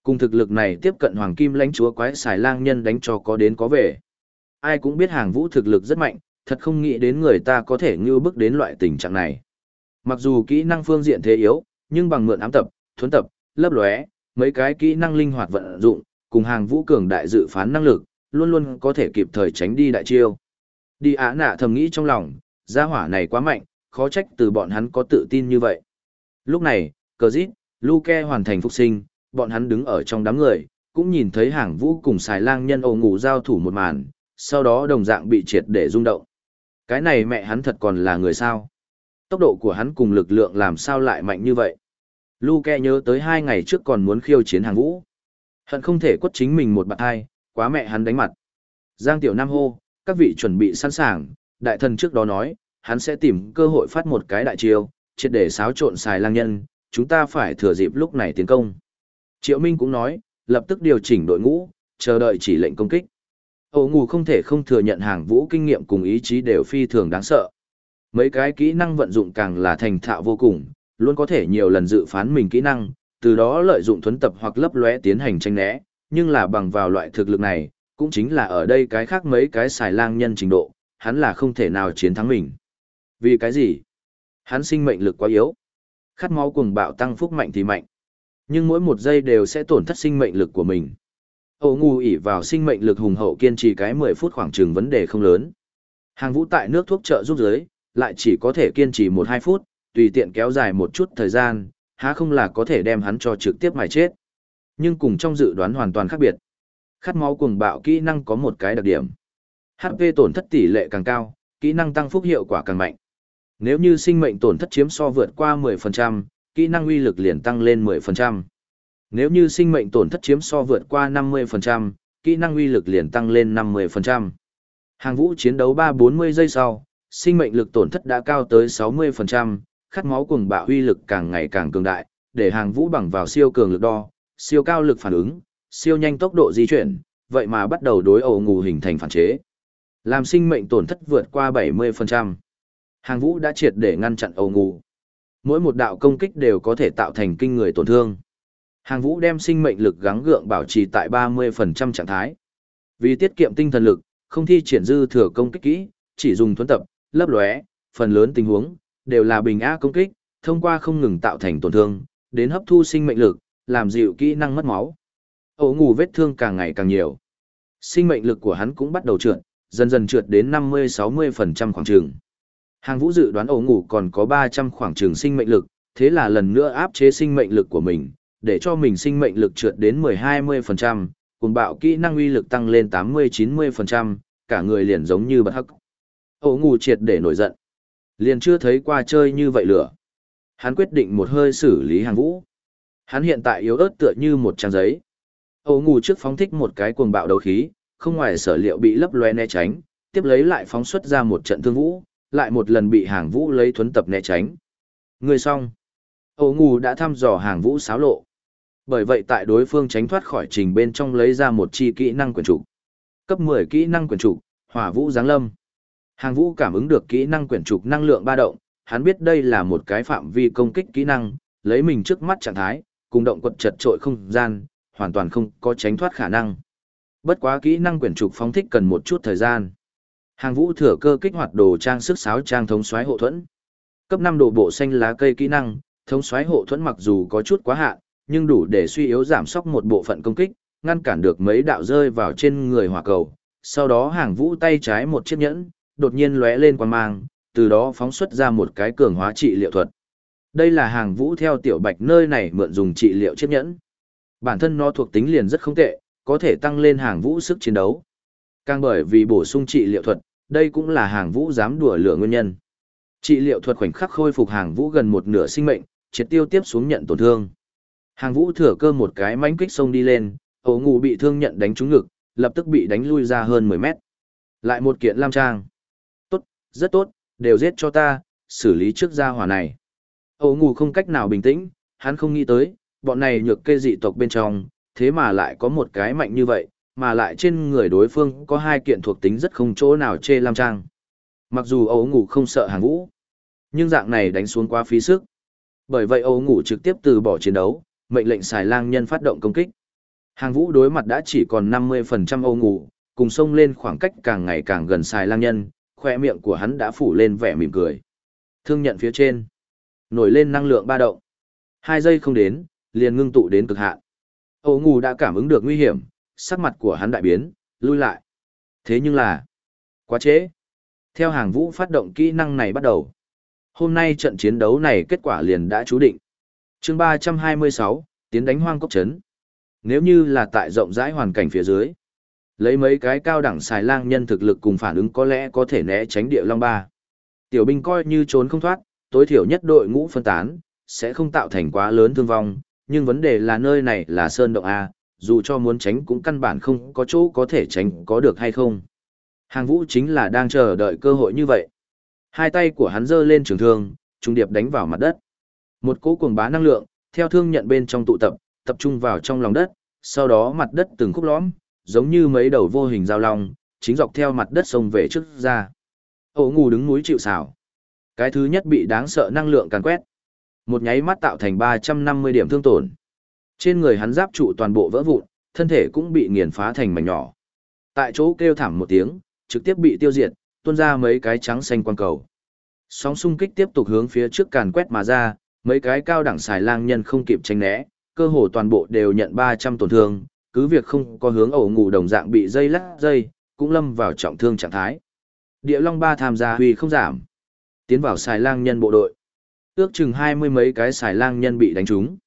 Cùng thực lực này tiếp cận hoàng kim lãnh chúa quái xài lang nhân đánh cho có đến có về. Ai cũng biết hàng vũ thực lực rất mạnh, thật không nghĩ đến người ta có thể ngưu bước đến loại tình trạng này. Mặc dù kỹ năng phương diện thế yếu, nhưng bằng mượn ám tập, thuấn tập, lấp lóe, mấy cái kỹ năng linh hoạt vận dụng, cùng hàng vũ cường đại dự phán năng lực, luôn luôn có thể kịp thời tránh đi đại chiêu. Đi á nạ thầm nghĩ trong lòng, gia hỏa này quá mạnh, khó trách từ bọn hắn có tự tin như vậy. Lúc này, cờ dít, Luke hoàn thành phục sinh, bọn hắn đứng ở trong đám người, cũng nhìn thấy hàng vũ cùng xài lang nhân ổ ngủ giao thủ một màn, sau đó đồng dạng bị triệt để rung động. Cái này mẹ hắn thật còn là người sao? Tốc độ của hắn cùng lực lượng làm sao lại mạnh như vậy? Luke nhớ tới hai ngày trước còn muốn khiêu chiến hàng vũ. Hận không thể quất chính mình một bạn hai, quá mẹ hắn đánh mặt. Giang Tiểu Nam hô, các vị chuẩn bị sẵn sàng, đại thần trước đó nói, hắn sẽ tìm cơ hội phát một cái đại chiêu, triệt để xáo trộn xài lang nhân, chúng ta phải thừa dịp lúc này tiến công. Triệu Minh cũng nói, lập tức điều chỉnh đội ngũ, chờ đợi chỉ lệnh công kích. Âu ngủ không thể không thừa nhận hàng vũ kinh nghiệm cùng ý chí đều phi thường đáng sợ. Mấy cái kỹ năng vận dụng càng là thành thạo vô cùng, luôn có thể nhiều lần dự phán mình kỹ năng, từ đó lợi dụng thuấn tập hoặc lấp lóe tiến hành tranh né, nhưng là bằng vào loại thực lực này, cũng chính là ở đây cái khác mấy cái xài lang nhân trình độ, hắn là không thể nào chiến thắng mình. Vì cái gì? Hắn sinh mệnh lực quá yếu. Khát máu cuồng bạo tăng phúc mạnh thì mạnh. Nhưng mỗi một giây đều sẽ tổn thất sinh mệnh lực của mình. Âu ngu ỉ vào sinh mệnh lực hùng hậu kiên trì cái 10 phút khoảng chừng vấn đề không lớn. Hàng vũ tại nước thuốc trợ giúp giới, lại chỉ có thể kiên trì 1-2 phút, tùy tiện kéo dài một chút thời gian, há không là có thể đem hắn cho trực tiếp mài chết. Nhưng cùng trong dự đoán hoàn toàn khác biệt. Khát máu cuồng bạo kỹ năng có một cái đặc điểm. HP tổn thất tỷ lệ càng cao, kỹ năng tăng phúc hiệu quả càng mạnh. Nếu như sinh mệnh tổn thất chiếm so vượt qua 10%, kỹ năng uy lực liền tăng lên 10%. Nếu như sinh mệnh tổn thất chiếm so vượt qua 50%, kỹ năng uy lực liền tăng lên 50%. Hàng vũ chiến đấu 3-40 giây sau, sinh mệnh lực tổn thất đã cao tới 60%, khát máu cùng bạo huy lực càng ngày càng cường đại, để hàng vũ bằng vào siêu cường lực đo, siêu cao lực phản ứng, siêu nhanh tốc độ di chuyển, vậy mà bắt đầu đối ẩu ngủ hình thành phản chế. Làm sinh mệnh tổn thất vượt qua 70%. Hàng vũ đã triệt để ngăn chặn ầu ngù. Mỗi một đạo công kích đều có thể tạo thành kinh người tổn thương. Hàng vũ đem sinh mệnh lực gắng gượng bảo trì tại 30% trạng thái. Vì tiết kiệm tinh thần lực, không thi triển dư thừa công kích kỹ, chỉ dùng thuấn tập, lấp lóe, phần lớn tình huống đều là bình á công kích, thông qua không ngừng tạo thành tổn thương, đến hấp thu sinh mệnh lực, làm dịu kỹ năng mất máu. Ổ ngủ vết thương càng ngày càng nhiều. Sinh mệnh lực của hắn cũng bắt đầu trượt, dần dần trượt đến 50-60% khoảng trường. Hàng vũ dự đoán ổ ngủ còn có 300 khoảng trường sinh mệnh lực, thế là lần nữa áp chế sinh mệnh lực của mình, để cho mình sinh mệnh lực trượt đến 10-20%, cùng bạo kỹ năng uy lực tăng lên 80-90%, cả người liền giống như bật hắc. Ổ ngủ triệt để nổi giận. Liền chưa thấy qua chơi như vậy lửa. Hắn quyết định một hơi xử lý hàng vũ. Hắn hiện tại yếu ớt tựa như một trang giấy. Ổ ngủ trước phóng thích một cái cuồng bạo đấu khí, không ngoài sở liệu bị lấp loe né tránh, tiếp lấy lại phóng xuất ra một trận thương vũ, lại một lần bị hàng vũ lấy thuấn tập né tránh. Người xong. Âu ngủ đã thăm dò hàng vũ xáo lộ. Bởi vậy tại đối phương tránh thoát khỏi trình bên trong lấy ra một chi kỹ năng quyền trục. Cấp 10 kỹ năng quyền trục, hỏa vũ giáng lâm. Hàng vũ cảm ứng được kỹ năng quyển trục năng lượng ba động, hắn biết đây là một cái phạm vi công kích kỹ năng, lấy mình trước mắt trạng thái, cùng động quật chật trội không gian, hoàn toàn không có tránh thoát khả năng. Bất quá kỹ năng quyển trục phóng thích cần một chút thời gian. Hàng vũ thừa cơ kích hoạt đồ trang sức sáo trang thống xoáy hộ thuẫn. Cấp năm đồ bộ xanh lá cây kỹ năng, thống xoáy hộ thuẫn mặc dù có chút quá hạn, nhưng đủ để suy yếu giảm sóc một bộ phận công kích, ngăn cản được mấy đạo rơi vào trên người hỏa cầu. Sau đó hàng vũ tay trái một chiếc nhẫn, đột nhiên lóe lên quan mang, từ đó phóng xuất ra một cái cường hóa trị liệu thuật. Đây là hàng vũ theo tiểu bạch nơi này mượn dùng trị liệu chiếc nhẫn. Bản thân nó thuộc tính liền rất không tệ, có thể tăng lên hàng vũ sức chiến đấu. Càng bởi vì bổ sung trị liệu thuật, đây cũng là hàng vũ dám đùa lửa nguyên nhân. Trị liệu thuật khoảnh khắc khôi phục hàng vũ gần một nửa sinh mệnh, triệt tiêu tiếp xuống nhận tổn thương. Hàng vũ thừa cơ một cái mánh kích sông đi lên, ổ ngủ bị thương nhận đánh trúng ngực, lập tức bị đánh lui ra hơn 10 mét. Lại một kiện lam trang Tốt, rất tốt, đều giết cho ta, xử lý trước gia hỏa này. Âu ngủ không cách nào bình tĩnh, hắn không nghĩ tới, bọn này nhược kê dị tộc bên trong, thế mà lại có một cái mạnh như vậy, mà lại trên người đối phương có hai kiện thuộc tính rất không chỗ nào chê lam trang. Mặc dù Âu ngủ không sợ hàng vũ, nhưng dạng này đánh xuống quá phí sức. Bởi vậy Âu ngủ trực tiếp từ bỏ chiến đấu, mệnh lệnh xài lang nhân phát động công kích. Hàng vũ đối mặt đã chỉ còn 50% Âu ngủ, cùng xông lên khoảng cách càng ngày càng gần xài lang nhân, khoe miệng của hắn đã phủ lên vẻ mỉm cười. Thương nhận phía trên, nổi lên năng lượng ba động. Hai giây không đến, liền ngưng tụ đến cực hạn. Âu ngủ đã cảm ứng được nguy hiểm, sắc mặt của hắn đại biến, lui lại. Thế nhưng là, quá trễ. Theo hàng vũ phát động kỹ năng này bắt đầu. Hôm nay trận chiến đấu này kết quả liền đã chú định. chương 326, tiến đánh hoang cốc trấn. Nếu như là tại rộng rãi hoàn cảnh phía dưới, Lấy mấy cái cao đẳng xài lang nhân thực lực cùng phản ứng có lẽ có thể né tránh địa long ba. Tiểu binh coi như trốn không thoát, tối thiểu nhất đội ngũ phân tán, sẽ không tạo thành quá lớn thương vong, nhưng vấn đề là nơi này là sơn động A, dù cho muốn tránh cũng căn bản không có chỗ có thể tránh có được hay không. Hàng vũ chính là đang chờ đợi cơ hội như vậy. Hai tay của hắn giơ lên trường thương, trung điệp đánh vào mặt đất. Một cỗ cuồng bá năng lượng, theo thương nhận bên trong tụ tập, tập trung vào trong lòng đất, sau đó mặt đất từng khúc lõm, giống như mấy đầu vô hình dao long, chính dọc theo mặt đất sông về trước ra. Ổ ngủ đứng núi chịu xảo. Cái thứ nhất bị đáng sợ năng lượng càn quét. Một nháy mắt tạo thành 350 điểm thương tổn. Trên người hắn giáp trụ toàn bộ vỡ vụn, thân thể cũng bị nghiền phá thành mảnh nhỏ. Tại chỗ kêu thảm một tiếng, trực tiếp bị tiêu diệt, tuôn ra mấy cái trắng xanh quang cầu. Sóng xung kích tiếp tục hướng phía trước càn quét mà ra, mấy cái cao đẳng xài lang nhân không kịp tránh né, cơ hồ toàn bộ đều nhận 300 tổn thương, cứ việc không có hướng ổ ngủ đồng dạng bị dây lắc dây, cũng lâm vào trọng thương trạng thái. Địa Long Ba tham gia huy không giảm. Tiến vào xài lang nhân bộ đội. Ước chừng hai mươi mấy cái xài lang nhân bị đánh trúng.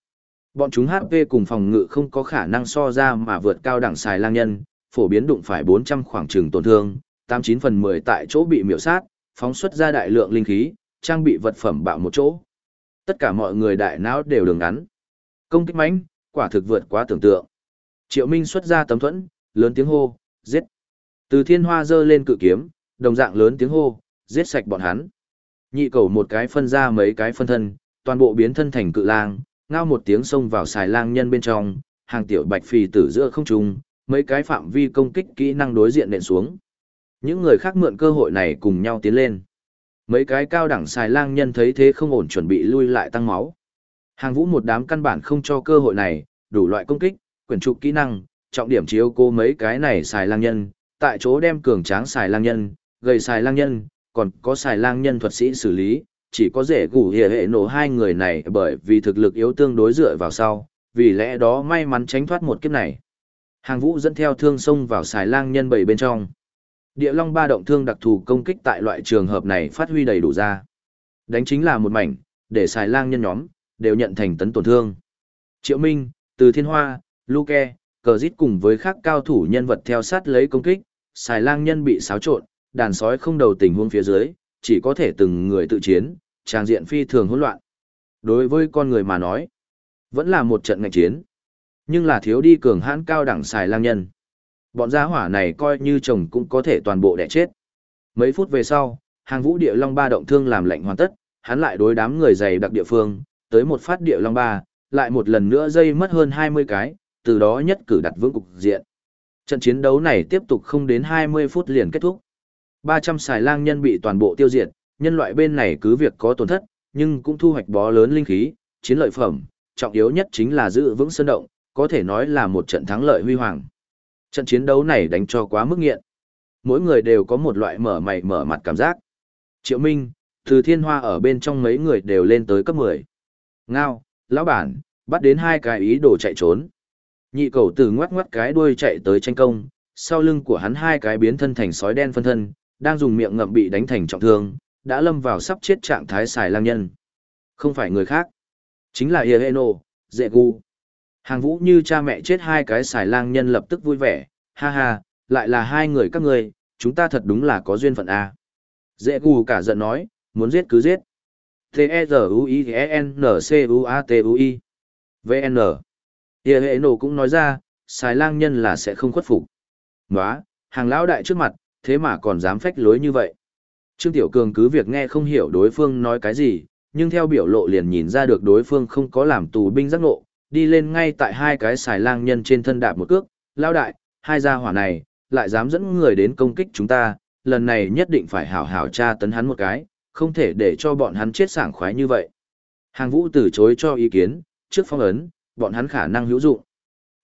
Bọn chúng HP cùng phòng ngự không có khả năng so ra mà vượt cao đẳng xài lang nhân, phổ biến đụng phải 400 khoảng trường tổn thương, 89 phần 10 tại chỗ bị miểu sát, phóng xuất ra đại lượng linh khí, trang bị vật phẩm bạo một chỗ. Tất cả mọi người đại não đều đường ngắn. Công kích mãnh, quả thực vượt quá tưởng tượng. Triệu Minh xuất ra tấm thuẫn, lớn tiếng hô, giết. Từ thiên hoa giơ lên cự kiếm, đồng dạng lớn tiếng hô, giết sạch bọn hắn. Nhị cầu một cái phân ra mấy cái phân thân, toàn bộ biến thân thành cự lang, ngao một tiếng xông vào xài lang nhân bên trong, hàng tiểu bạch phì tử giữa không trung, mấy cái phạm vi công kích kỹ năng đối diện nện xuống. Những người khác mượn cơ hội này cùng nhau tiến lên. Mấy cái cao đẳng xài lang nhân thấy thế không ổn chuẩn bị lui lại tăng máu. Hàng vũ một đám căn bản không cho cơ hội này, đủ loại công kích, quyển trục kỹ năng, trọng điểm chiếu cô mấy cái này xài lang nhân, tại chỗ đem cường tráng xài lang nhân, gầy xài lang nhân, còn có xài lang nhân thuật sĩ xử lý, chỉ có rể gủ hệ hệ nổ hai người này bởi vì thực lực yếu tương đối dựa vào sau, vì lẽ đó may mắn tránh thoát một kiếp này. Hàng vũ dẫn theo thương xông vào xài lang nhân bầy bên trong. Địa long ba động thương đặc thù công kích tại loại trường hợp này phát huy đầy đủ ra. Đánh chính là một mảnh, để xài lang nhân nhóm, đều nhận thành tấn tổn thương. Triệu Minh, Từ Thiên Hoa, Luke, Cờ Dít cùng với các cao thủ nhân vật theo sát lấy công kích, xài lang nhân bị xáo trộn, đàn sói không đầu tình huống phía dưới, chỉ có thể từng người tự chiến, trang diện phi thường hỗn loạn. Đối với con người mà nói, vẫn là một trận ngạch chiến. Nhưng là thiếu đi cường hãn cao đẳng xài lang nhân. Bọn gia hỏa này coi như chồng cũng có thể toàn bộ đẻ chết. Mấy phút về sau, hàng vũ địa long ba động thương làm lệnh hoàn tất, hắn lại đối đám người dày đặc địa phương, tới một phát địa long ba, lại một lần nữa dây mất hơn 20 cái, từ đó nhất cử đặt vững cục diện. Trận chiến đấu này tiếp tục không đến 20 phút liền kết thúc. 300 xài lang nhân bị toàn bộ tiêu diệt, nhân loại bên này cứ việc có tổn thất, nhưng cũng thu hoạch bó lớn linh khí, chiến lợi phẩm, trọng yếu nhất chính là giữ vững sơn động, có thể nói là một trận thắng lợi huy hoàng. Trận chiến đấu này đánh cho quá mức nghiện. Mỗi người đều có một loại mở mày mở mặt cảm giác. Triệu Minh, từ thiên hoa ở bên trong mấy người đều lên tới cấp 10. Ngao, lão bản, bắt đến hai cái ý đồ chạy trốn. Nhị cầu tử ngoắt ngoắt cái đuôi chạy tới tranh công, sau lưng của hắn hai cái biến thân thành sói đen phân thân, đang dùng miệng ngậm bị đánh thành trọng thương, đã lâm vào sắp chết trạng thái xài lang nhân. Không phải người khác, chính là Yeheno, Dệ Gu. Hàng vũ như cha mẹ chết hai cái xài lang nhân lập tức vui vẻ, ha ha, lại là hai người các người, chúng ta thật đúng là có duyên phận a. Dễ Gu cả giận nói, muốn giết cứ giết. T-E-Z-U-I-N-C-U-A-T-U-I. V-N. Ieheno cũng nói ra, xài lang nhân là sẽ không khuất phục. Nóa, hàng lão đại trước mặt, thế mà còn dám phách lối như vậy. Trương Tiểu Cường cứ việc nghe không hiểu đối phương nói cái gì, nhưng theo biểu lộ liền nhìn ra được đối phương không có làm tù binh giác ngộ, đi lên ngay tại hai cái xài lang nhân trên thân đạp một cước, lao đại, hai gia hỏa này, lại dám dẫn người đến công kích chúng ta, lần này nhất định phải hảo hảo tra tấn hắn một cái, không thể để cho bọn hắn chết sảng khoái như vậy. Hàng vũ từ chối cho ý kiến, trước phong ấn, bọn hắn khả năng hữu dụng.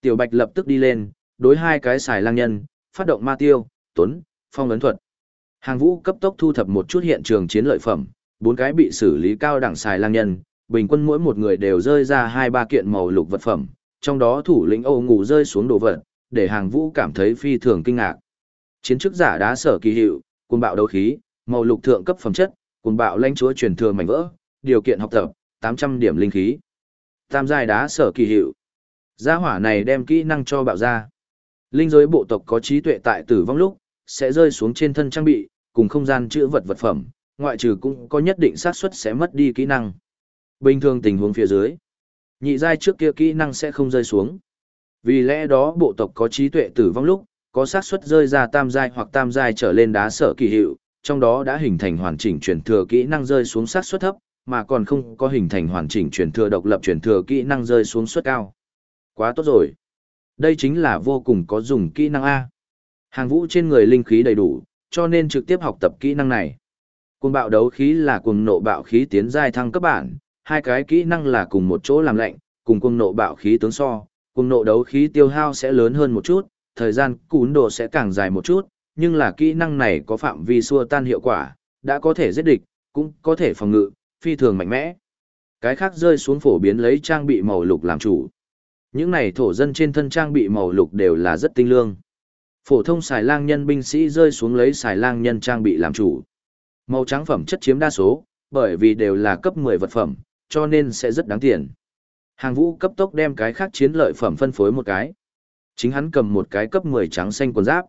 Tiểu Bạch lập tức đi lên, đối hai cái xài lang nhân, phát động ma tiêu, tuấn, phong ấn thuật. Hàng vũ cấp tốc thu thập một chút hiện trường chiến lợi phẩm, bốn cái bị xử lý cao đẳng xài lang nhân, bình quân mỗi một người đều rơi ra hai ba kiện màu lục vật phẩm, trong đó thủ lĩnh Âu ngủ rơi xuống đồ vật, để hàng vũ cảm thấy phi thường kinh ngạc. Chiến chức giả đá sở kỳ hiệu, cuồng bạo đấu khí, màu lục thượng cấp phẩm chất, cuồng bạo lãnh chúa truyền thừa mảnh vỡ, điều kiện học tập, 800 điểm linh khí. Tam giai đá sở kỳ hiệu. Gia hỏa này đem kỹ năng cho bạo ra. Linh giới bộ tộc có trí tuệ tại tử vong lúc, sẽ rơi xuống trên thân trang bị, cùng không gian chữa vật vật phẩm, ngoại trừ cũng có nhất định xác suất sẽ mất đi kỹ năng. Bình thường tình huống phía dưới, nhị giai trước kia kỹ năng sẽ không rơi xuống. Vì lẽ đó bộ tộc có trí tuệ tử vong lúc, có xác suất rơi ra tam giai hoặc tam giai trở lên đá sở kỳ hiệu, trong đó đã hình thành hoàn chỉnh truyền thừa kỹ năng rơi xuống xác suất thấp, mà còn không có hình thành hoàn chỉnh truyền thừa độc lập truyền thừa kỹ năng rơi xuống suất cao. Quá tốt rồi. Đây chính là vô cùng có dùng kỹ năng A. Hàng vũ trên người linh khí đầy đủ, cho nên trực tiếp học tập kỹ năng này. Cuồng bạo đấu khí là cuồng nộ bạo khí tiến giai thăng cấp bản, hai cái kỹ năng là cùng một chỗ làm lạnh, cùng cuồng nộ bạo khí tướng so, cuồng nộ đấu khí tiêu hao sẽ lớn hơn một chút, thời gian cún độ sẽ càng dài một chút, nhưng là kỹ năng này có phạm vi xua tan hiệu quả, đã có thể giết địch, cũng có thể phòng ngự, phi thường mạnh mẽ. Cái khác rơi xuống phổ biến lấy trang bị màu lục làm chủ. Những này thổ dân trên thân trang bị màu lục đều là rất tinh lương. Phổ thông xài lang nhân binh sĩ rơi xuống lấy xài lang nhân trang bị làm chủ. Màu trắng phẩm chất chiếm đa số, bởi vì đều là cấp 10 vật phẩm, cho nên sẽ rất đáng tiền. Hàng vũ cấp tốc đem cái khác chiến lợi phẩm phân phối một cái. Chính hắn cầm một cái cấp 10 trắng xanh quần giáp.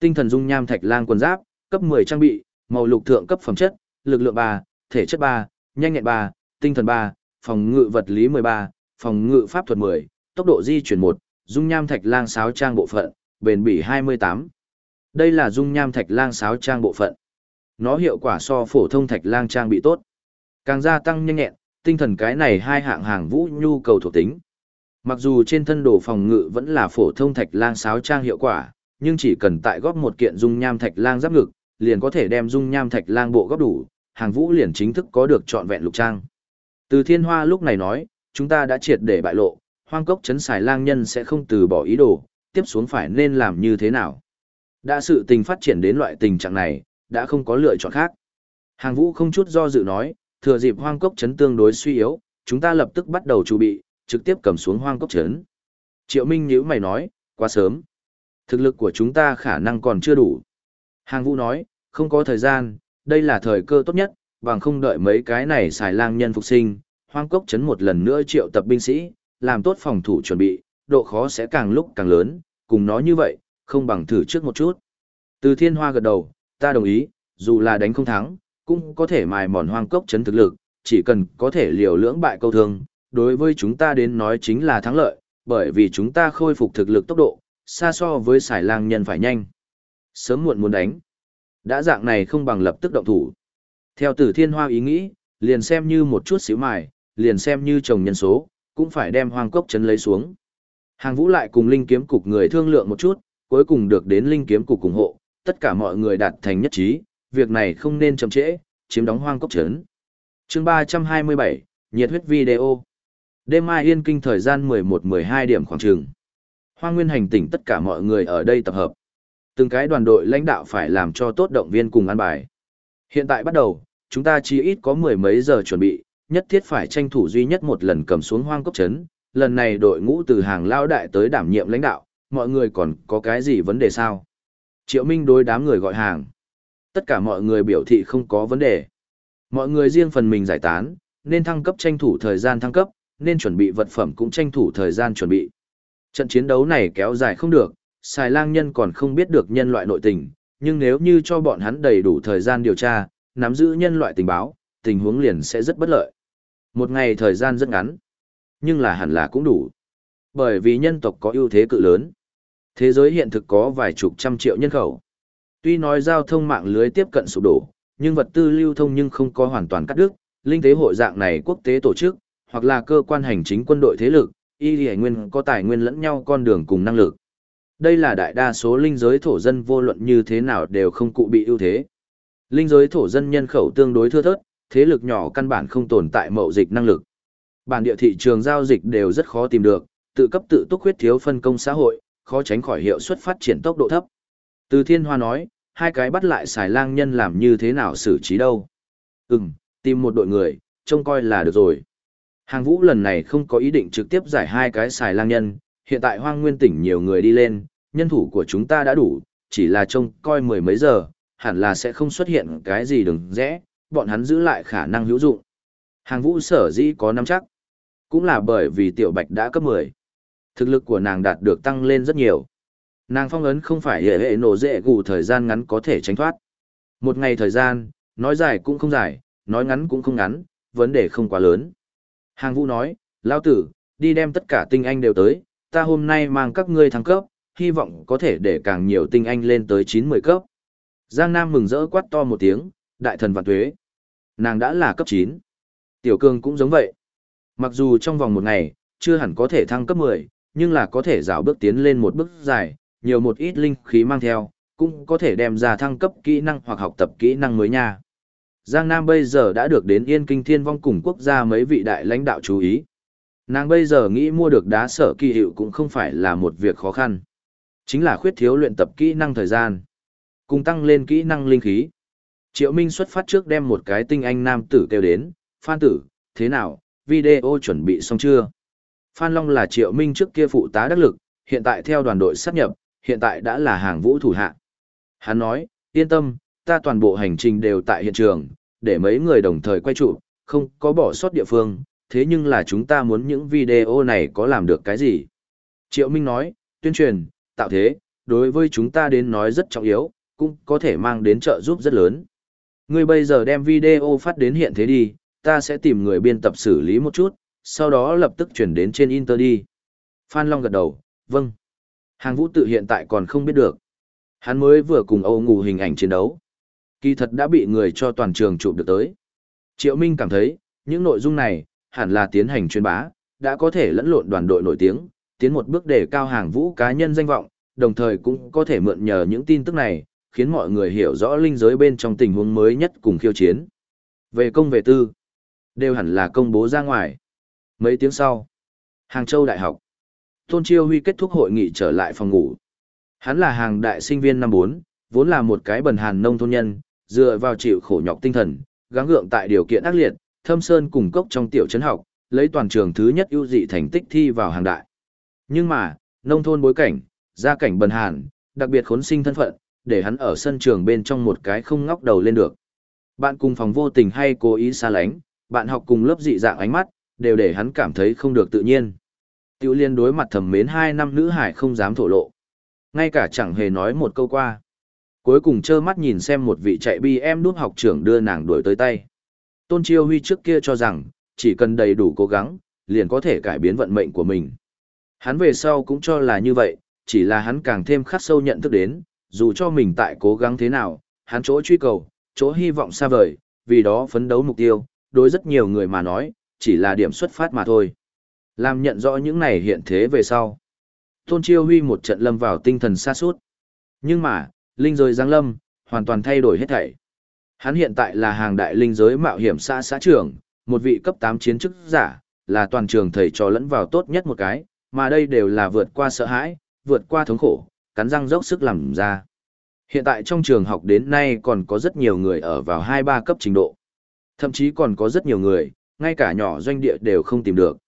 Tinh thần dung nham thạch lang quần giáp, cấp 10 trang bị, màu lục thượng cấp phẩm chất, lực lượng 3, thể chất 3, nhanh nhẹn 3, tinh thần 3, phòng ngự vật lý 13, phòng ngự pháp thuật 10, tốc độ di chuyển 1, dung nham thạch lang sáo trang bộ phận, bền bỉ 28. Đây là dung nham thạch lang sáo trang bộ phận. Nó hiệu quả so phổ thông thạch lang trang bị tốt. Càng gia tăng nhanh nhẹn, tinh thần cái này hai hạng hàng vũ nhu cầu thuộc tính. Mặc dù trên thân đồ phòng ngự vẫn là phổ thông thạch lang sáo trang hiệu quả, nhưng chỉ cần tại góp một kiện dung nham thạch lang giáp ngực, liền có thể đem dung nham thạch lang bộ góp đủ, hàng vũ liền chính thức có được trọn vẹn lục trang. Từ thiên hoa lúc này nói, chúng ta đã triệt để bại lộ, hoang cốc chấn xài lang nhân sẽ không từ bỏ ý đồ, tiếp xuống phải nên làm như thế nào. Đã sự tình phát triển đến loại tình trạng này, đã không có lựa chọn khác. Hàng vũ không chút do dự nói, thừa dịp hoang cốc chấn tương đối suy yếu, chúng ta lập tức bắt đầu chuẩn bị, trực tiếp cầm xuống hoang cốc chấn. Triệu Minh nhíu mày nói, quá sớm. Thực lực của chúng ta khả năng còn chưa đủ. Hàng vũ nói, không có thời gian, đây là thời cơ tốt nhất, bằng không đợi mấy cái này xài lang nhân phục sinh, hoang cốc chấn một lần nữa triệu tập binh sĩ, làm tốt phòng thủ chuẩn bị, độ khó sẽ càng lúc càng lớn, cùng nói như vậy, không bằng thử trước một chút. Từ thiên hoa gật đầu, ta đồng ý, dù là đánh không thắng, cũng có thể mài mòn hoang cốc chấn thực lực, chỉ cần có thể liều lưỡng bại câu thương, đối với chúng ta đến nói chính là thắng lợi, bởi vì chúng ta khôi phục thực lực tốc độ, xa so với xài lang nhân phải nhanh. Sớm muộn muốn đánh. Đã dạng này không bằng lập tức động thủ. Theo tử thiên hoa ý nghĩ, liền xem như một chút xíu mài, liền xem như chồng nhân số, cũng phải đem hoang cốc chấn lấy xuống. Hàng vũ lại cùng linh kiếm cục người thương lượng một chút, cuối cùng được đến linh kiếm cục ủng hộ, tất cả mọi người đạt thành nhất trí, việc này không nên chậm trễ, chiếm đóng hoang cốc Trấn. chương 327, nhiệt huyết video. Đêm mai yên kinh thời gian 11-12 điểm khoảng trường. Hoang nguyên hành tỉnh tất cả mọi người ở đây tập hợp. Từng cái đoàn đội lãnh đạo phải làm cho tốt động viên cùng ăn bài. Hiện tại bắt đầu, chúng ta chỉ ít có mười mấy giờ chuẩn bị, nhất thiết phải tranh thủ duy nhất một lần cầm xuống hoang cốc Trấn. Lần này đội ngũ từ hàng lao đại tới đảm nhiệm lãnh đạo, mọi người còn có cái gì vấn đề sao? Triệu Minh đối đám người gọi hàng. Tất cả mọi người biểu thị không có vấn đề. Mọi người riêng phần mình giải tán, nên thăng cấp tranh thủ thời gian thăng cấp, nên chuẩn bị vật phẩm cũng tranh thủ thời gian chuẩn bị. Trận chiến đấu này kéo dài không được, xài lang nhân còn không biết được nhân loại nội tình, nhưng nếu như cho bọn hắn đầy đủ thời gian điều tra, nắm giữ nhân loại tình báo, tình huống liền sẽ rất bất lợi. Một ngày thời gian rất ngắn, nhưng là hẳn là cũng đủ. Bởi vì nhân tộc có ưu thế cự lớn. Thế giới hiện thực có vài chục trăm triệu nhân khẩu. Tuy nói giao thông mạng lưới tiếp cận sụp đổ, nhưng vật tư lưu thông nhưng không có hoàn toàn cắt đứt, linh tế hội dạng này quốc tế tổ chức, hoặc là cơ quan hành chính quân đội thế lực, y hải nguyên có tài nguyên lẫn nhau con đường cùng năng lực. Đây là đại đa số linh giới thổ dân vô luận như thế nào đều không cụ bị ưu thế. Linh giới thổ dân nhân khẩu tương đối thưa thớt, thế lực nhỏ căn bản không tồn tại mậu dịch năng lực. Bản địa thị trường giao dịch đều rất khó tìm được, tự cấp tự túc huyết thiếu phân công xã hội, khó tránh khỏi hiệu suất phát triển tốc độ thấp. Từ Thiên Hoa nói, hai cái bắt lại xài lang nhân làm như thế nào xử trí đâu. Ừm, tìm một đội người, trông coi là được rồi. Hàng vũ lần này không có ý định trực tiếp giải hai cái xài lang nhân, hiện tại hoang nguyên tỉnh nhiều người đi lên, nhân thủ của chúng ta đã đủ, chỉ là trông coi mười mấy giờ, hẳn là sẽ không xuất hiện cái gì đừng rẽ, bọn hắn giữ lại khả năng hữu dụng. Hàng vũ sở dĩ có nắm chắc, cũng là bởi vì tiểu bạch đã cấp 10. Thực lực của nàng đạt được tăng lên rất nhiều. Nàng phong ấn không phải hệ hệ nổ dễ gù thời gian ngắn có thể tránh thoát. Một ngày thời gian, nói dài cũng không dài, nói ngắn cũng không ngắn, vấn đề không quá lớn. Hàng vũ nói, lao tử, đi đem tất cả tinh anh đều tới, ta hôm nay mang các ngươi thăng cấp, hy vọng có thể để càng nhiều tinh anh lên tới 9-10 cấp. Giang Nam mừng rỡ quát to một tiếng, đại thần vạn tuế. Nàng đã là cấp 9. Tiểu cương cũng giống vậy. Mặc dù trong vòng một ngày, chưa hẳn có thể thăng cấp 10, nhưng là có thể dạo bước tiến lên một bước dài, nhiều một ít linh khí mang theo, cũng có thể đem ra thăng cấp kỹ năng hoặc học tập kỹ năng mới nha. Giang Nam bây giờ đã được đến Yên Kinh Thiên Vong cùng quốc gia mấy vị đại lãnh đạo chú ý. Nàng bây giờ nghĩ mua được đá sở kỳ hiệu cũng không phải là một việc khó khăn. Chính là khuyết thiếu luyện tập kỹ năng thời gian. Cùng tăng lên kỹ năng linh khí. Triệu Minh xuất phát trước đem một cái tinh anh nam tử kêu đến. Phan tử, thế nào, video chuẩn bị xong chưa? Phan Long là Triệu Minh trước kia phụ tá đắc lực, hiện tại theo đoàn đội sát nhập, hiện tại đã là hàng vũ thủ hạ. Hắn nói, yên tâm, ta toàn bộ hành trình đều tại hiện trường, để mấy người đồng thời quay trụ, không có bỏ sót địa phương, thế nhưng là chúng ta muốn những video này có làm được cái gì? Triệu Minh nói, tuyên truyền, tạo thế, đối với chúng ta đến nói rất trọng yếu, cũng có thể mang đến trợ giúp rất lớn. Ngươi bây giờ đem video phát đến hiện thế đi, ta sẽ tìm người biên tập xử lý một chút, sau đó lập tức chuyển đến trên Inter đi. Phan Long gật đầu, vâng. Hàng vũ tự hiện tại còn không biết được. Hắn mới vừa cùng Âu ngủ hình ảnh chiến đấu. Kỳ thật đã bị người cho toàn trường chụp được tới. Triệu Minh cảm thấy, những nội dung này, hẳn là tiến hành truyền bá, đã có thể lẫn lộn đoàn đội nổi tiếng, tiến một bước để cao hàng vũ cá nhân danh vọng, đồng thời cũng có thể mượn nhờ những tin tức này, khiến mọi người hiểu rõ linh giới bên trong tình huống mới nhất cùng khiêu chiến. Về công về tư, đều hẳn là công bố ra ngoài. Mấy tiếng sau, Hàng Châu Đại học, Tôn Chiêu Huy kết thúc hội nghị trở lại phòng ngủ. Hắn là hàng đại sinh viên năm 4, vốn là một cái bần hàn nông thôn nhân, dựa vào chịu khổ nhọc tinh thần, gắng gượng tại điều kiện ác liệt, thâm sơn cùng cốc trong tiểu trấn học, lấy toàn trường thứ nhất ưu dị thành tích thi vào hàng đại. Nhưng mà, nông thôn bối cảnh, gia cảnh bần hàn, đặc biệt khốn sinh thân phận, để hắn ở sân trường bên trong một cái không ngóc đầu lên được. Bạn cùng phòng vô tình hay cố ý xa lánh, bạn học cùng lớp dị dạng ánh mắt, đều để hắn cảm thấy không được tự nhiên. Tiểu liên đối mặt thầm mến hai năm nữ hải không dám thổ lộ. Ngay cả chẳng hề nói một câu qua. Cuối cùng trơ mắt nhìn xem một vị chạy bi em đút học trưởng đưa nàng đuổi tới tay. Tôn Chiêu Huy trước kia cho rằng, chỉ cần đầy đủ cố gắng, liền có thể cải biến vận mệnh của mình. Hắn về sau cũng cho là như vậy, chỉ là hắn càng thêm khắc sâu nhận thức đến, dù cho mình tại cố gắng thế nào, hắn chỗ truy cầu, chỗ hy vọng xa vời, vì đó phấn đấu mục tiêu, đối rất nhiều người mà nói, chỉ là điểm xuất phát mà thôi. Làm nhận rõ những này hiện thế về sau. Tôn Chiêu Huy một trận lâm vào tinh thần xa suốt. Nhưng mà, linh giới giáng lâm, hoàn toàn thay đổi hết thảy. Hắn hiện tại là hàng đại linh giới mạo hiểm xã xã trưởng, một vị cấp 8 chiến chức giả, là toàn trường thầy trò lẫn vào tốt nhất một cái, mà đây đều là vượt qua sợ hãi, vượt qua thống khổ, cắn răng dốc sức làm ra. Hiện tại trong trường học đến nay còn có rất nhiều người ở vào 2-3 cấp trình độ. Thậm chí còn có rất nhiều người, ngay cả nhỏ doanh địa đều không tìm được.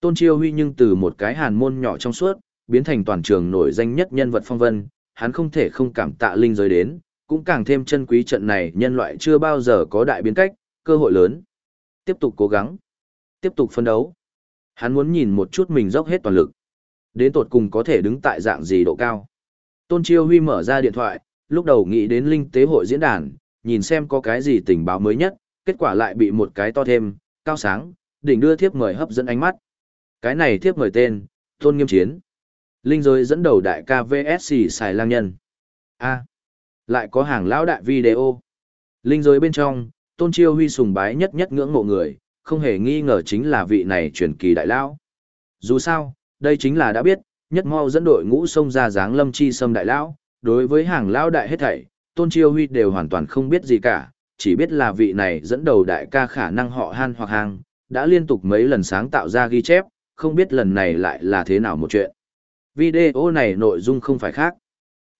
Tôn Chiêu Huy nhưng từ một cái hàn môn nhỏ trong suốt, biến thành toàn trường nổi danh nhất nhân vật phong vân, hắn không thể không cảm tạ linh giới đến, cũng càng thêm chân quý trận này nhân loại chưa bao giờ có đại biến cách, cơ hội lớn. Tiếp tục cố gắng, tiếp tục phân đấu. Hắn muốn nhìn một chút mình dốc hết toàn lực. Đến tột cùng có thể đứng tại dạng gì độ cao. Tôn Chiêu Huy mở ra điện thoại, lúc đầu nghĩ đến linh tế hội diễn đàn, nhìn xem có cái gì tình báo mới nhất, kết quả lại bị một cái to thêm, cao sáng, đỉnh đưa thiếp mời hấp dẫn ánh mắt. Cái này thiếp mời tên, Tôn Nghiêm Chiến. Linh giới dẫn đầu đại ca VSC xài lang nhân. A. lại có hàng lão đại video. Linh giới bên trong, Tôn Chiêu Huy sùng bái nhất nhất ngưỡng mộ người, không hề nghi ngờ chính là vị này truyền kỳ đại lão. Dù sao, đây chính là đã biết, nhất mau dẫn đội ngũ sông ra dáng lâm chi sâm đại lão, đối với hàng lão đại hết thảy, Tôn Chiêu Huy đều hoàn toàn không biết gì cả, chỉ biết là vị này dẫn đầu đại ca khả năng họ han hoặc hàng, đã liên tục mấy lần sáng tạo ra ghi chép, không biết lần này lại là thế nào một chuyện. Video này nội dung không phải khác.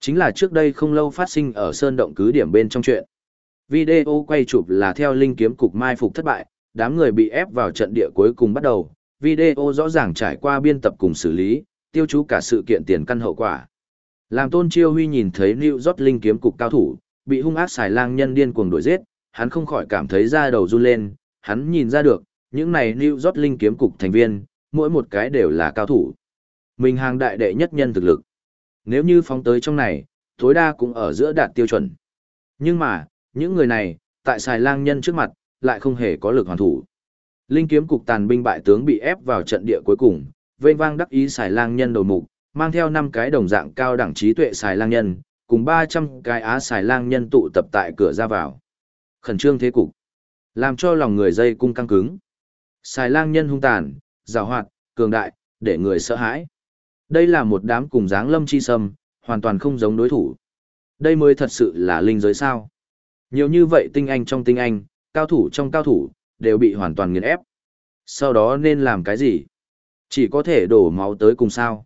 Chính là trước đây không lâu phát sinh ở Sơn Động cứ điểm bên trong chuyện. Video quay chụp là theo linh kiếm cục mai phục thất bại, đám người bị ép vào trận địa cuối cùng bắt đầu. Video rõ ràng trải qua biên tập cùng xử lý, tiêu chú cả sự kiện tiền căn hậu quả. Làm tôn chiêu huy nhìn thấy New York linh kiếm cục cao thủ, bị hung ác xài lang nhân điên cuồng đuổi giết, hắn không khỏi cảm thấy da đầu run lên, hắn nhìn ra được, những này New York linh kiếm cục thành viên, mỗi một cái đều là cao thủ. Mình hàng đại đệ nhất nhân thực lực. Nếu như phóng tới trong này, tối đa cũng ở giữa đạt tiêu chuẩn. Nhưng mà, những người này, tại xài lang nhân trước mặt, lại không hề có lực hoàn thủ. Linh kiếm cục tàn binh bại tướng bị ép vào trận địa cuối cùng, vênh vang đắc ý xài lang nhân đầu mục, mang theo năm cái đồng dạng cao đẳng trí tuệ xài lang nhân, cùng 300 cái á xài lang nhân tụ tập tại cửa ra vào. Khẩn trương thế cục, làm cho lòng người dây cung căng cứng. Xài lang nhân hung tàn, rào hoạt, cường đại, để người sợ hãi. Đây là một đám cùng dáng lâm chi sâm, hoàn toàn không giống đối thủ. Đây mới thật sự là linh giới sao. Nhiều như vậy tinh anh trong tinh anh, cao thủ trong cao thủ, đều bị hoàn toàn nghiền ép. Sau đó nên làm cái gì? Chỉ có thể đổ máu tới cùng sao.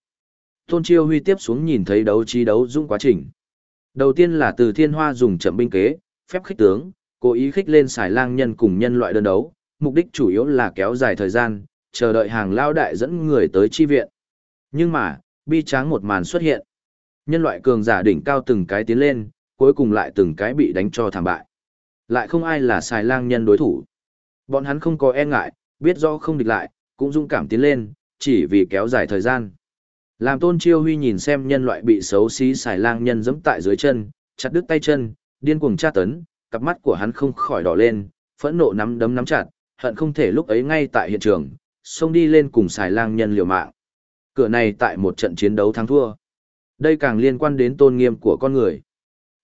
Tôn Chiêu Huy tiếp xuống nhìn thấy đấu trí đấu dũng quá trình. Đầu tiên là từ thiên hoa dùng chậm binh kế, phép khích tướng, cố ý khích lên xài lang nhân cùng nhân loại đơn đấu, mục đích chủ yếu là kéo dài thời gian, chờ đợi hàng lao đại dẫn người tới chi viện. Nhưng mà, bi tráng một màn xuất hiện. Nhân loại cường giả đỉnh cao từng cái tiến lên, cuối cùng lại từng cái bị đánh cho thảm bại. Lại không ai là xài lang nhân đối thủ. Bọn hắn không có e ngại, biết rõ không địch lại, cũng dũng cảm tiến lên, chỉ vì kéo dài thời gian. Làm tôn chiêu huy nhìn xem nhân loại bị xấu xí xài lang nhân giẫm tại dưới chân, chặt đứt tay chân, điên cuồng tra tấn, cặp mắt của hắn không khỏi đỏ lên, phẫn nộ nắm đấm nắm chặt, hận không thể lúc ấy ngay tại hiện trường, xông đi lên cùng xài lang nhân liều mạng. Cửa này tại một trận chiến đấu thắng thua. Đây càng liên quan đến tôn nghiêm của con người.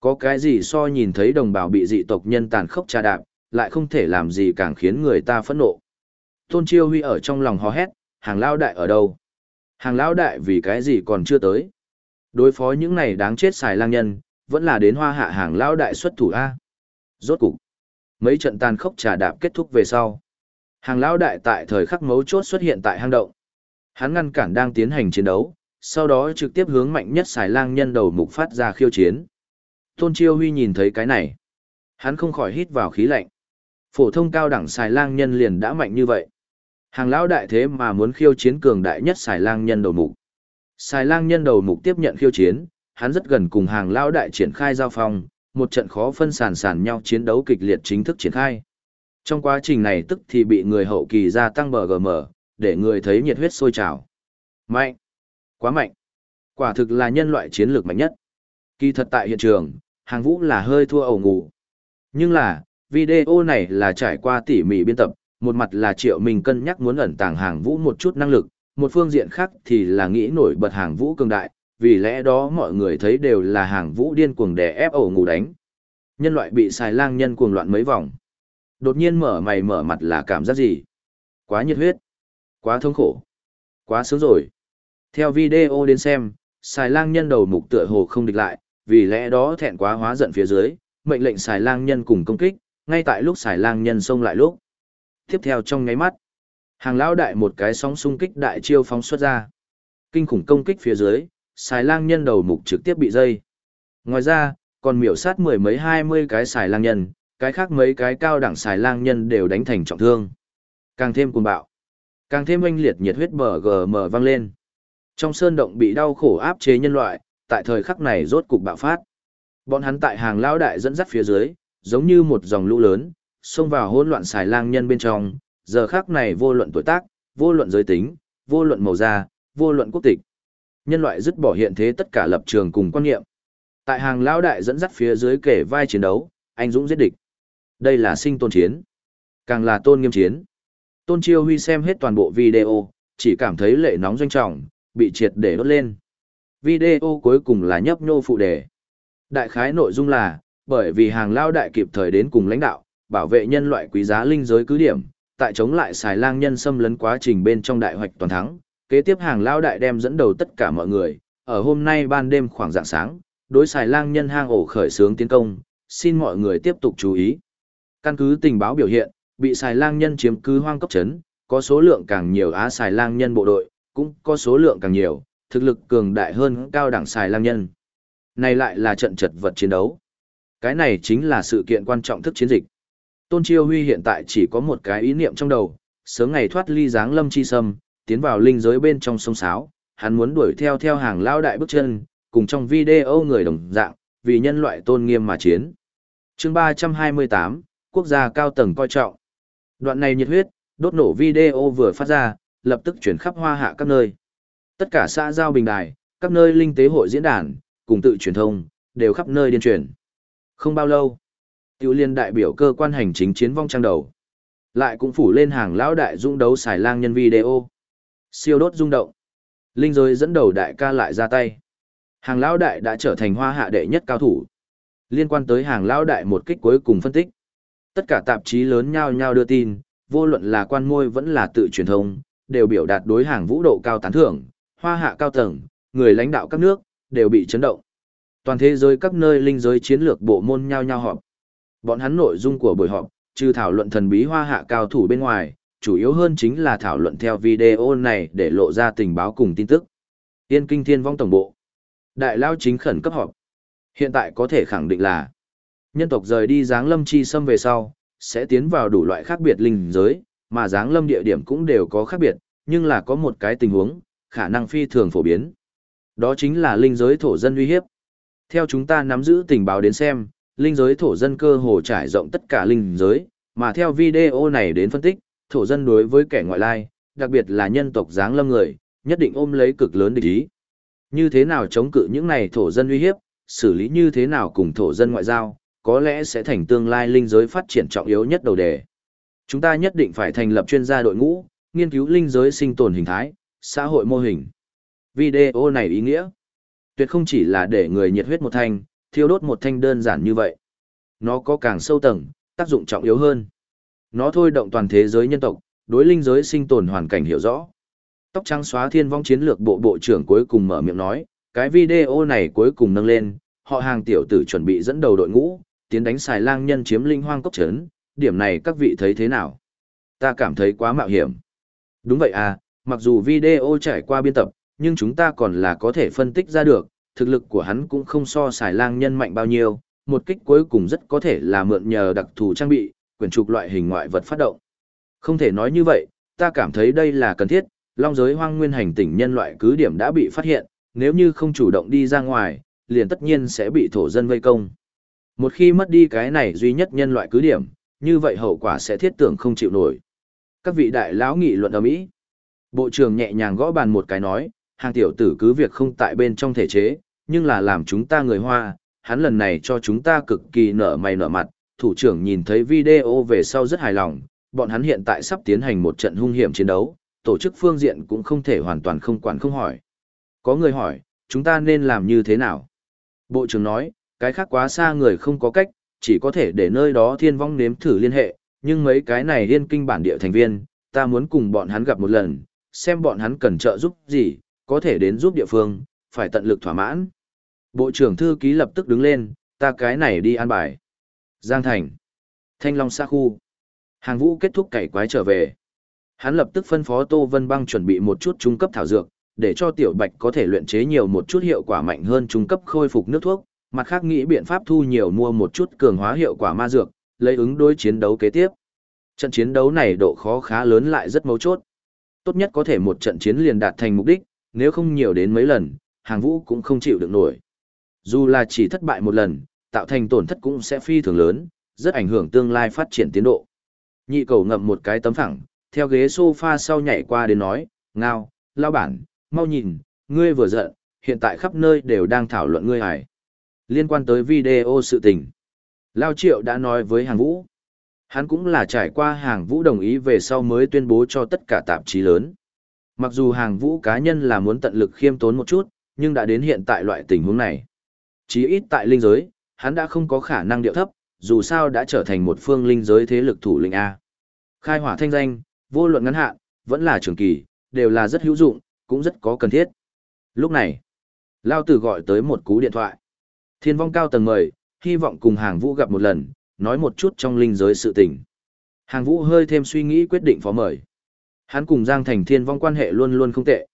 Có cái gì so nhìn thấy đồng bào bị dị tộc nhân tàn khốc trà đạp, lại không thể làm gì càng khiến người ta phẫn nộ. Tôn Chiêu Huy ở trong lòng hò hét, hàng lao đại ở đâu? Hàng lao đại vì cái gì còn chưa tới? Đối phó những này đáng chết xài lang nhân, vẫn là đến hoa hạ hàng lao đại xuất thủ A. Rốt cục, mấy trận tàn khốc trà đạp kết thúc về sau. Hàng lão đại tại thời khắc mấu chốt xuất hiện tại hang động. Hắn ngăn cản đang tiến hành chiến đấu, sau đó trực tiếp hướng mạnh nhất xài lang nhân đầu mục phát ra khiêu chiến. Tôn Chiêu Huy nhìn thấy cái này. Hắn không khỏi hít vào khí lạnh. Phổ thông cao đẳng xài lang nhân liền đã mạnh như vậy. Hàng lão đại thế mà muốn khiêu chiến cường đại nhất xài lang nhân đầu mục. Xài lang nhân đầu mục tiếp nhận khiêu chiến, hắn rất gần cùng hàng lão đại triển khai giao phong, một trận khó phân sản sản nhau chiến đấu kịch liệt chính thức triển khai. Trong quá trình này tức thì bị người hậu kỳ gia tăng bờ để người thấy nhiệt huyết sôi trào. Mạnh! Quá mạnh! Quả thực là nhân loại chiến lược mạnh nhất. Kỳ thật tại hiện trường, hàng vũ là hơi thua ẩu ngủ. Nhưng là, video này là trải qua tỉ mỉ biên tập, một mặt là triệu mình cân nhắc muốn ẩn tàng hàng vũ một chút năng lực, một phương diện khác thì là nghĩ nổi bật hàng vũ cường đại, vì lẽ đó mọi người thấy đều là hàng vũ điên cuồng đè ép ổ ngủ đánh. Nhân loại bị xài lang nhân cuồng loạn mấy vòng. Đột nhiên mở mày mở mặt là cảm giác gì? Quá nhiệt huyết, quá thống khổ, quá sướng rồi. Theo video đến xem, xài lang nhân đầu mục tựa hồ không địch lại, vì lẽ đó thẹn quá hóa giận phía dưới, mệnh lệnh xài lang nhân cùng công kích, ngay tại lúc xài lang nhân xông lại lúc. Tiếp theo trong nháy mắt, hàng lão đại một cái sóng xung kích đại chiêu phóng xuất ra. Kinh khủng công kích phía dưới, xài lang nhân đầu mục trực tiếp bị dây. Ngoài ra, còn miểu sát mười mấy hai mươi cái xài lang nhân, cái khác mấy cái cao đẳng xài lang nhân đều đánh thành trọng thương. Càng thêm cuồng bạo, càng thêm oanh liệt nhiệt huyết bờ gm vang lên. Trong sơn động bị đau khổ áp chế nhân loại, tại thời khắc này rốt cục bạo phát. Bọn hắn tại hàng lão đại dẫn dắt phía dưới, giống như một dòng lũ lớn, xông vào hỗn loạn xài lang nhân bên trong, giờ khắc này vô luận tuổi tác, vô luận giới tính, vô luận màu da, vô luận quốc tịch. Nhân loại dứt bỏ hiện thế tất cả lập trường cùng quan niệm. Tại hàng lão đại dẫn dắt phía dưới kể vai chiến đấu, anh dũng giết địch. Đây là sinh tôn chiến, càng là tôn nghiêm chiến. Tôn Chiêu Huy xem hết toàn bộ video, chỉ cảm thấy lệ nóng doanh trọng, bị triệt để đốt lên. Video cuối cùng là nhấp nhô phụ đề. Đại khái nội dung là, bởi vì hàng lao đại kịp thời đến cùng lãnh đạo, bảo vệ nhân loại quý giá linh giới cứ điểm, tại chống lại xài lang nhân xâm lấn quá trình bên trong đại hoạch toàn thắng, kế tiếp hàng lao đại đem dẫn đầu tất cả mọi người, ở hôm nay ban đêm khoảng dạng sáng, đối xài lang nhân hang ổ khởi xướng tiến công, xin mọi người tiếp tục chú ý. Căn cứ tình báo biểu hiện, bị xài lang nhân chiếm cứ hoang cấp chấn, có số lượng càng nhiều á xài lang nhân bộ đội, cũng có số lượng càng nhiều, thực lực cường đại hơn cao đẳng xài lang nhân. Này lại là trận chật vật chiến đấu. Cái này chính là sự kiện quan trọng thức chiến dịch. Tôn Chiêu Huy hiện tại chỉ có một cái ý niệm trong đầu, sớm ngày thoát ly dáng lâm chi sâm, tiến vào linh giới bên trong sông sáo, hắn muốn đuổi theo theo hàng lao đại bước chân, cùng trong video người đồng dạng, vì nhân loại tôn nghiêm mà chiến. chương 328, quốc gia cao tầng coi trọng. Đoạn này nhiệt huyết, đốt nổ video vừa phát ra, lập tức chuyển khắp hoa hạ các nơi. Tất cả xã giao bình đài, các nơi linh tế hội diễn đàn, cùng tự truyền thông, đều khắp nơi điên truyền. Không bao lâu, Tiểu liên đại biểu cơ quan hành chính chiến vong trang đầu. Lại cũng phủ lên hàng lão đại dũng đấu xài lang nhân video. Siêu đốt rung động. Linh giới dẫn đầu đại ca lại ra tay. Hàng lão đại đã trở thành hoa hạ đệ nhất cao thủ. Liên quan tới hàng lão đại một kích cuối cùng phân tích. Tất cả tạp chí lớn nhau nhau đưa tin, vô luận là quan môi vẫn là tự truyền thông, đều biểu đạt đối hàng vũ độ cao tán thưởng, hoa hạ cao tầng, người lãnh đạo các nước, đều bị chấn động. Toàn thế giới các nơi linh giới chiến lược bộ môn nhau nhau họp. Bọn hắn nội dung của buổi họp, trừ thảo luận thần bí hoa hạ cao thủ bên ngoài, chủ yếu hơn chính là thảo luận theo video này để lộ ra tình báo cùng tin tức. Tiên kinh thiên vong tổng bộ. Đại lao chính khẩn cấp họp. Hiện tại có thể khẳng định là nhân tộc rời đi dáng lâm chi xâm về sau, sẽ tiến vào đủ loại khác biệt linh giới, mà dáng lâm địa điểm cũng đều có khác biệt, nhưng là có một cái tình huống, khả năng phi thường phổ biến. Đó chính là linh giới thổ dân uy hiếp. Theo chúng ta nắm giữ tình báo đến xem, linh giới thổ dân cơ hồ trải rộng tất cả linh giới, mà theo video này đến phân tích, thổ dân đối với kẻ ngoại lai, đặc biệt là nhân tộc dáng lâm người, nhất định ôm lấy cực lớn địch ý. Như thế nào chống cự những này thổ dân uy hiếp, xử lý như thế nào cùng thổ dân ngoại giao, có lẽ sẽ thành tương lai linh giới phát triển trọng yếu nhất đầu đề. Chúng ta nhất định phải thành lập chuyên gia đội ngũ, nghiên cứu linh giới sinh tồn hình thái, xã hội mô hình. Video này ý nghĩa, tuyệt không chỉ là để người nhiệt huyết một thanh, thiêu đốt một thanh đơn giản như vậy. Nó có càng sâu tầng, tác dụng trọng yếu hơn. Nó thôi động toàn thế giới nhân tộc, đối linh giới sinh tồn hoàn cảnh hiểu rõ. Tóc trắng xóa thiên vong chiến lược bộ bộ trưởng cuối cùng mở miệng nói, cái video này cuối cùng nâng lên, họ hàng tiểu tử chuẩn bị dẫn đầu đội ngũ, tiến đánh xài lang nhân chiếm linh hoang cốc trấn, điểm này các vị thấy thế nào? Ta cảm thấy quá mạo hiểm. Đúng vậy à, mặc dù video trải qua biên tập, nhưng chúng ta còn là có thể phân tích ra được, thực lực của hắn cũng không so xài lang nhân mạnh bao nhiêu, một kích cuối cùng rất có thể là mượn nhờ đặc thù trang bị, quyển trục loại hình ngoại vật phát động. Không thể nói như vậy, ta cảm thấy đây là cần thiết, long giới hoang nguyên hành tỉnh nhân loại cứ điểm đã bị phát hiện, nếu như không chủ động đi ra ngoài, liền tất nhiên sẽ bị thổ dân vây công. Một khi mất đi cái này duy nhất nhân loại cứ điểm, như vậy hậu quả sẽ thiết tưởng không chịu nổi. Các vị đại lão nghị luận ở Mỹ. Bộ trưởng nhẹ nhàng gõ bàn một cái nói, hàng tiểu tử cứ việc không tại bên trong thể chế, nhưng là làm chúng ta người Hoa, hắn lần này cho chúng ta cực kỳ nở mày nở mặt, thủ trưởng nhìn thấy video về sau rất hài lòng, bọn hắn hiện tại sắp tiến hành một trận hung hiểm chiến đấu, tổ chức phương diện cũng không thể hoàn toàn không quản không hỏi. Có người hỏi, chúng ta nên làm như thế nào? Bộ trưởng nói, cái khác quá xa người không có cách, chỉ có thể để nơi đó thiên vong nếm thử liên hệ, nhưng mấy cái này liên kinh bản địa thành viên, ta muốn cùng bọn hắn gặp một lần, xem bọn hắn cần trợ giúp gì, có thể đến giúp địa phương, phải tận lực thỏa mãn. Bộ trưởng thư ký lập tức đứng lên, ta cái này đi an bài. Giang Thành. Thanh Long xa khu. Hàng vũ kết thúc cày quái trở về. Hắn lập tức phân phó Tô Vân Băng chuẩn bị một chút trung cấp thảo dược, để cho Tiểu Bạch có thể luyện chế nhiều một chút hiệu quả mạnh hơn trung cấp khôi phục nước thuốc, mặt khác nghĩ biện pháp thu nhiều mua một chút cường hóa hiệu quả ma dược, lấy ứng đối chiến đấu kế tiếp. Trận chiến đấu này độ khó khá lớn lại rất mấu chốt. Tốt nhất có thể một trận chiến liền đạt thành mục đích, nếu không nhiều đến mấy lần, hàng vũ cũng không chịu được nổi. Dù là chỉ thất bại một lần, tạo thành tổn thất cũng sẽ phi thường lớn, rất ảnh hưởng tương lai phát triển tiến độ. Nhị cầu ngậm một cái tấm phẳng, theo ghế sofa sau nhảy qua đến nói, ngao, lao bản, mau nhìn, ngươi vừa giận, hiện tại khắp nơi đều đang thảo luận ngươi hải. Liên quan tới video sự tình. Lao Triệu đã nói với hàng vũ. Hắn cũng là trải qua hàng vũ đồng ý về sau mới tuyên bố cho tất cả tạp chí lớn. Mặc dù hàng vũ cá nhân là muốn tận lực khiêm tốn một chút, nhưng đã đến hiện tại loại tình huống này. Chí ít tại linh giới, hắn đã không có khả năng điệu thấp, dù sao đã trở thành một phương linh giới thế lực thủ lĩnh A. Khai hỏa thanh danh, vô luận ngắn hạn, vẫn là trường kỳ, đều là rất hữu dụng, cũng rất có cần thiết. Lúc này, Lao Tử gọi tới một cú điện thoại. Thiên vong cao tầng mời, hy vọng cùng hàng vũ gặp một lần, nói một chút trong linh giới sự tình. Hàng vũ hơi thêm suy nghĩ quyết định phó mời. Hắn cùng Giang Thành Thiên vong quan hệ luôn luôn không tệ.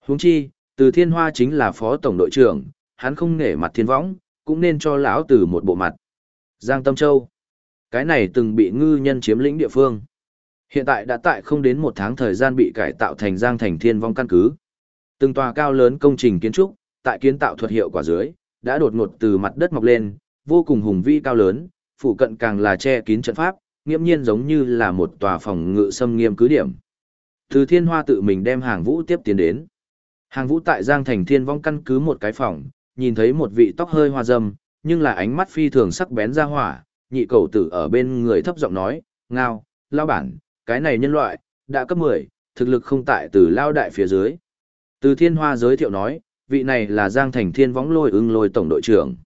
Huống chi, từ Thiên Hoa chính là phó tổng đội trưởng, hắn không nể mặt Thiên vong cũng nên cho lão từ một bộ mặt. Giang Tâm Châu. Cái này từng bị ngư nhân chiếm lĩnh địa phương. Hiện tại đã tại không đến một tháng thời gian bị cải tạo thành Giang Thành Thiên vong căn cứ. Từng tòa cao lớn công trình kiến trúc, tại kiến tạo thuật hiệu quả dưới, đã đột ngột từ mặt đất mọc lên, vô cùng hùng vĩ cao lớn, phụ cận càng là che kín trận pháp, nghiêm nhiên giống như là một tòa phòng ngự xâm nghiêm cứ điểm. Từ Thiên Hoa tự mình đem hàng vũ tiếp tiến đến. Hàng vũ tại Giang Thành Thiên vong căn cứ một cái phòng, nhìn thấy một vị tóc hơi hoa dâm, nhưng là ánh mắt phi thường sắc bén ra hỏa, nhị cầu tử ở bên người thấp giọng nói, ngao, lao bản, cái này nhân loại, đã cấp 10, thực lực không tại từ lao đại phía dưới. Từ thiên hoa giới thiệu nói, vị này là Giang Thành Thiên võng lôi ưng lôi tổng đội trưởng.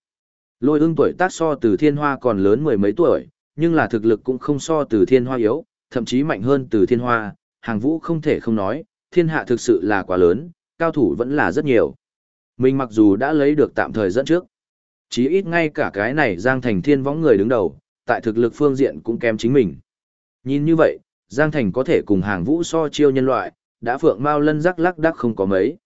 Lôi ưng tuổi tác so từ thiên hoa còn lớn mười mấy tuổi, nhưng là thực lực cũng không so từ thiên hoa yếu, thậm chí mạnh hơn từ thiên hoa, hàng vũ không thể không nói, thiên hạ thực sự là quá lớn, cao thủ vẫn là rất nhiều. Mình mặc dù đã lấy được tạm thời dẫn trước, chí ít ngay cả cái này Giang Thành Thiên võng người đứng đầu, tại thực lực phương diện cũng kém chính mình. Nhìn như vậy, Giang Thành có thể cùng hàng vũ so chiêu nhân loại, đã phượng mao lân rắc lắc đắc không có mấy.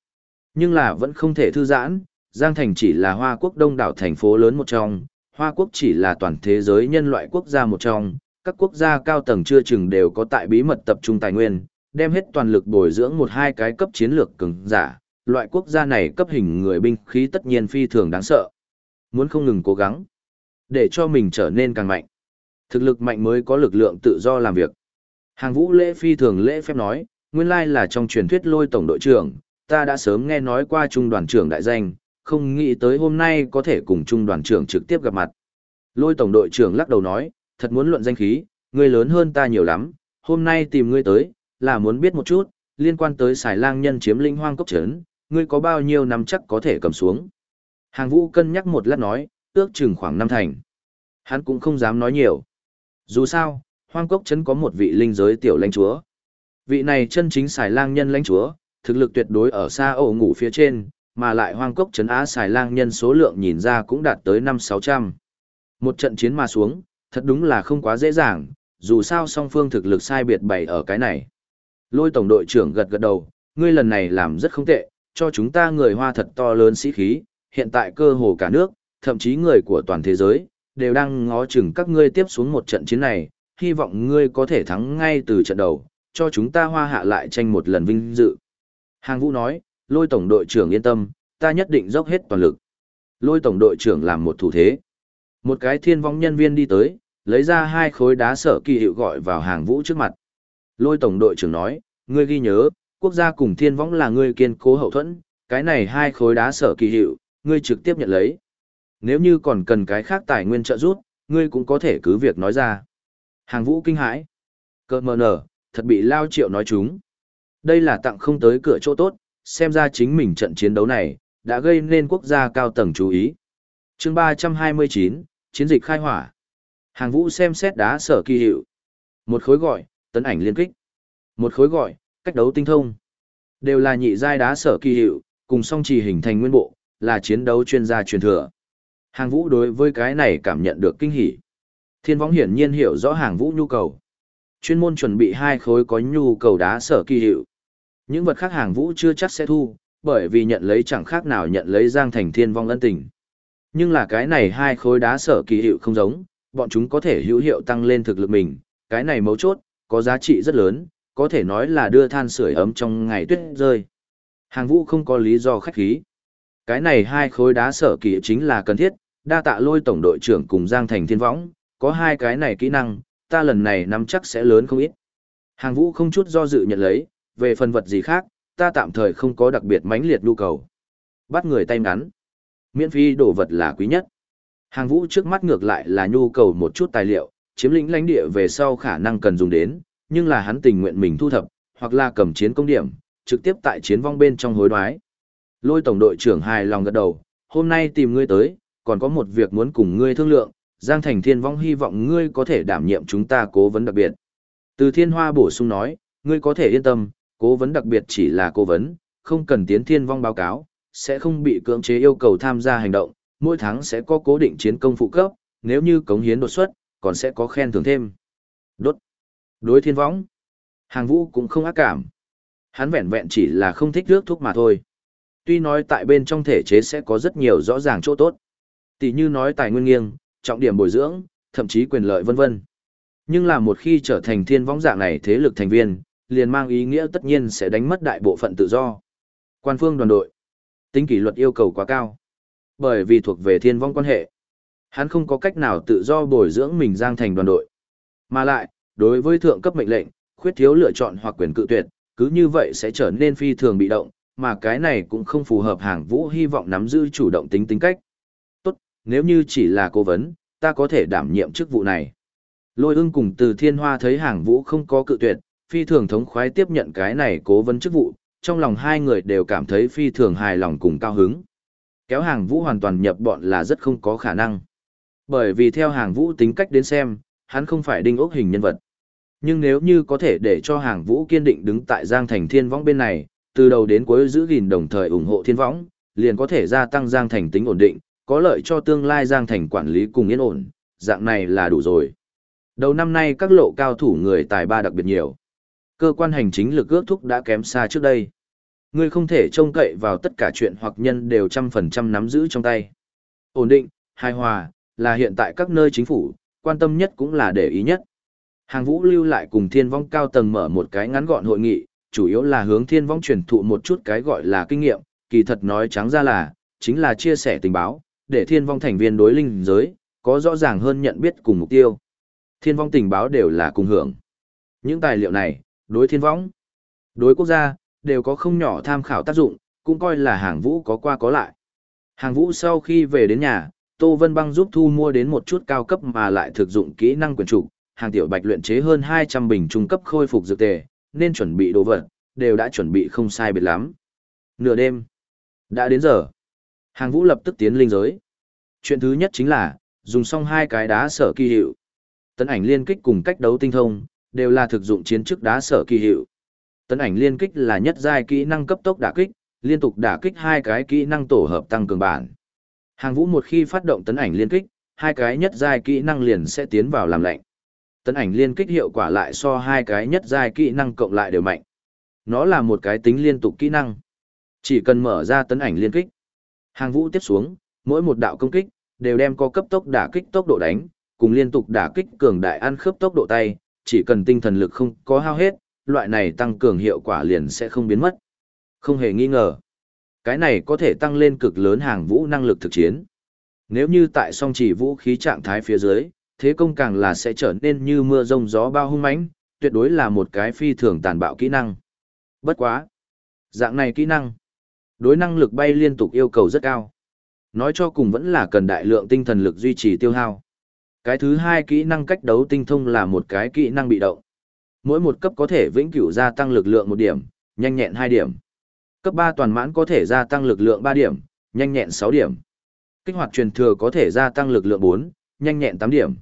Nhưng là vẫn không thể thư giãn, Giang Thành chỉ là Hoa Quốc đông đảo thành phố lớn một trong, Hoa Quốc chỉ là toàn thế giới nhân loại quốc gia một trong, các quốc gia cao tầng chưa chừng đều có tại bí mật tập trung tài nguyên, đem hết toàn lực bồi dưỡng một hai cái cấp chiến lược cường giả, loại quốc gia này cấp hình người binh khí tất nhiên phi thường đáng sợ. Muốn không ngừng cố gắng, để cho mình trở nên càng mạnh. Thực lực mạnh mới có lực lượng tự do làm việc. Hàng vũ lễ phi thường lễ phép nói, nguyên lai là trong truyền thuyết lôi tổng đội trưởng, ta đã sớm nghe nói qua trung đoàn trưởng đại danh, không nghĩ tới hôm nay có thể cùng trung đoàn trưởng trực tiếp gặp mặt. Lôi tổng đội trưởng lắc đầu nói, thật muốn luận danh khí, ngươi lớn hơn ta nhiều lắm, hôm nay tìm ngươi tới, là muốn biết một chút, liên quan tới xài lang nhân chiếm linh hoang cốc trấn, ngươi có bao nhiêu năm chắc có thể cầm xuống. Hàng vũ cân nhắc một lát nói, ước chừng khoảng năm thành. Hắn cũng không dám nói nhiều. Dù sao, hoang cốc trấn có một vị linh giới tiểu lãnh chúa. Vị này chân chính xài lang nhân lãnh chúa, thực lực tuyệt đối ở xa ổ ngủ phía trên, mà lại hoang cốc trấn á xài lang nhân số lượng nhìn ra cũng đạt tới năm sáu trăm Một trận chiến mà xuống, thật đúng là không quá dễ dàng, dù sao song phương thực lực sai biệt bày ở cái này. Lôi tổng đội trưởng gật gật đầu, ngươi lần này làm rất không tệ, cho chúng ta người hoa thật to lớn sĩ khí, hiện tại cơ hồ cả nước, thậm chí người của toàn thế giới, đều đang ngó chừng các ngươi tiếp xuống một trận chiến này, hy vọng ngươi có thể thắng ngay từ trận đầu, cho chúng ta hoa hạ lại tranh một lần vinh dự. Hàng Vũ nói, lôi tổng đội trưởng yên tâm, ta nhất định dốc hết toàn lực. Lôi tổng đội trưởng làm một thủ thế. Một cái thiên vong nhân viên đi tới, lấy ra hai khối đá sở kỳ hiệu gọi vào hàng Vũ trước mặt. Lôi tổng đội trưởng nói, ngươi ghi nhớ, quốc gia cùng thiên võng là ngươi kiên cố hậu thuẫn, cái này hai khối đá sở kỳ hiệu, ngươi trực tiếp nhận lấy. Nếu như còn cần cái khác tài nguyên trợ giúp, ngươi cũng có thể cứ việc nói ra. Hàng vũ kinh hãi. Cơ mờ nở, thật bị lao triệu nói chúng. Đây là tặng không tới cửa chỗ tốt, xem ra chính mình trận chiến đấu này, đã gây nên quốc gia cao tầng chú ý. chương 329, Chiến dịch khai hỏa. Hàng vũ xem xét đá sở kỳ hiệu. Một khối gọi, tấn ảnh liên kích. Một khối gọi, cách đấu tinh thông. Đều là nhị giai đá sở kỳ hiệu, cùng song trì hình thành nguyên bộ, là chiến đấu chuyên gia truyền thừa. Hàng vũ đối với cái này cảm nhận được kinh hỉ. Thiên võng hiển nhiên hiểu rõ hàng vũ nhu cầu. Chuyên môn chuẩn bị hai khối có nhu cầu đá sở kỳ hiệu. Những vật khác hàng vũ chưa chắc sẽ thu, bởi vì nhận lấy chẳng khác nào nhận lấy giang thành thiên vong ân tình. Nhưng là cái này hai khối đá sở kỳ hiệu không giống, bọn chúng có thể hữu hiệu tăng lên thực lực mình, cái này mấu chốt, có giá trị rất lớn, có thể nói là đưa than sưởi ấm trong ngày tuyết rơi. Hàng vũ không có lý do khách khí. Cái này hai khối đá sở kỳ chính là cần thiết, đa tạ lôi tổng đội trưởng cùng Giang Thành Thiên Võng, có hai cái này kỹ năng, ta lần này nắm chắc sẽ lớn không ít. Hàng vũ không chút do dự nhận lấy, về phần vật gì khác, ta tạm thời không có đặc biệt mãnh liệt nhu cầu. Bắt người tay ngắn. Miễn phí đồ vật là quý nhất. Hàng vũ trước mắt ngược lại là nhu cầu một chút tài liệu, chiếm lĩnh lãnh địa về sau khả năng cần dùng đến, nhưng là hắn tình nguyện mình thu thập, hoặc là cầm chiến công điểm, trực tiếp tại chiến vong bên trong hối đoái. Lôi tổng đội trưởng hài lòng gật đầu, hôm nay tìm ngươi tới, còn có một việc muốn cùng ngươi thương lượng, Giang Thành Thiên Vong hy vọng ngươi có thể đảm nhiệm chúng ta cố vấn đặc biệt. Từ Thiên Hoa bổ sung nói, ngươi có thể yên tâm, cố vấn đặc biệt chỉ là cố vấn, không cần tiến Thiên Vong báo cáo, sẽ không bị cưỡng chế yêu cầu tham gia hành động, mỗi tháng sẽ có cố định chiến công phụ cấp, nếu như cống hiến đột xuất, còn sẽ có khen thưởng thêm. Đốt. Đối thiên võng, hàng vũ cũng không ác cảm. Hắn vẹn vẹn chỉ là không thích nước thuốc mà thôi. Tuy nói tại bên trong thể chế sẽ có rất nhiều rõ ràng chỗ tốt. Tỷ như nói tài nguyên nghiêng, trọng điểm bồi dưỡng, thậm chí quyền lợi vân vân. Nhưng là một khi trở thành thiên võng dạng này thế lực thành viên, liền mang ý nghĩa tất nhiên sẽ đánh mất đại bộ phận tự do. Quan phương đoàn đội, tính kỷ luật yêu cầu quá cao. Bởi vì thuộc về thiên vong quan hệ. Hắn không có cách nào tự do bồi dưỡng mình giang thành đoàn đội. Mà lại, đối với thượng cấp mệnh lệnh, khuyết thiếu lựa chọn hoặc quyền cự tuyệt, cứ như vậy sẽ trở nên phi thường bị động, mà cái này cũng không phù hợp hàng vũ hy vọng nắm giữ chủ động tính tính cách. Tốt, nếu như chỉ là cố vấn, ta có thể đảm nhiệm chức vụ này. Lôi ưng cùng từ thiên hoa thấy hàng vũ không có cự tuyệt, phi thường thống khoái tiếp nhận cái này cố vấn chức vụ, trong lòng hai người đều cảm thấy phi thường hài lòng cùng cao hứng. Kéo hàng vũ hoàn toàn nhập bọn là rất không có khả năng. Bởi vì theo hàng vũ tính cách đến xem, hắn không phải đinh ốc hình nhân vật. Nhưng nếu như có thể để cho hàng vũ kiên định đứng tại Giang Thành Thiên Võng bên này, từ đầu đến cuối giữ gìn đồng thời ủng hộ Thiên Võng, liền có thể gia tăng Giang Thành tính ổn định, có lợi cho tương lai Giang Thành quản lý cùng yên ổn, dạng này là đủ rồi. Đầu năm nay các lộ cao thủ người tài ba đặc biệt nhiều. Cơ quan hành chính lực ước thúc đã kém xa trước đây. Ngươi không thể trông cậy vào tất cả chuyện hoặc nhân đều trăm phần trăm nắm giữ trong tay. Ổn định, hài hòa, là hiện tại các nơi chính phủ, quan tâm nhất cũng là để ý nhất. Hàng vũ lưu lại cùng thiên vong cao tầng mở một cái ngắn gọn hội nghị, chủ yếu là hướng thiên vong truyền thụ một chút cái gọi là kinh nghiệm, kỳ thật nói trắng ra là, chính là chia sẻ tình báo, để thiên vong thành viên đối linh giới, có rõ ràng hơn nhận biết cùng mục tiêu. Thiên vong tình báo đều là cùng hưởng. Những tài liệu này, đối thiên vong, đối quốc gia, đều có không nhỏ tham khảo tác dụng, cũng coi là hàng vũ có qua có lại. Hàng vũ sau khi về đến nhà, Tô Vân Băng giúp thu mua đến một chút cao cấp mà lại thực dụng kỹ năng quyền trục, hàng tiểu bạch luyện chế hơn 200 bình trung cấp khôi phục dược tề, nên chuẩn bị đồ vật, đều đã chuẩn bị không sai biệt lắm. Nửa đêm, đã đến giờ. Hàng vũ lập tức tiến linh giới. Chuyện thứ nhất chính là, dùng xong hai cái đá sở kỳ hiệu. Tấn ảnh liên kích cùng cách đấu tinh thông, đều là thực dụng chiến chức đá sở kỳ hiệu. Tấn ảnh liên kích là nhất giai kỹ năng cấp tốc đả kích, liên tục đả kích hai cái kỹ năng tổ hợp tăng cường bản. Hàng vũ một khi phát động tấn ảnh liên kích, hai cái nhất giai kỹ năng liền sẽ tiến vào làm lạnh. Tấn ảnh liên kích hiệu quả lại so hai cái nhất giai kỹ năng cộng lại đều mạnh. Nó là một cái tính liên tục kỹ năng. Chỉ cần mở ra tấn ảnh liên kích. Hàng vũ tiếp xuống, mỗi một đạo công kích, đều đem có cấp tốc đả kích tốc độ đánh, cùng liên tục đả kích cường đại ăn khớp tốc độ tay, chỉ cần tinh thần lực không có hao hết, loại này tăng cường hiệu quả liền sẽ không biến mất. Không hề nghi ngờ. Cái này có thể tăng lên cực lớn hàng vũ năng lực thực chiến. Nếu như tại song chỉ vũ khí trạng thái phía dưới, thế công càng là sẽ trở nên như mưa rông gió bao hung mãnh, tuyệt đối là một cái phi thường tàn bạo kỹ năng. Bất quá. Dạng này kỹ năng. Đối năng lực bay liên tục yêu cầu rất cao. Nói cho cùng vẫn là cần đại lượng tinh thần lực duy trì tiêu hao. Cái thứ hai kỹ năng cách đấu tinh thông là một cái kỹ năng bị động. Mỗi một cấp có thể vĩnh cửu gia tăng lực lượng một điểm, nhanh nhẹn hai điểm. Cấp 3 toàn mãn có thể gia tăng lực lượng 3 điểm, nhanh nhẹn 6 điểm. Kích hoạt truyền thừa có thể gia tăng lực lượng 4, nhanh nhẹn 8 điểm.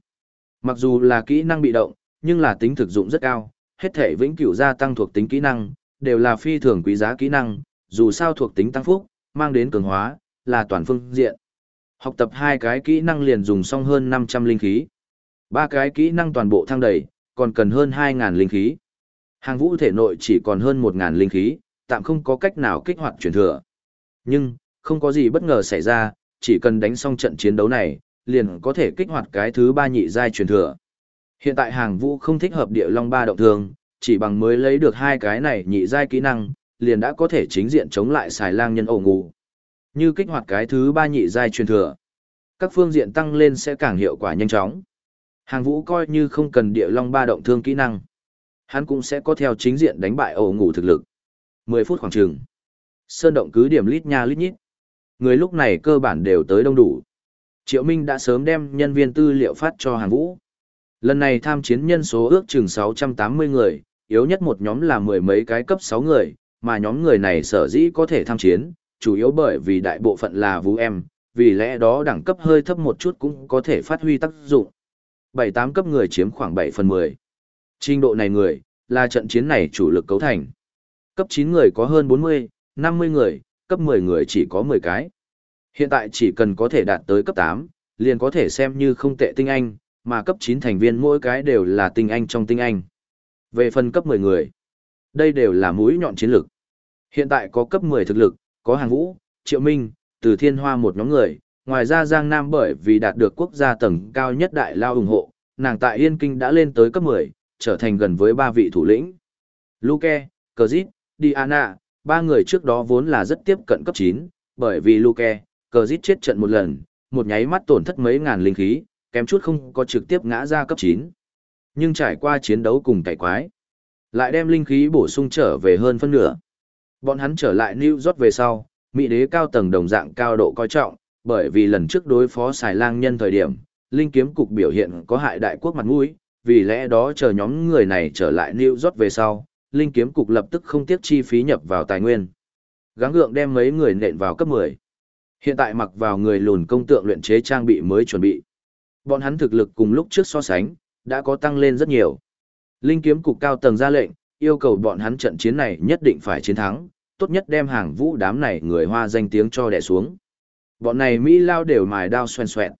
Mặc dù là kỹ năng bị động, nhưng là tính thực dụng rất cao, hết thể vĩnh cửu gia tăng thuộc tính kỹ năng, đều là phi thường quý giá kỹ năng, dù sao thuộc tính tăng phúc, mang đến cường hóa, là toàn phương diện. Học tập hai cái kỹ năng liền dùng xong hơn 500 linh khí. ba cái kỹ năng toàn bộ thăng đầy, còn cần hơn 2.000 linh khí. Hàng vũ thể nội chỉ còn hơn 1.000 linh khí, tạm không có cách nào kích hoạt truyền thừa. Nhưng, không có gì bất ngờ xảy ra, chỉ cần đánh xong trận chiến đấu này, liền có thể kích hoạt cái thứ ba nhị giai truyền thừa. Hiện tại hàng vũ không thích hợp địa long ba động thường, chỉ bằng mới lấy được hai cái này nhị giai kỹ năng, liền đã có thể chính diện chống lại xài lang nhân ổ ngủ. Như kích hoạt cái thứ ba nhị giai truyền thừa, các phương diện tăng lên sẽ càng hiệu quả nhanh chóng. Hàng vũ coi như không cần địa long ba động thương kỹ năng. Hắn cũng sẽ có theo chính diện đánh bại ổ ngủ thực lực. 10 phút khoảng trường. Sơn động cứ điểm lít nha lít nhít. Người lúc này cơ bản đều tới đông đủ. Triệu Minh đã sớm đem nhân viên tư liệu phát cho hàng vũ. Lần này tham chiến nhân số ước chừng 680 người, yếu nhất một nhóm là mười mấy cái cấp 6 người, mà nhóm người này sở dĩ có thể tham chiến, chủ yếu bởi vì đại bộ phận là vũ em, vì lẽ đó đẳng cấp hơi thấp một chút cũng có thể phát huy tác dụng. 7-8 cấp người chiếm khoảng 7 phần 10. Trình độ này người, là trận chiến này chủ lực cấu thành. Cấp 9 người có hơn 40, 50 người, cấp 10 người chỉ có 10 cái. Hiện tại chỉ cần có thể đạt tới cấp 8, liền có thể xem như không tệ tinh anh, mà cấp 9 thành viên mỗi cái đều là tinh anh trong tinh anh. Về phần cấp 10 người, đây đều là mũi nhọn chiến lực. Hiện tại có cấp 10 thực lực, có hàng vũ, triệu minh, từ thiên hoa một nhóm người, ngoài ra Giang Nam bởi vì đạt được quốc gia tầng cao nhất đại lao ủng hộ, nàng tại Yên Kinh đã lên tới cấp 10, trở thành gần với ba vị thủ lĩnh. Luke, Kazit, Diana, ba người trước đó vốn là rất tiếp cận cấp 9, bởi vì Luke, Kazit chết trận một lần, một nháy mắt tổn thất mấy ngàn linh khí, kém chút không có trực tiếp ngã ra cấp 9. Nhưng trải qua chiến đấu cùng cải quái, lại đem linh khí bổ sung trở về hơn phân nửa. Bọn hắn trở lại New York về sau, Mỹ đế cao tầng đồng dạng cao độ coi trọng, bởi vì lần trước đối phó xài lang nhân thời điểm, linh kiếm cục biểu hiện có hại đại quốc mặt mũi, vì lẽ đó chờ nhóm người này trở lại New York về sau, linh kiếm cục lập tức không tiếc chi phí nhập vào tài nguyên. Gắng gượng đem mấy người nện vào cấp 10. Hiện tại mặc vào người lùn công tượng luyện chế trang bị mới chuẩn bị. Bọn hắn thực lực cùng lúc trước so sánh, đã có tăng lên rất nhiều. Linh kiếm cục cao tầng ra lệnh, yêu cầu bọn hắn trận chiến này nhất định phải chiến thắng, tốt nhất đem hàng vũ đám này người hoa danh tiếng cho đẻ xuống. Bọn này Mỹ lao đều mài đao xoèn xoẹn.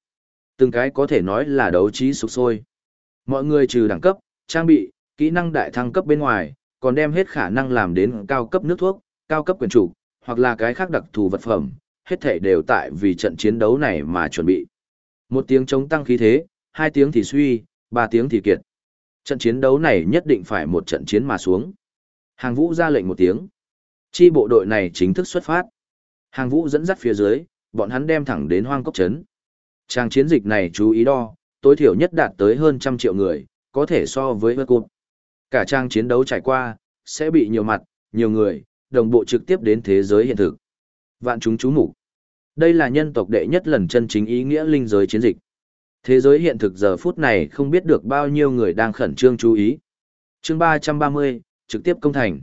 Từng cái có thể nói là đấu trí sục sôi. Mọi người trừ đẳng cấp, trang bị, kỹ năng đại thăng cấp bên ngoài, còn đem hết khả năng làm đến cao cấp nước thuốc, cao cấp quyền chủ, hoặc là cái khác đặc thù vật phẩm, hết thể đều tại vì trận chiến đấu này mà chuẩn bị. Một tiếng chống tăng khí thế, hai tiếng thì suy, ba tiếng thì kiệt. Trận chiến đấu này nhất định phải một trận chiến mà xuống. Hàng vũ ra lệnh một tiếng. Chi bộ đội này chính thức xuất phát. Hàng vũ dẫn dắt phía dưới, bọn hắn đem thẳng đến hoang cốc trấn. Trang chiến dịch này chú ý đo, tối thiểu nhất đạt tới hơn trăm triệu người, có thể so với vượt cụt. Cả trang chiến đấu trải qua, sẽ bị nhiều mặt, nhiều người, đồng bộ trực tiếp đến thế giới hiện thực. Vạn chúng chú mục Đây là nhân tộc đệ nhất lần chân chính ý nghĩa linh giới chiến dịch. Thế giới hiện thực giờ phút này không biết được bao nhiêu người đang khẩn trương chú ý. chương 330, trực tiếp công thành.